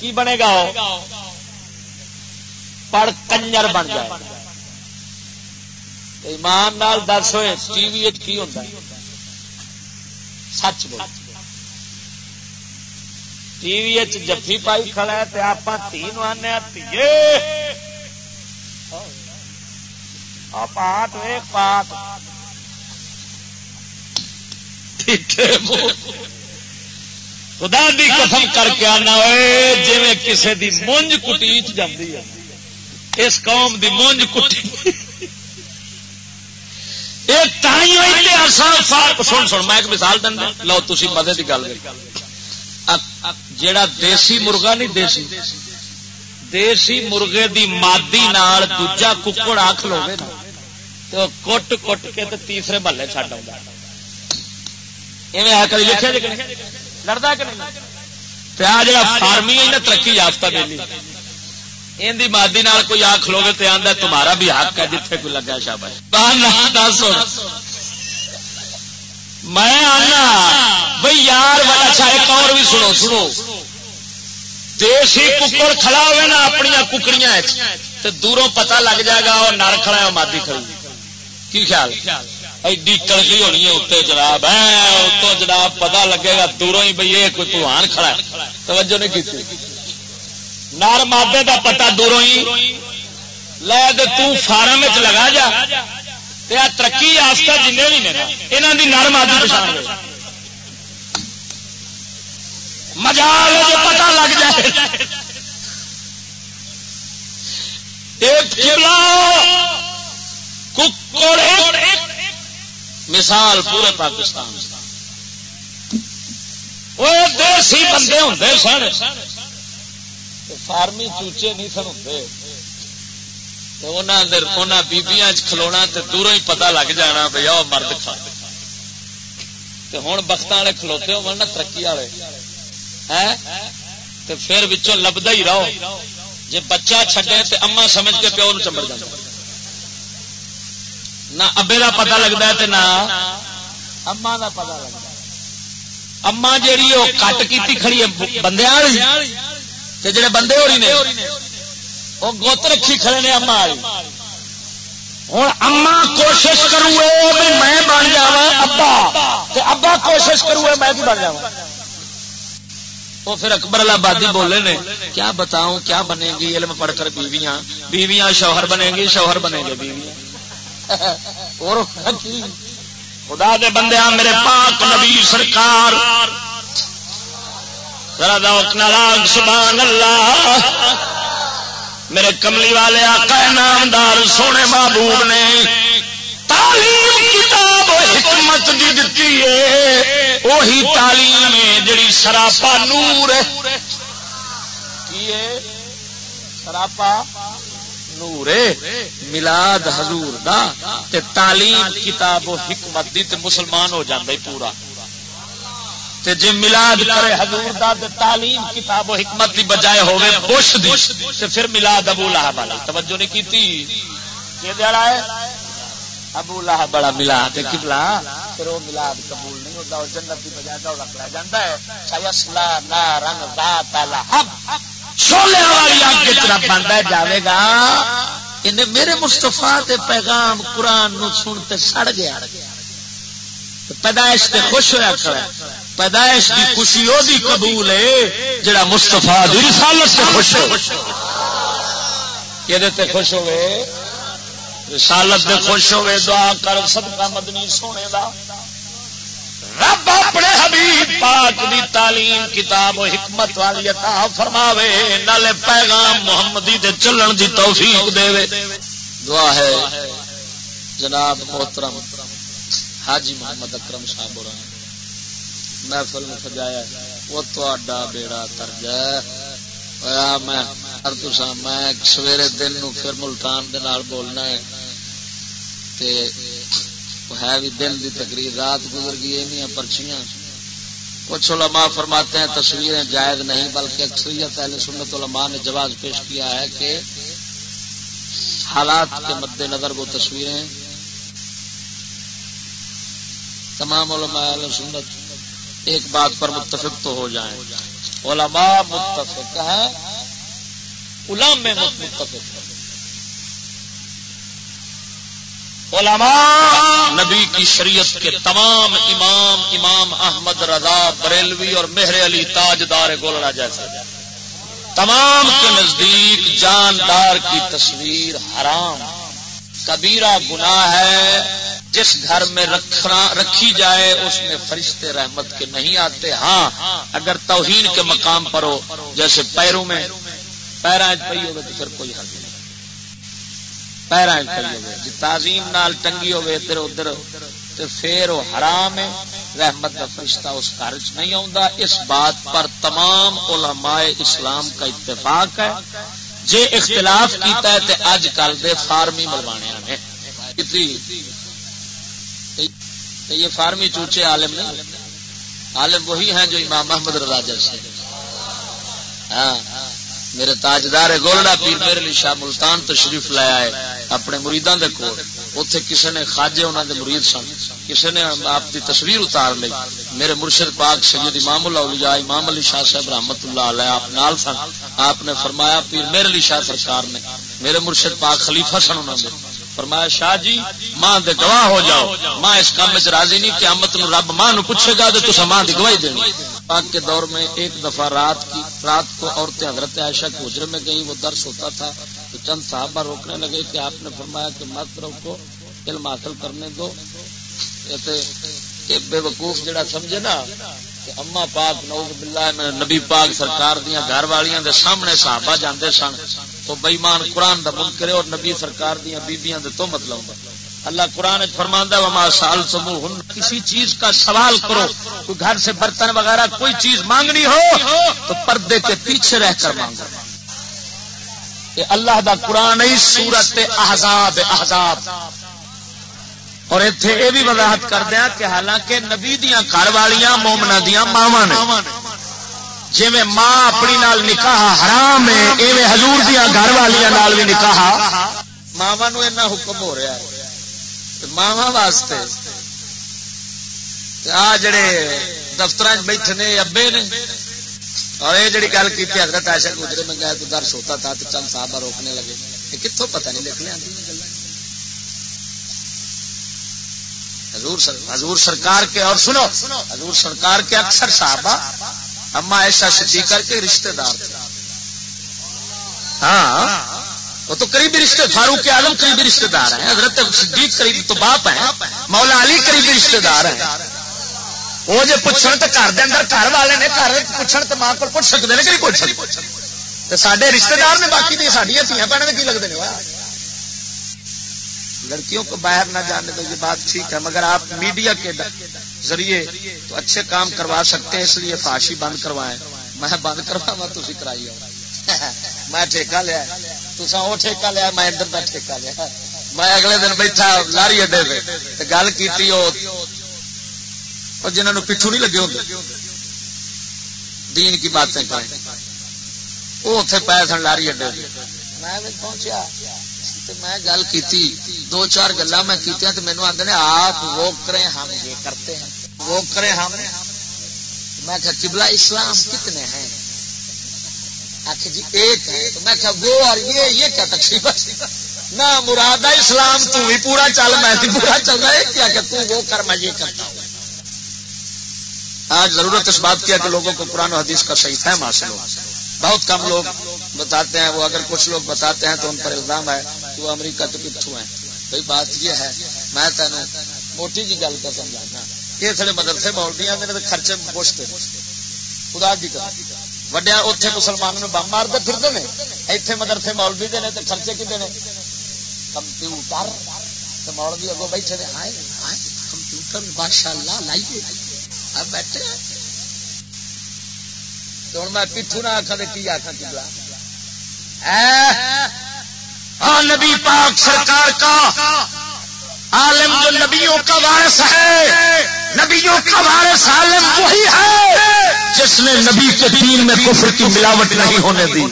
A: کی بنے گا پڑ کنجر بن جائے۔ ایمان نال دس ہوئے، ٹی وی کی ہوتا سچ بول ٹی وی جفی پائی کھڑا ہے آپ تھی آنے پاٹ ویک پاٹ خدا دی قسم کر کے آنا جی کسی دی مونج کٹیچ جاتی ہے۔ اس قوم دی مونج کٹی۔ سن سن، میں ایک مثال دینا لو تھی مدد کی گل جیڑا دیسی مرغا نہیں دیسی دیسی مرغے دی مادی نال دوجا ککڑ آخ لو تو کٹ کٹ کے تو تیسرے محلے چڈ آ کبھی لکھا لڑتا جی کہ نہیں؟ جا فارمی ہے نا ترقی یافتہ دلی ان مادی نال کوئی آخ لو تو آدھا تمہارا بھی حق ہے جتنے کوئی لگا شابش دس میں آنا بھائی یار اچھا ایک اور بھی سنو سنو۔ دیسی ککڑ کھڑا ہوئے نا اپنی ککڑیاں تو دوروں پتہ لگ جائے گا اور نر کھڑا ہے مادی کھڑی کی خیال؟ ایڈی کلکی ہونی ہے اتنے جناب۔ ہے اتوں جناب پتا لگے گا دوروں ہی بھائی یہ کوئی پلوان کھڑا ہے۔ توجہ نہیں کی نر مادے کا پتا دوروں ہی۔ لے تو فارم لگا جا۔ ترقی آستا جن بھی نے یہاں کی نرم آدمی پچھان مزاج پتا لگ جائے۔ مثال پورے پاکستان وہ دیسی بندے ہوں سن۔ فارمی چوچے نہیں سن ہوں بیبیاں کھلونا دوروں ہی پتا لگ جانا بھائی آؤ مرد کھا ہوں بخت والے کھلوتے ہو نا ترقی والے پھر بچوں لبدا ہی رہو جی بچہ چھڈے تو اما سمجھ کے پیو چمبڑ جائے نہ ابے کا پتا لگتا ہے نہ اما کا پتا لگتا اما جیڑی وہ کٹ کی کھڑی ہے بندے والی جڑے بندے ہو رہی نے وہ گوت رکھی کھڑے نے اما والی۔ ہوں اما کوشش کروں میں بن جا ابا۔ ابا کوشش کروں میں بھی بن جا وہ پھر اکبر آبادی بولے نے، کیا بتاؤں، کیا بنے گی؟ علم پڑھ کر بیویاں۔ بیویاں شوہر بنے گی، شوہر بنے گے بیویاں۔ اور خدا دے بندے میرے پاک نبی سرکار۔ ذرا سبحان اللہ۔ میرے کملی والے آقا نامدار سونے محبوب نے تعلیم کتاب حکمت دی دتی ہے۔ وہی تعلیم ہے جڑی سراپا نور ہے۔ سراپا نور ملاد حضور دا تے تعلیم کتاب و حکمت دی تے مسلمان ہو جاندے پورا۔ تے جے ملاد کرے حضور دا تے تعلیم، کتاب و حکمت دی بجائے ہوے بش دی، تے پھر ملاد ابو لہب والا توجہ نہیں کیتی؟ یہ دیڑا ہے؟ ابو لہب بڑا ملاد ہے، قبلہ۔ پھر وہ ملاد قبول نہیں ہوتا اور جنت دی بجائے دا رکھ جاندا ہے۔ سیسلا نارن ذات لہب۔ شولے والی اگ تیرا بندا جاوے گا۔ انہیں میرے مستفا پیغام قرآن نو سنتے سڑ گیا۔ پیدائش تے خوش ہوا کھڑا پیدائش کی خوشی وہ قبول ہے، جڑا مستفا رسالت سے خوش ہو۔ یہ خوش ہوئے رسالت سے خوش ہوئے دعا کر سب کا مدنی سونے دا۔ رب اپنے حبیب پاک دی تعلیم، کتاب و حکمت والی عطا فرماوے، نالے پیغام محمدی دے چلن دی توفیق دے دعا ہے، جناب محترم حاجی محمد اکرم صاحب اور محفل میں سجایا وہ تو بیڑا تر جائے میں میں سویرے دن نو پھر ملتان دے نال بولنا ہے۔ تے ہے بھی دن دی تقریر، رات گزر گئی نہیں پرچیاں۔ کچھ علماء فرماتے ہیں تصویریں جائز نہیں، بلکہ اکثریت اہل سنت علماء نے جواز پیش کیا ہے کہ حالات کے مد نظر وہ تصویریں تمام علماء اہل سنت ایک بات پر متفق تو ہو جائیں۔ علماء متفق ہیں علام میں متفق علماء نبی کی شریعت کے تمام امام امام احمد رضا بریلوی اور مہر علی تاجدار گولڑا جیسا تمام کے نزدیک جاندار کی تصویر حرام۔ کبیرہ گناہ ہے جس گھر میں رکھنا رکھی جائے، اس میں فرشتے رحمت کے نہیں آتے۔ ہاں اگر توہین کے مقام پر ہو، جیسے پیروں میں پیرا پی ہوگا تو پھر کوئی حل نہیں۔ پیرا جی تعظیم نال ٹنگی ہوے ادھر ادھر، تو پھر وہ حرام ہے۔ رحمت کا فرشتہ اس گھر چ نہیں آتا اس بات پر تمام علماء اسلام کا اتفاق ہے۔ جے اختلاف کیتا ہے، تے اج کل دے فارمی ملوانے نے یہ فارمی چوچے عالم نہیں۔ عالم وہی ہیں جو امام محمد رضا جیسے ہاں میرے تاجدار گولڈا پیر میرے لیے شاہ ملتان تشریف لایا ہے اپنے مریداں دے کول۔ اوتھے کسے نے خاجے انہاں دے مرید سن، کسے نے آپ دی تصویر اتار لی۔ میرے مرشد پاک سید امام الاولیاء، امام علی شاہ صاحب رحمت اللہ علیہ، آپ نال سن۔ آپ نے فرمایا، پیر میرے لیے شاہ سرکار نے۔ میرے مرشد پاک خلیفہ سن انہاں دے۔ فرمایا، شاہ جی ماں دے گواہ ہو جاؤ. ماں اس کام میں راضی نہیں کہ امت نو رب ماں نو پوچھے گا تو ماں دی گواہی دینی۔ پاک کے دور میں ایک دفعہ رات کی رات کو عورتیں حضرت عائشہ کے حجرے میں گئی وہ درس ہوتا تھا تو چند صحابہ روکنے لگے کہ آپ نے فرمایا کہ مت روکو، علم حاصل کرنے دو۔ بے وقوف جڑا سمجھے نا اما پاک نوز باللہ میں نبی پاک سرکار دیا گھر والیاں دے سامنے صحابہ جاندے سن تو بےمان قرآن دا من کرے اور نبی سرکار دیا بیبیاں دے تو مطلب اللہ قرآن فرماندہ وما سال سمو کسی چیز کا سوال کرو، کوئی گھر سے برتن وغیرہ، کوئی چیز مانگنی ہو، تو پردے کے پیچھے رہ کر مانگو۔ کہ اللہ دا قرآن ہی سورت احزاب احزاب۔ اور اتنے یہ بھی وضاحت کر دیا ہاں کہ حالانکہ نبی دیا گھر والیاں مومنا دیا ماوا نے۔ جی ماں اپنی نال نکاح حرام ہے، ایویں حضور دیا گھر والیاں نال بھی نکاح۔ ماوا نو اینا حکم ہو رہا ہے ماوا واسطے آ جڑے دفتر بیٹھے نے ابے نے۔ اور یہ جڑی گل کی حضرت ایسے گزرے، میں گیا تو درس ہوتا تھا تو چند صاحب روکنے لگے۔ کتوں پتہ نہیں لکھنے آتی حضور حضور سرکار کے اور سنو، حضور سرکار کے اکثر صحابہ اما ایسا صدیق کر کے رشتے دار تھے۔ ہاں وہ تو قریبی رشتے فاروق عالم قریبی رشتے دار ہیں، حضرت صدیق قریبی تو باپ ہیں، مولا علی قریبی رشتے دار ہیں۔ وہ جی پوچھن تو گھر دے اندر گھر والے نے گھر پوچھن تو ماں کو پوچھ سکتے ہیں کہ نہیں پوچھ سکتے سارے رشتے دار نے باقی سڈیا دیا بہن کی لگتے ہیں لڑکیوں کو باہر نہ جانے تو یہ بات ٹھیک ہے، مگر آپ میڈیا کے ذریعے تو اچھے کام کروا سکتے ہیں، اس لیے فاشی بند کروائیں۔ میں بند کروا تو کرائی میں ٹھیکہ لیا تصا وہ ٹھیکہ لیا میں ادھر کا ٹھیکہ لیا میں اگلے دن بیٹھا لاری اڈے پہ گل کی جنہوں نے پٹھو نہیں لگے ہوتے دین کی باتیں کریں۔ وہ اتنے پائے سن لاری اڈے میں پہنچیا۔ میں گل کی دو چار گلا میں کی تو مینو آتے ہیں آپ وہ کریں ہم یہ کرتے ہیں۔ وہ کریں ہم۔ میں کہا، قبلہ اسلام کتنے ہیں؟ آخ جی ایک ہے۔ تو میں کہا، وہ اور یہ یہ کیا تقسیم نہ مراد اسلام، تو بھی پورا چل، میں پورا چل رہا ہے۔ کیا کہ تو وہ کر، میں یہ کرتا ہوں۔ آج ضرورت اس بات کیا کہ لوگوں کو قرآن و حدیث کا صحیح فہم حاصل ہو۔ بہت کم لوگ بتاتے ہیں، وہ اگر کچھ لوگ بتاتے ہیں تو ان پر الزام ہے۔ کہ وہ امریکہ تو پٹھو ہیں؟ بھائی بات یہ ہے، میں تینوں موٹی جی گل کر سمجھانا یہ تھوڑے مدرسے مولڈیاں میرے تو خرچے پوچھتے خدا کی کر وڈیا اتنے مسلمانوں بم مارتے پھرتے ہیں اتنے مدرسے مولوی دے تو خرچے کتنے نے۔ کمپیوٹر مولوی اگو بیٹھے کمپیوٹر ماشاء اللہ لائیے بیٹھے ہوں میں پیٹھو نہ آخا کی آخا کبلا نبی پاک سرکار کا عالم جو نبیوں کا وارث ہے، نبیوں کا وارث عالم وہی ہے جس نے نبی کے دین میں کفر کی ملاوٹ نہیں ہونے دی۔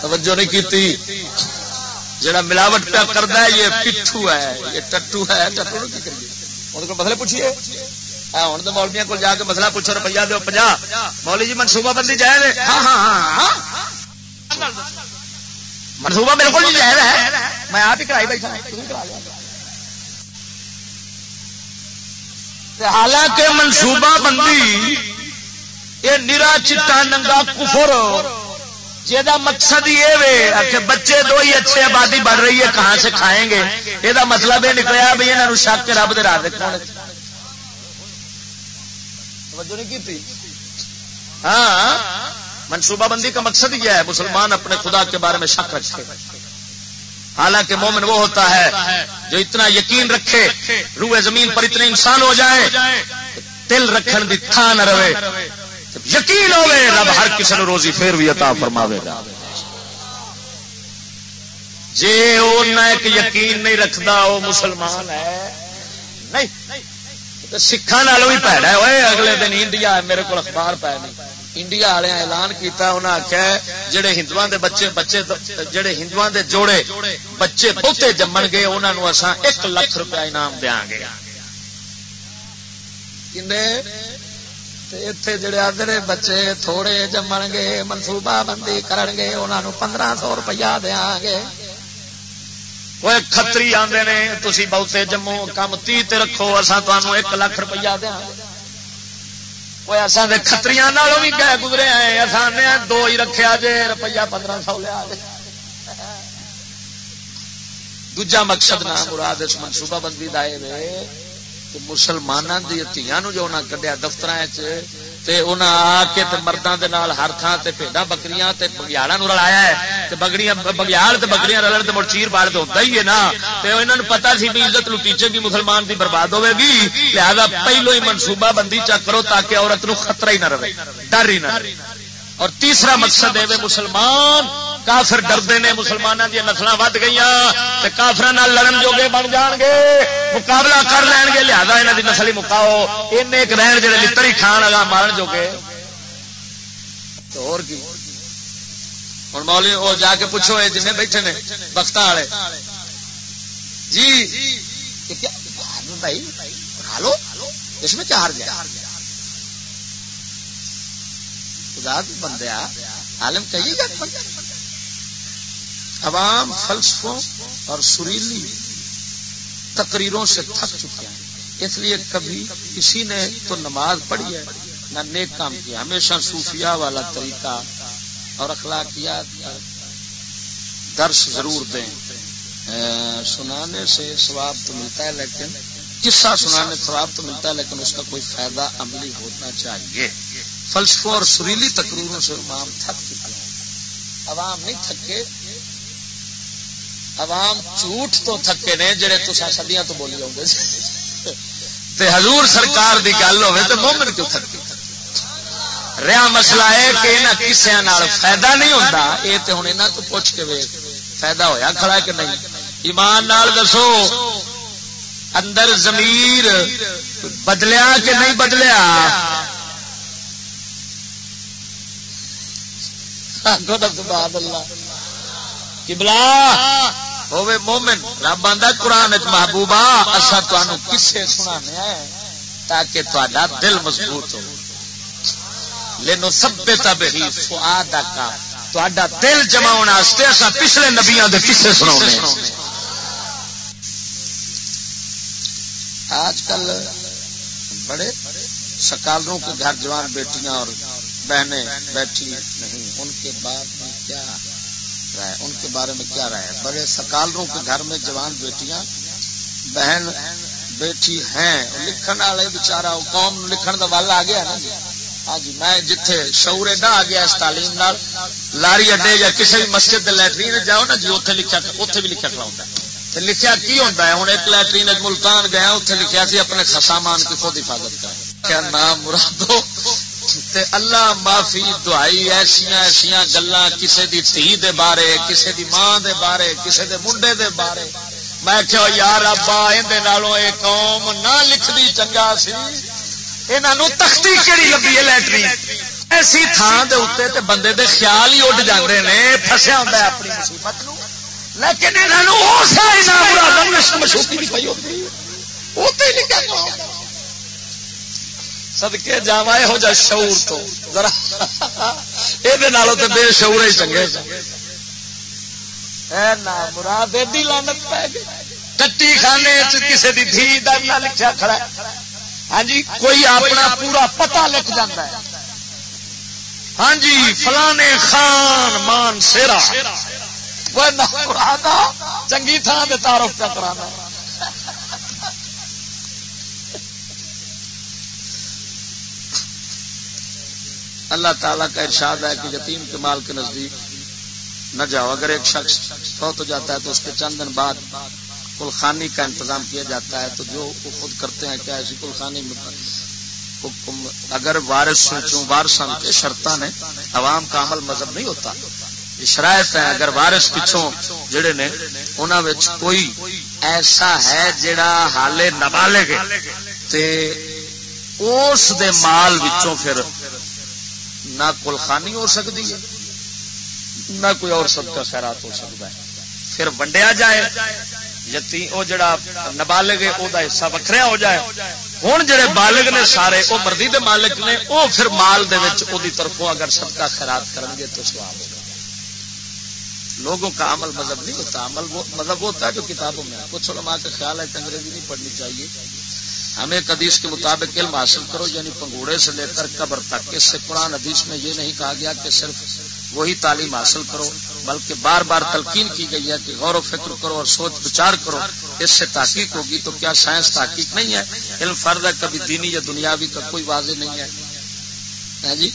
A: توجہ نہیں کی تھی جڑا ملاوٹ پہ کرتا ہے، یہ پٹھو ہے، یہ ٹٹو ہے۔ ٹٹو کی کریے مسئلے پوچھیے؟ ہوں تو مولویا کو جا کے مسئلہ پوچھو، روپیہ دو پنجا مولی جی منصوبہ بندی جائز ہاں ہاں ہاں۔, ہاں۔ منصوبہ بالکل نہیں جائز ہے۔ میں آپ ہی کرائی بیٹھا حالانکہ منصوبہ بندی، یہ نرا چٹا ننگا کفر۔ جہاں مقصد یہ کہ بچے دو ہی اچھے آبادی بڑھ رہی ہے، کہاں سے کھائیں گے؟ یہ مطلب یہ نکلا بھی یہاں شک رب دے راہ ہاں۔ منصوبہ بندی کا مقصد یہ ہے، مسلمان اپنے خدا کے بارے میں شک رکھے۔ حالانکہ مومن وہ ہوتا ہے جو اتنا یقین رکھے روئے زمین پر اتنے انسان ہو جائے تل رکھن دی تھا نہ رہے۔ یقین ہوئے، رب ہر کسی نے روزی پھر بھی عطا فرماوے گا۔ جی وہ ایک یقین نہیں رکھتا وہ مسلمان ہے۔ نہیں سکھان بھی پیڑا ہے۔ اگلے دن انڈیا میرے کو اخبار پہ نہیں۔ انڈیا والے اعلان کیتا انہوں نے آخیا جہے ہندو دے بچے بچے جہے ہندو دے جوڑے بچے بہتے جمن گے انہوں نے اصا ایک لاکھ روپیہ انعام دیا گے۔ اتے جڑے آدھے بچے تھوڑے جمن گے منصوبہ بندی کرن گے انہوں نے پندرہ سو روپیہ دیا گے۔ وہ کتری آدھے نے تھی بہتے جمو، کم تی رکھو اصا تمہوں ایک لاکھ روپیہ دیا وہ اصل کتری بھی گئے گزرے آئے اصل دو ہی رکھا جے روپیہ پندرہ سو لیا دوجا مقصد نہ مراد اس منصوبہ بندی دے مسلمانوں کی جو انہیں کڈیا دفتر آ کے مردوں کے ہر تھان سے پیڈا بکریاں بگیاڑا رلایا ہے۔ بگڑیاں بگیال بکریاں رلن تو چیر بال تو ہوتا ہی ہے نا۔ انہوں نے پتا سی بھی عزت لٹیچے کی مسلمان کی برباد ہوے گی۔ لہذا پہلو ہی منصوبہ بندی چک کرو تاکہ عورت نو خطرہ ہی نہ رہے، ڈر ہی نہ رہے۔ اور تیسرا مقصد ہے مسلمان کافر ڈردے نے مسلمانوں دیا نسل ود گئی کافر لڑن جوگے بن جان گے مقابلہ کر لین گے، لہذا یہاں کی نسل ہی مکاؤ۔ ان ایک رہن جڑے لڑی کھان لگا مارن جوگے۔ اور کی؟ ہوں مولی وہ جا کے پوچھو یہ جن بیٹھے نے بخت والے جی بھائی ہلو اس میں کیا ہار گیا خدا بندیا عالم کہیے گا عوام، فلسفوں اور سریلی تقریروں سے تھک چکے ہیں۔ اس لیے کبھی کسی نے تو نماز پڑھی ہے، نہ نیک کام کیا۔ ہمیشہ صوفیہ والا طریقہ اور اخلاقیات درس ضرور دیں۔ سنانے سے ثواب تو ملتا ہے، لیکن قصہ سنانے ثواب تو ملتا ہے، لیکن اس کا کوئی فائدہ عملی ہونا چاہیے۔ فلسفوں اور سریلی تقریروں سے امام تھک چکے ہیں۔ عوام نہیں تھکے۔ عوام جھوٹ تو تھکے نے جڑے تو سدیاں تو بولی آؤ تے حضور سرکار دی گل ہوے تو مومن کیوں تھکے؟ رہا مسئلہ ہے کہ یہاں کسیا فائدہ نہیں ہوتا یہ تو ہوں یہاں تو پوچھ کے وے فائدہ ہویا کھڑا کہ نہیں؟ ایمان نال دسو۔ اندر زمیر بدلیا کہ نہیں بدلیا؟ ہوے مومن، رب آدھا قرآن محبوبہ اصا تمہیں کسے سنا تاکہ تا دل مضبوط ہو لینو سبے تب ہی فواد کا تا دل جما اصا پچھلے نبیا کے کسے سنا آج کل بڑے سکالوں کے گھر جوان بیٹیاں اور بہنیں بیٹھی نہیں، ان کے بعد میں کیا رائے؟ ان کے بارے میں کیا رائے؟ بڑے سکالوں کے گھر میں جوان بیٹیاں، بہن بیٹھی ہیں، لکھن والے بچارا قوم لکھن کا ول آ گیا نا ہاں جی میں جتھے شعور ایڈا آ گیا اس تعلیم نال، لاری اڈے یا کسی بھی مسجد لیٹرین جاؤ نا جی اتنے لکھا اتنے بھی لکھا کھڑا لکھیا کی ہوتا ہے؟ ہوں ایک لیٹرین ملتان گیا اتنے لکھیا سی اپنے سامان کی خود حفاظت کا کیا نام مرادو؟ تے اللہ معافی دعائی ایسیا ایسیا گلا کسی دی تھی دے بارے کسی دی ماں دے بارے کسی دے منڈے دے بارے۔ میں کہ یار ابا یہ قوم نہ لکھدی چنگا سی۔ یہ تختی کہڑی لبھی ہے لٹرین ایسی تھان دے اتنے تے بندے دے خیال ہی اڈ جاندے نے فسیا ہوتا ہے اپنی مصیبت نو۔ لیکن انہاں نو اسے انہاں مراداں نشہ مشوقی نہیں پئی ہوندی۔ اوتے لکھا سدکے جا ہو جا شعور تو۔ ذرا۔ یہ بے شعور ہی چنگے۔ مراد لانت پہ ٹٹی خانے کسی کی دھی در نہ لکھا کھڑا ہاں جی کوئی اپنا پورا پتا لکھ جاتا ہے۔ ہاں جی فلانے خان مان سیرا۔ چنگی تھان سے تعارف پہ کرانا اللہ تعالیٰ کا ارشاد ہے کہ یتیم کے مال کے نزدیک نہ جاؤ۔ اگر ایک شخص فوت ہو جاتا ہے تو اس کے چند دن بعد کل خانی کا انتظام کیا جاتا ہے تو جو وہ خود کرتے ہیں کیا ایسی کل خانی میں اگر وارث وارسان کے شرطان نے عوام کا عمل مذہب نہیں ہوتا۔ یہ شرائط ہے اگر وارث پچھوں جڑے نے انہوں کوئی ایسا ہے جڑا حالے نبالے گئے تے اس دے مال وچوں پھر نہ کل خانی ہو سکتی ہے، نہ کوئی اور سب کا خیرات ہو سکتا ہے۔ پھر ونڈیا جائے، یتی وہ جڑا نبالغ ہے وہ حصہ وکھریا ہو جائے۔ ہوں جڑے بالغ نے سارے وہ مردی دے مالک نے وہ پھر مال دے وچ او دی طرفوں اگر سب کا خیرات کریں گے تو سواب ہوگا۔ لوگوں کا عمل مذہب نہیں ہوتا، عمل وہ مذہب ہوتا ہے جو کتابوں میں کچھ علماء کا خیال ہے کہ انگریزی نہیں پڑھنی چاہیے۔ ہمیں حدیث کے مطابق علم حاصل کرو یعنی پنگوڑے سے لے کر قبر تک۔ اس سے قرآن حدیث میں یہ نہیں کہا گیا کہ صرف وہی تعلیم حاصل کرو، بلکہ بار بار تلقین کی گئی ہے کہ غور و فکر کرو اور سوچ بچار کرو، اس سے تحقیق ہوگی تو کیا سائنس تحقیق نہیں ہے؟ علم فرد ہے، کبھی دینی یا دنیاوی کا کوئی واضح نہیں ہے۔ ہاں جی؟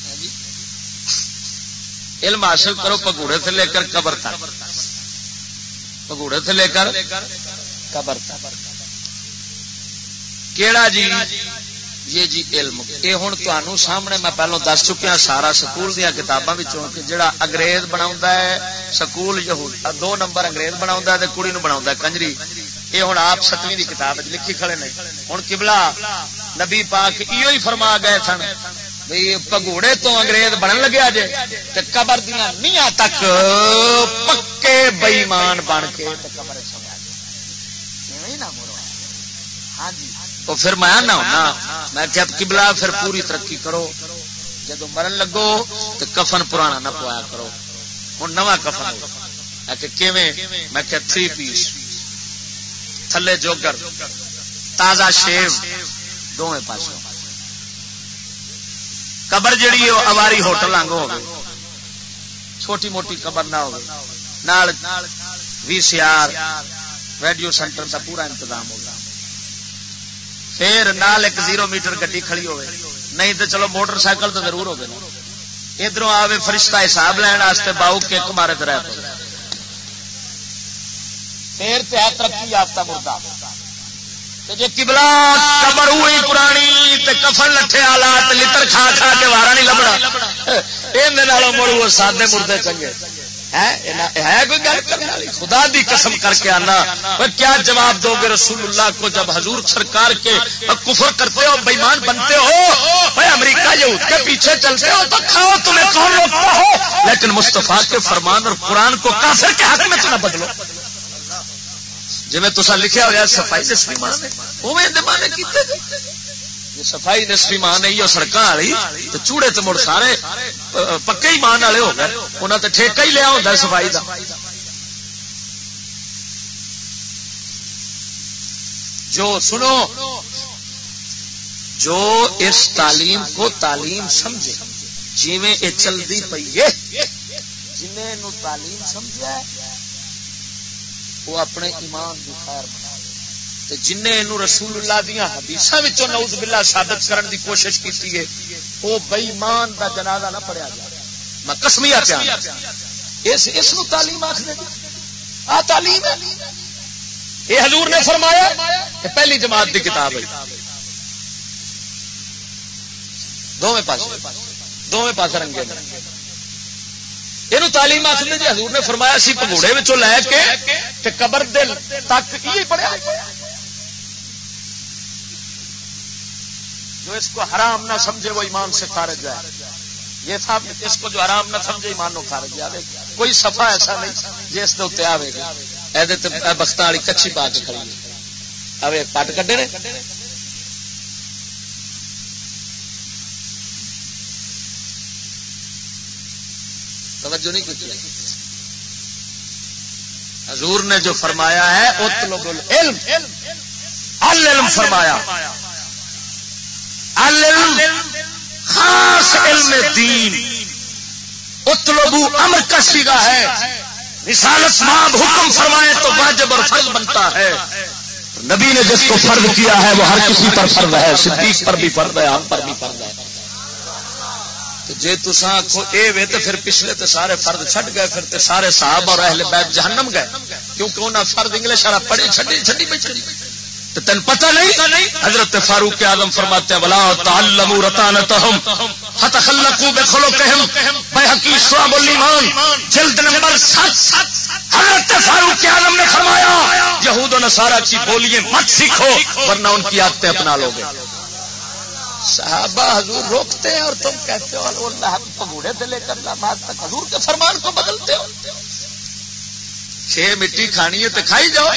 A: علم حاصل کرو پگوڑے سے لے کر قبر تک۔ پگوڑے سے لے کر قبر تک۔ کیڑا جی؟ یہ جی علم۔ یہ ہوں تمہوں سامنے میں پہلو دس چکیا سارا سکول دیا کتاباں جڑا انگریز بنا سکول دو نمبر انگریز بنا کڑی بنا کنجری۔ یہ ہوں آپ ستویں کی کتاب لکھی کھڑے نے۔ ہوں کبلا نبی پاک ہی فرما گئے سن بھائی پگوڑے تو انگریز بن لگیا جی قبر دیا نیاں تک پکے بئیمان بن کے قبر ہاں جی۔ تو پھر میں نہ ہونا، میں کیا کبلا پھر پوری ترقی کرو۔ جب مرن لگو تو کفن پرانا نہ پوایا کرو۔ ہوں نواں کفن میں کیا تھری پیس تھلے جوگر۔ تازہ شیو۔ دونوں پاس قبر جیڑی اواری ہوٹل آنگ ہو چھوٹی موٹی قبر نہ ہو V C R. Radio centre کا پورا انتظام ہوگا پھر نال ایک زیرو میٹر گڈی کھڑی ہوئے نہیں تو چلو موٹر سائیکل تو ضرور ہوگی ادھر آئے فرشتہ حساب لین واسطے باؤ کے مارے تو رہ پہ پھر ترقی یافتہ مردہ جی کبلا قبر ہوئی پرانی تے کفن لٹھے آلات لتر کھا کھا کے وارا نہیں لبنا یہ مڑ وہ سادے مردے چنگے ہے کوئی گل کرنے والی? خدا دی قسم کر کے آنا کیا جواب دو گے رسول اللہ کو جب حضور سرکار کے کفر کرتے ہو، بےمان بنتے ہو؟ امریکہ، یہود کے پیچھے چلتے ہو، تو کھاؤ، تمہیں کون روکتا ہو لیکن مستفا کے فرمان اور قرآن کو کافر کے حق میں تو نہ بدلو۔ جی میں تصا لکھا ہوا صفائی نسبی وہ مانے کیتے؟ صفائی نسبی مان ہے سڑک والی، تو چوڑے تو مڑ سارے پکے ہی مان والے ہو گئے۔ انہیں تو ٹھیکہ ہی لیا ہوتا صفائی کا جو سنو، جو اس تعلیم کو تعلیم سمجھے جی میں یہ چلتی پی ہے، جنہیں تعلیم سمجھا وہ اپنے ایمان کی خیر بنا جن رسول اللہ دیا حدیث نوز بلا ثابت کرنے کی کوشش کی ہے وہ بئیمان کا جنازہ نہ پڑیا جائے۔ میں کسمیا پیا اس اس تعلیم آخر آ تعلیم ہے؟ یہ حضور نے فرمایا کہ پہلی جماعت کی کتاب ہے۔ دونوں پاس دونوں پاس رنگے یہ تعلیم آخر جی حضور نے فرمایا سی پگوڑے لے کے قبر دل تک، یہ پڑھیا جو اس کو حرام نہ سمجھے وہ ایمان سے خارج جائے یہ تھا اس کو جو حرام نہ سمجھے ایمان نو خارج جائے کوئی سفا ایسا نہیں جی اس کے اتنے آئے گا۔ یہ بخت والی کچھی پا کے کھڑی اب پٹ کڈے نے؟ توجہ نہیں کی حضور نے جو فرمایا ہے العلم العلم فرمایا۔ خاص علم دین۔ اتلبو امر کا سیگا ہے۔ رسالت ماب حکم فرمائے تو واجب اور فرض بنتا ہے۔ نبی نے جس کو فرض کیا ہے، وہ ہر کسی پر فرض ہے۔ صدیق پر بھی فرض ہے ہم پر بھی فرض ہے۔ جی تسا آخو اے وے تو پھر پچھلے تو سارے فرد چھٹ گئے، پھر تے سارے صاحب اور اہل بیت جہنم گئے۔ کیونکہ انہیں فرد انگلش والا پڑھی چھٹی چھٹی پہ چڑی تو تین پتہ نہیں؟ حضرت فاروق اعظم فرماتے ہیں بلا تعلموا رتانتهم، فتخلقوا بخلقهم بحقی شعب الایمان، جلد نمبر 7 حضرت فاروق اعظم نے فرمایا، یہود و نصارہ کی بولیے مت سیکھو، ورنہ ان کی عادتیں اپنا لوگے صحابہ حضور روکتے ہیں اور تم کہتے ہو اللہ پگوڑے سے لے کر لمحات تک حضور کے فرمان کو بدلتے ہو۔ چھ مٹی کھانی ہے تو کھائی جاؤ۔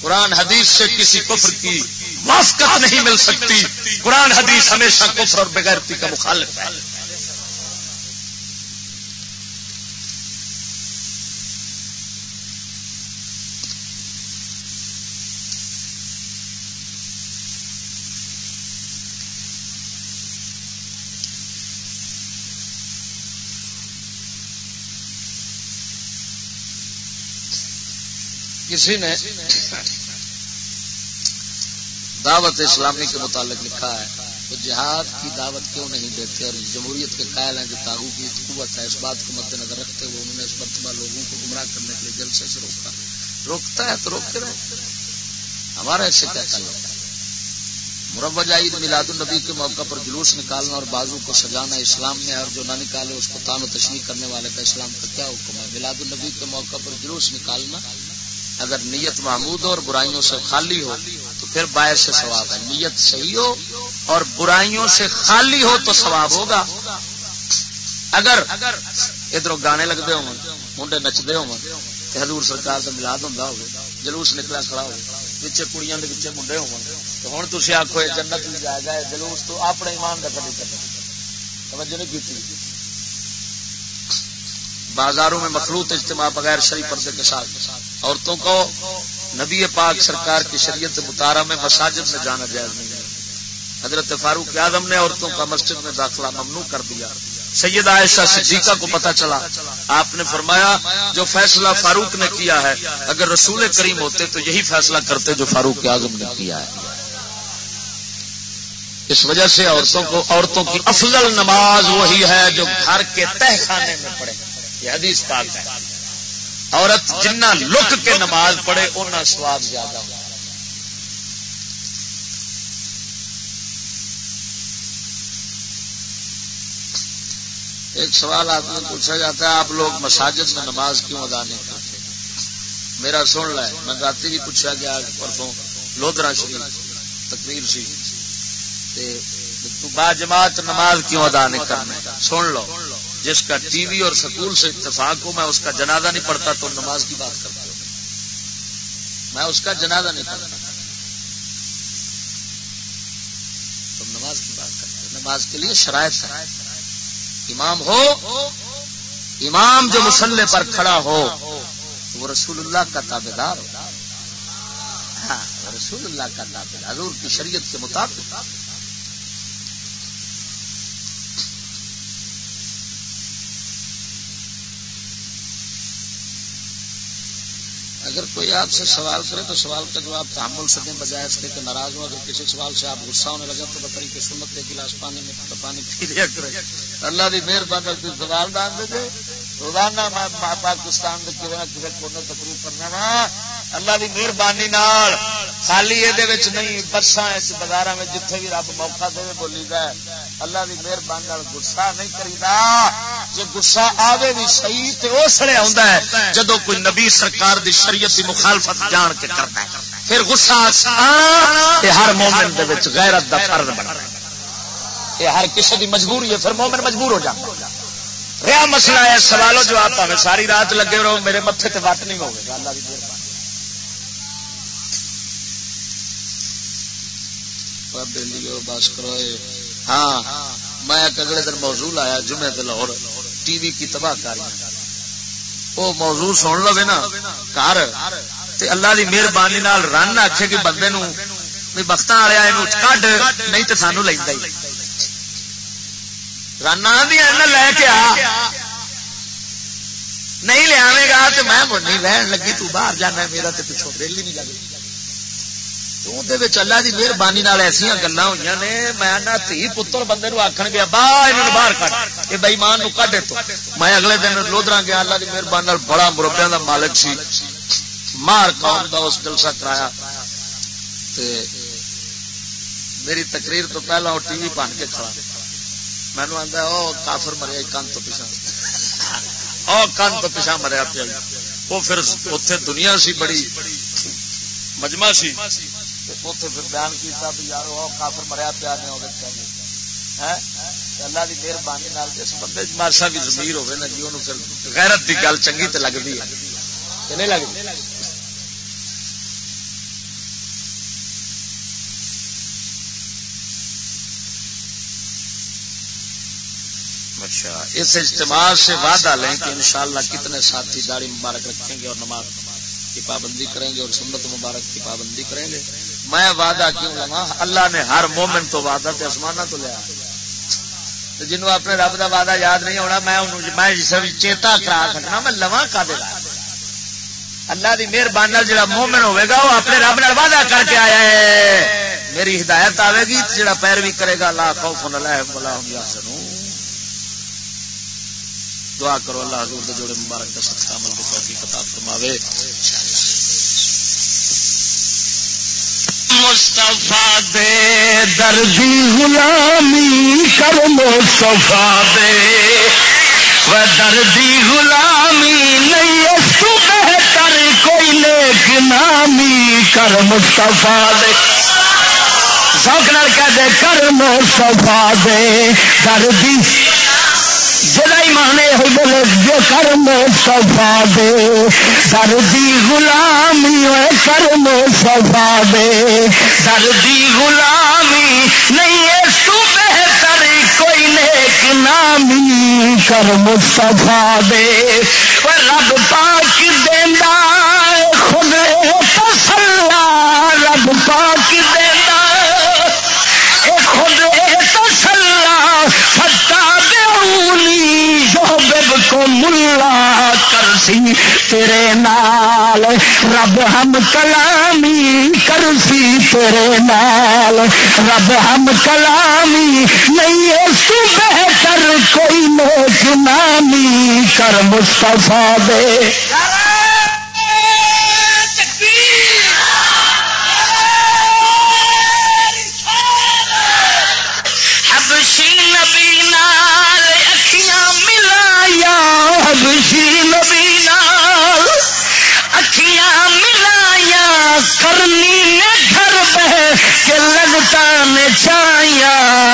A: قرآن حدیث سے کسی کفر کی واسکت نہیں مل سکتی۔ قرآن حدیث ہمیشہ کفر اور بغیرتی کا مخالف ہے۔ کسی نے دعوت اسلامی کے متعلق لکھا ہے تو جہاد کی دعوت کیوں نہیں دیتے اور جمہوریت کے قائل ہیں جو تاغو کی قوت ہے، اس بات کو مد نظر رکھتے ہوئے انہوں نے اس مرتبہ لوگوں کو گمراہ کرنے کے لیے جلسے سے روکا۔ روکتا ہے تو روکتے رہے۔ ہمارا ایسے کیا تعلق ہے؟ مروج عید میلاد النبی کے موقع پر جلوس نکالنا اور بازو کو سجانا اسلام میں اور جو نہ نکالے اس کو تان و تشریح کرنے والے کا اسلام کا کیا حکم ہے؟ میلاد النبی کے موقع پر جلوس نکالنا اگر نیت محمود اور برائیوں سے خالی ہو، تو پھر باعث سے ثواب ہے۔ نیت صحیح ہو اور برائیوں سے خالی ہو تو ثواب ہوگا۔ اگر ادھر گانے لگتے ہو منڈے نچتے ہو حضور سرکار کا ملاد ہوں ہو جلوس نکلا کھڑا ہو پچھے کڑیاں منڈے ہو تو ہوں تھی آخو جنت بھی جائے گا جلوس تو اپنے ایمان کا کبھی کرنا توجہ نہیں کی بازاروں میں مخلوط اجتماع بغیر شریف پردے کے ساتھ۔ عورتوں کو نبی پاک سرکار کی شریعت مطالعہ میں مساجد میں جانا جائز نہیں ہے۔ حضرت فاروق اعظم نے عورتوں کا مسجد میں داخلہ ممنوع کر دیا۔ سید عائشہ صدیقہ کو پتا چلا۔ آپ نے فرمایا، جو فیصلہ فاروق نے کیا ہے، اگر رسول کریم ہوتے تو یہی فیصلہ کرتے جو فاروق اعظم نے کیا ہے۔ اس وجہ سے عورتوں کو، عورتوں کی افضل نماز وہی ہے جو گھر کے تہ خانے میں پڑے۔ یہ حدیث پاک ہے۔ عورت جنہ لک کے نماز پڑھے اتنا سواب زیادہ ہو۔ ایک سوال آپ نے پوچھا جاتا ہے، آپ لوگ مساجد میں نماز کیوں ادا نہیں کرتے؟ میرا سن لائے ہے میں رات بھی پوچھا گیا، پرسوں لودرا شریف، تقریر سی۔ تو با جماعت نماز کیوں ادا نہیں کرنا سن لو۔ جس کا ٹی وی اور سکول سے اتفاق ہو، میں اس کا جنازہ نہیں پڑھتا تو نماز کی بات کرتا ہوں۔ میں اس کا جنازہ نہیں پڑھتا۔ تو نماز کی بات کرتے نماز کے لیے شرائط امام ہو، امام جو مسلح پر کھڑا ہو تو وہ رسول اللہ کا تابے دار ہو۔ ہاں رسول اللہ کا تابے دار حضور کی شریعت کے مطابق۔ اگر کوئی آپ سے سوال کرے تو سوال کا جواب تحمل سکیں بجائے اس کے کہ ناراض ہو، اگر کسی سوال سے آپ غصہ ہونے لگے تو بتائیے کہ سنت کے گلاس پانی میں پانی پی لیا کرے۔ اللہ کی مہربانی سوال دان دے روزانہ میں پاکستان کے کسی کونے تقریب کرنا وا۔ اللہ کی مہربانی خالی یہ نہیں بسان بازار میں جتنے بھی رب موقع دے بولی گا اللہ کی مہربانی گسا نہیں کریدا۔ جی گسا آوے بھی صحیح تو اس لیے آتا ہے جدو کوئی نبی سرکار دی شریعت دی مخالفت جان کے کرتا ہے۔ پھر گسا ہر مومن دے غیرت دا فرض بنا یہ ہر کسی دی مجبوری ہے، پھر مومن مجبور ہو جاتا ہے۔ رہا مسئلہ ہے سوالو جو آپ ہمیں ساری رات لگے رہو، میرے متے تے وٹ نہیں ہوگا اللہ کی مہربانی۔ بس کرو ہاں میں ایک اگلے دن موضوع آیا جمعے دے لاہور، ٹی وی کی تباہ کاری وہ موضوع سن لو نا کر اللہ کی مہربانی رن آخے کہ بندے نو بخت والے کڈ، نہیں تو سانو لینا ہی۔ رانا دیا لے کے آ۔ نہیں لیا گا تو میں نہیں رہن لگی، تو باہر جانا میرا تو پچھوں دل ہی نہیں لگی اللہ کی مہربانی ایسا گلا ہوئی نے میں تھی پتر بندے آخر گیا باہر باہر کٹ یہ بئیمان کڈے تو میں اگلے دن لودرا گیا اللہ کی مہربانی بڑا مربیا کا مالک سی مار قوم کا اس جلسہ کرایا میری تقریر تو پہلا وہ ٹی وی بن کے کھڑا مینو آتا وہ کافر مریا کن تو پیچھا وہ کن تو پیچھا مریا پیا وہ پھر اتنے دنیا سی بڑی مجمع سی اتنے پھر بیان کیا بھی یار وہ کافر مریا پیا نہیں ہوگا چاہیے اللہ کی مہربانی جس بندے مارسا بھی زمیر ہوگی نا جی وہ غیرت کی گل چنگی تو لگتی ہے۔ نہیں لگتی اچھا اس اجتماع سے وعدہ لیں کہ انشاءاللہ کتنے ساتھی داڑھی مبارک رکھیں گے اور نماز کی پابندی کریں گے اور سنت مبارک کی پابندی کریں گے۔ میں وعدہ کیوں لوا اللہ نے ہر مومن تو وعدہ تے آسمانہ تو لیا۔ جنوں اپنے رب کا وعدہ یاد نہیں ہونا، میں میں چیتا کرا سکنا میں لوا کا دے اللہ کی مہربانی جا مومن ہوے گا، وہ اپنے رب نال وعدہ کر کے آیا ہے۔ میری ہدایت آئے گی جا پیروی کرے گا، لا خوف اللہ بلا ہوں دعا کرو اللہ حضور دے جوڑے مبارک کا صدقہ عمل کے توفیق عطا فرماوے۔
D: انشاءاللہ مصطفیٰ دے دردی غلامی کر مصطفیٰ دے۔ و دردی غلامی نہیں اس تو بہتر کوئی نیک نامی کر مصطفیٰ دے۔ ذوق نال کہہ دے کر مصطفیٰ دے۔ دردی جدائی مانے ہو بولے، جو کرم صفا دے۔ سردی غلامی ہوئے کرم صفا دے۔ سردی غلامی نہیں ہے تو بہتر کوئی نیک نامی کرم صفا دے۔ رب پاک دینا خود تسلا رب پاک دینا کو ملا کرسی تیرے نال، رب ہم کلامی کرسی تیرے نال۔ رب ہم کلامی، نہیں اس بہتر کوئی نیک نامی۔ کر مستفا دے۔ بچایا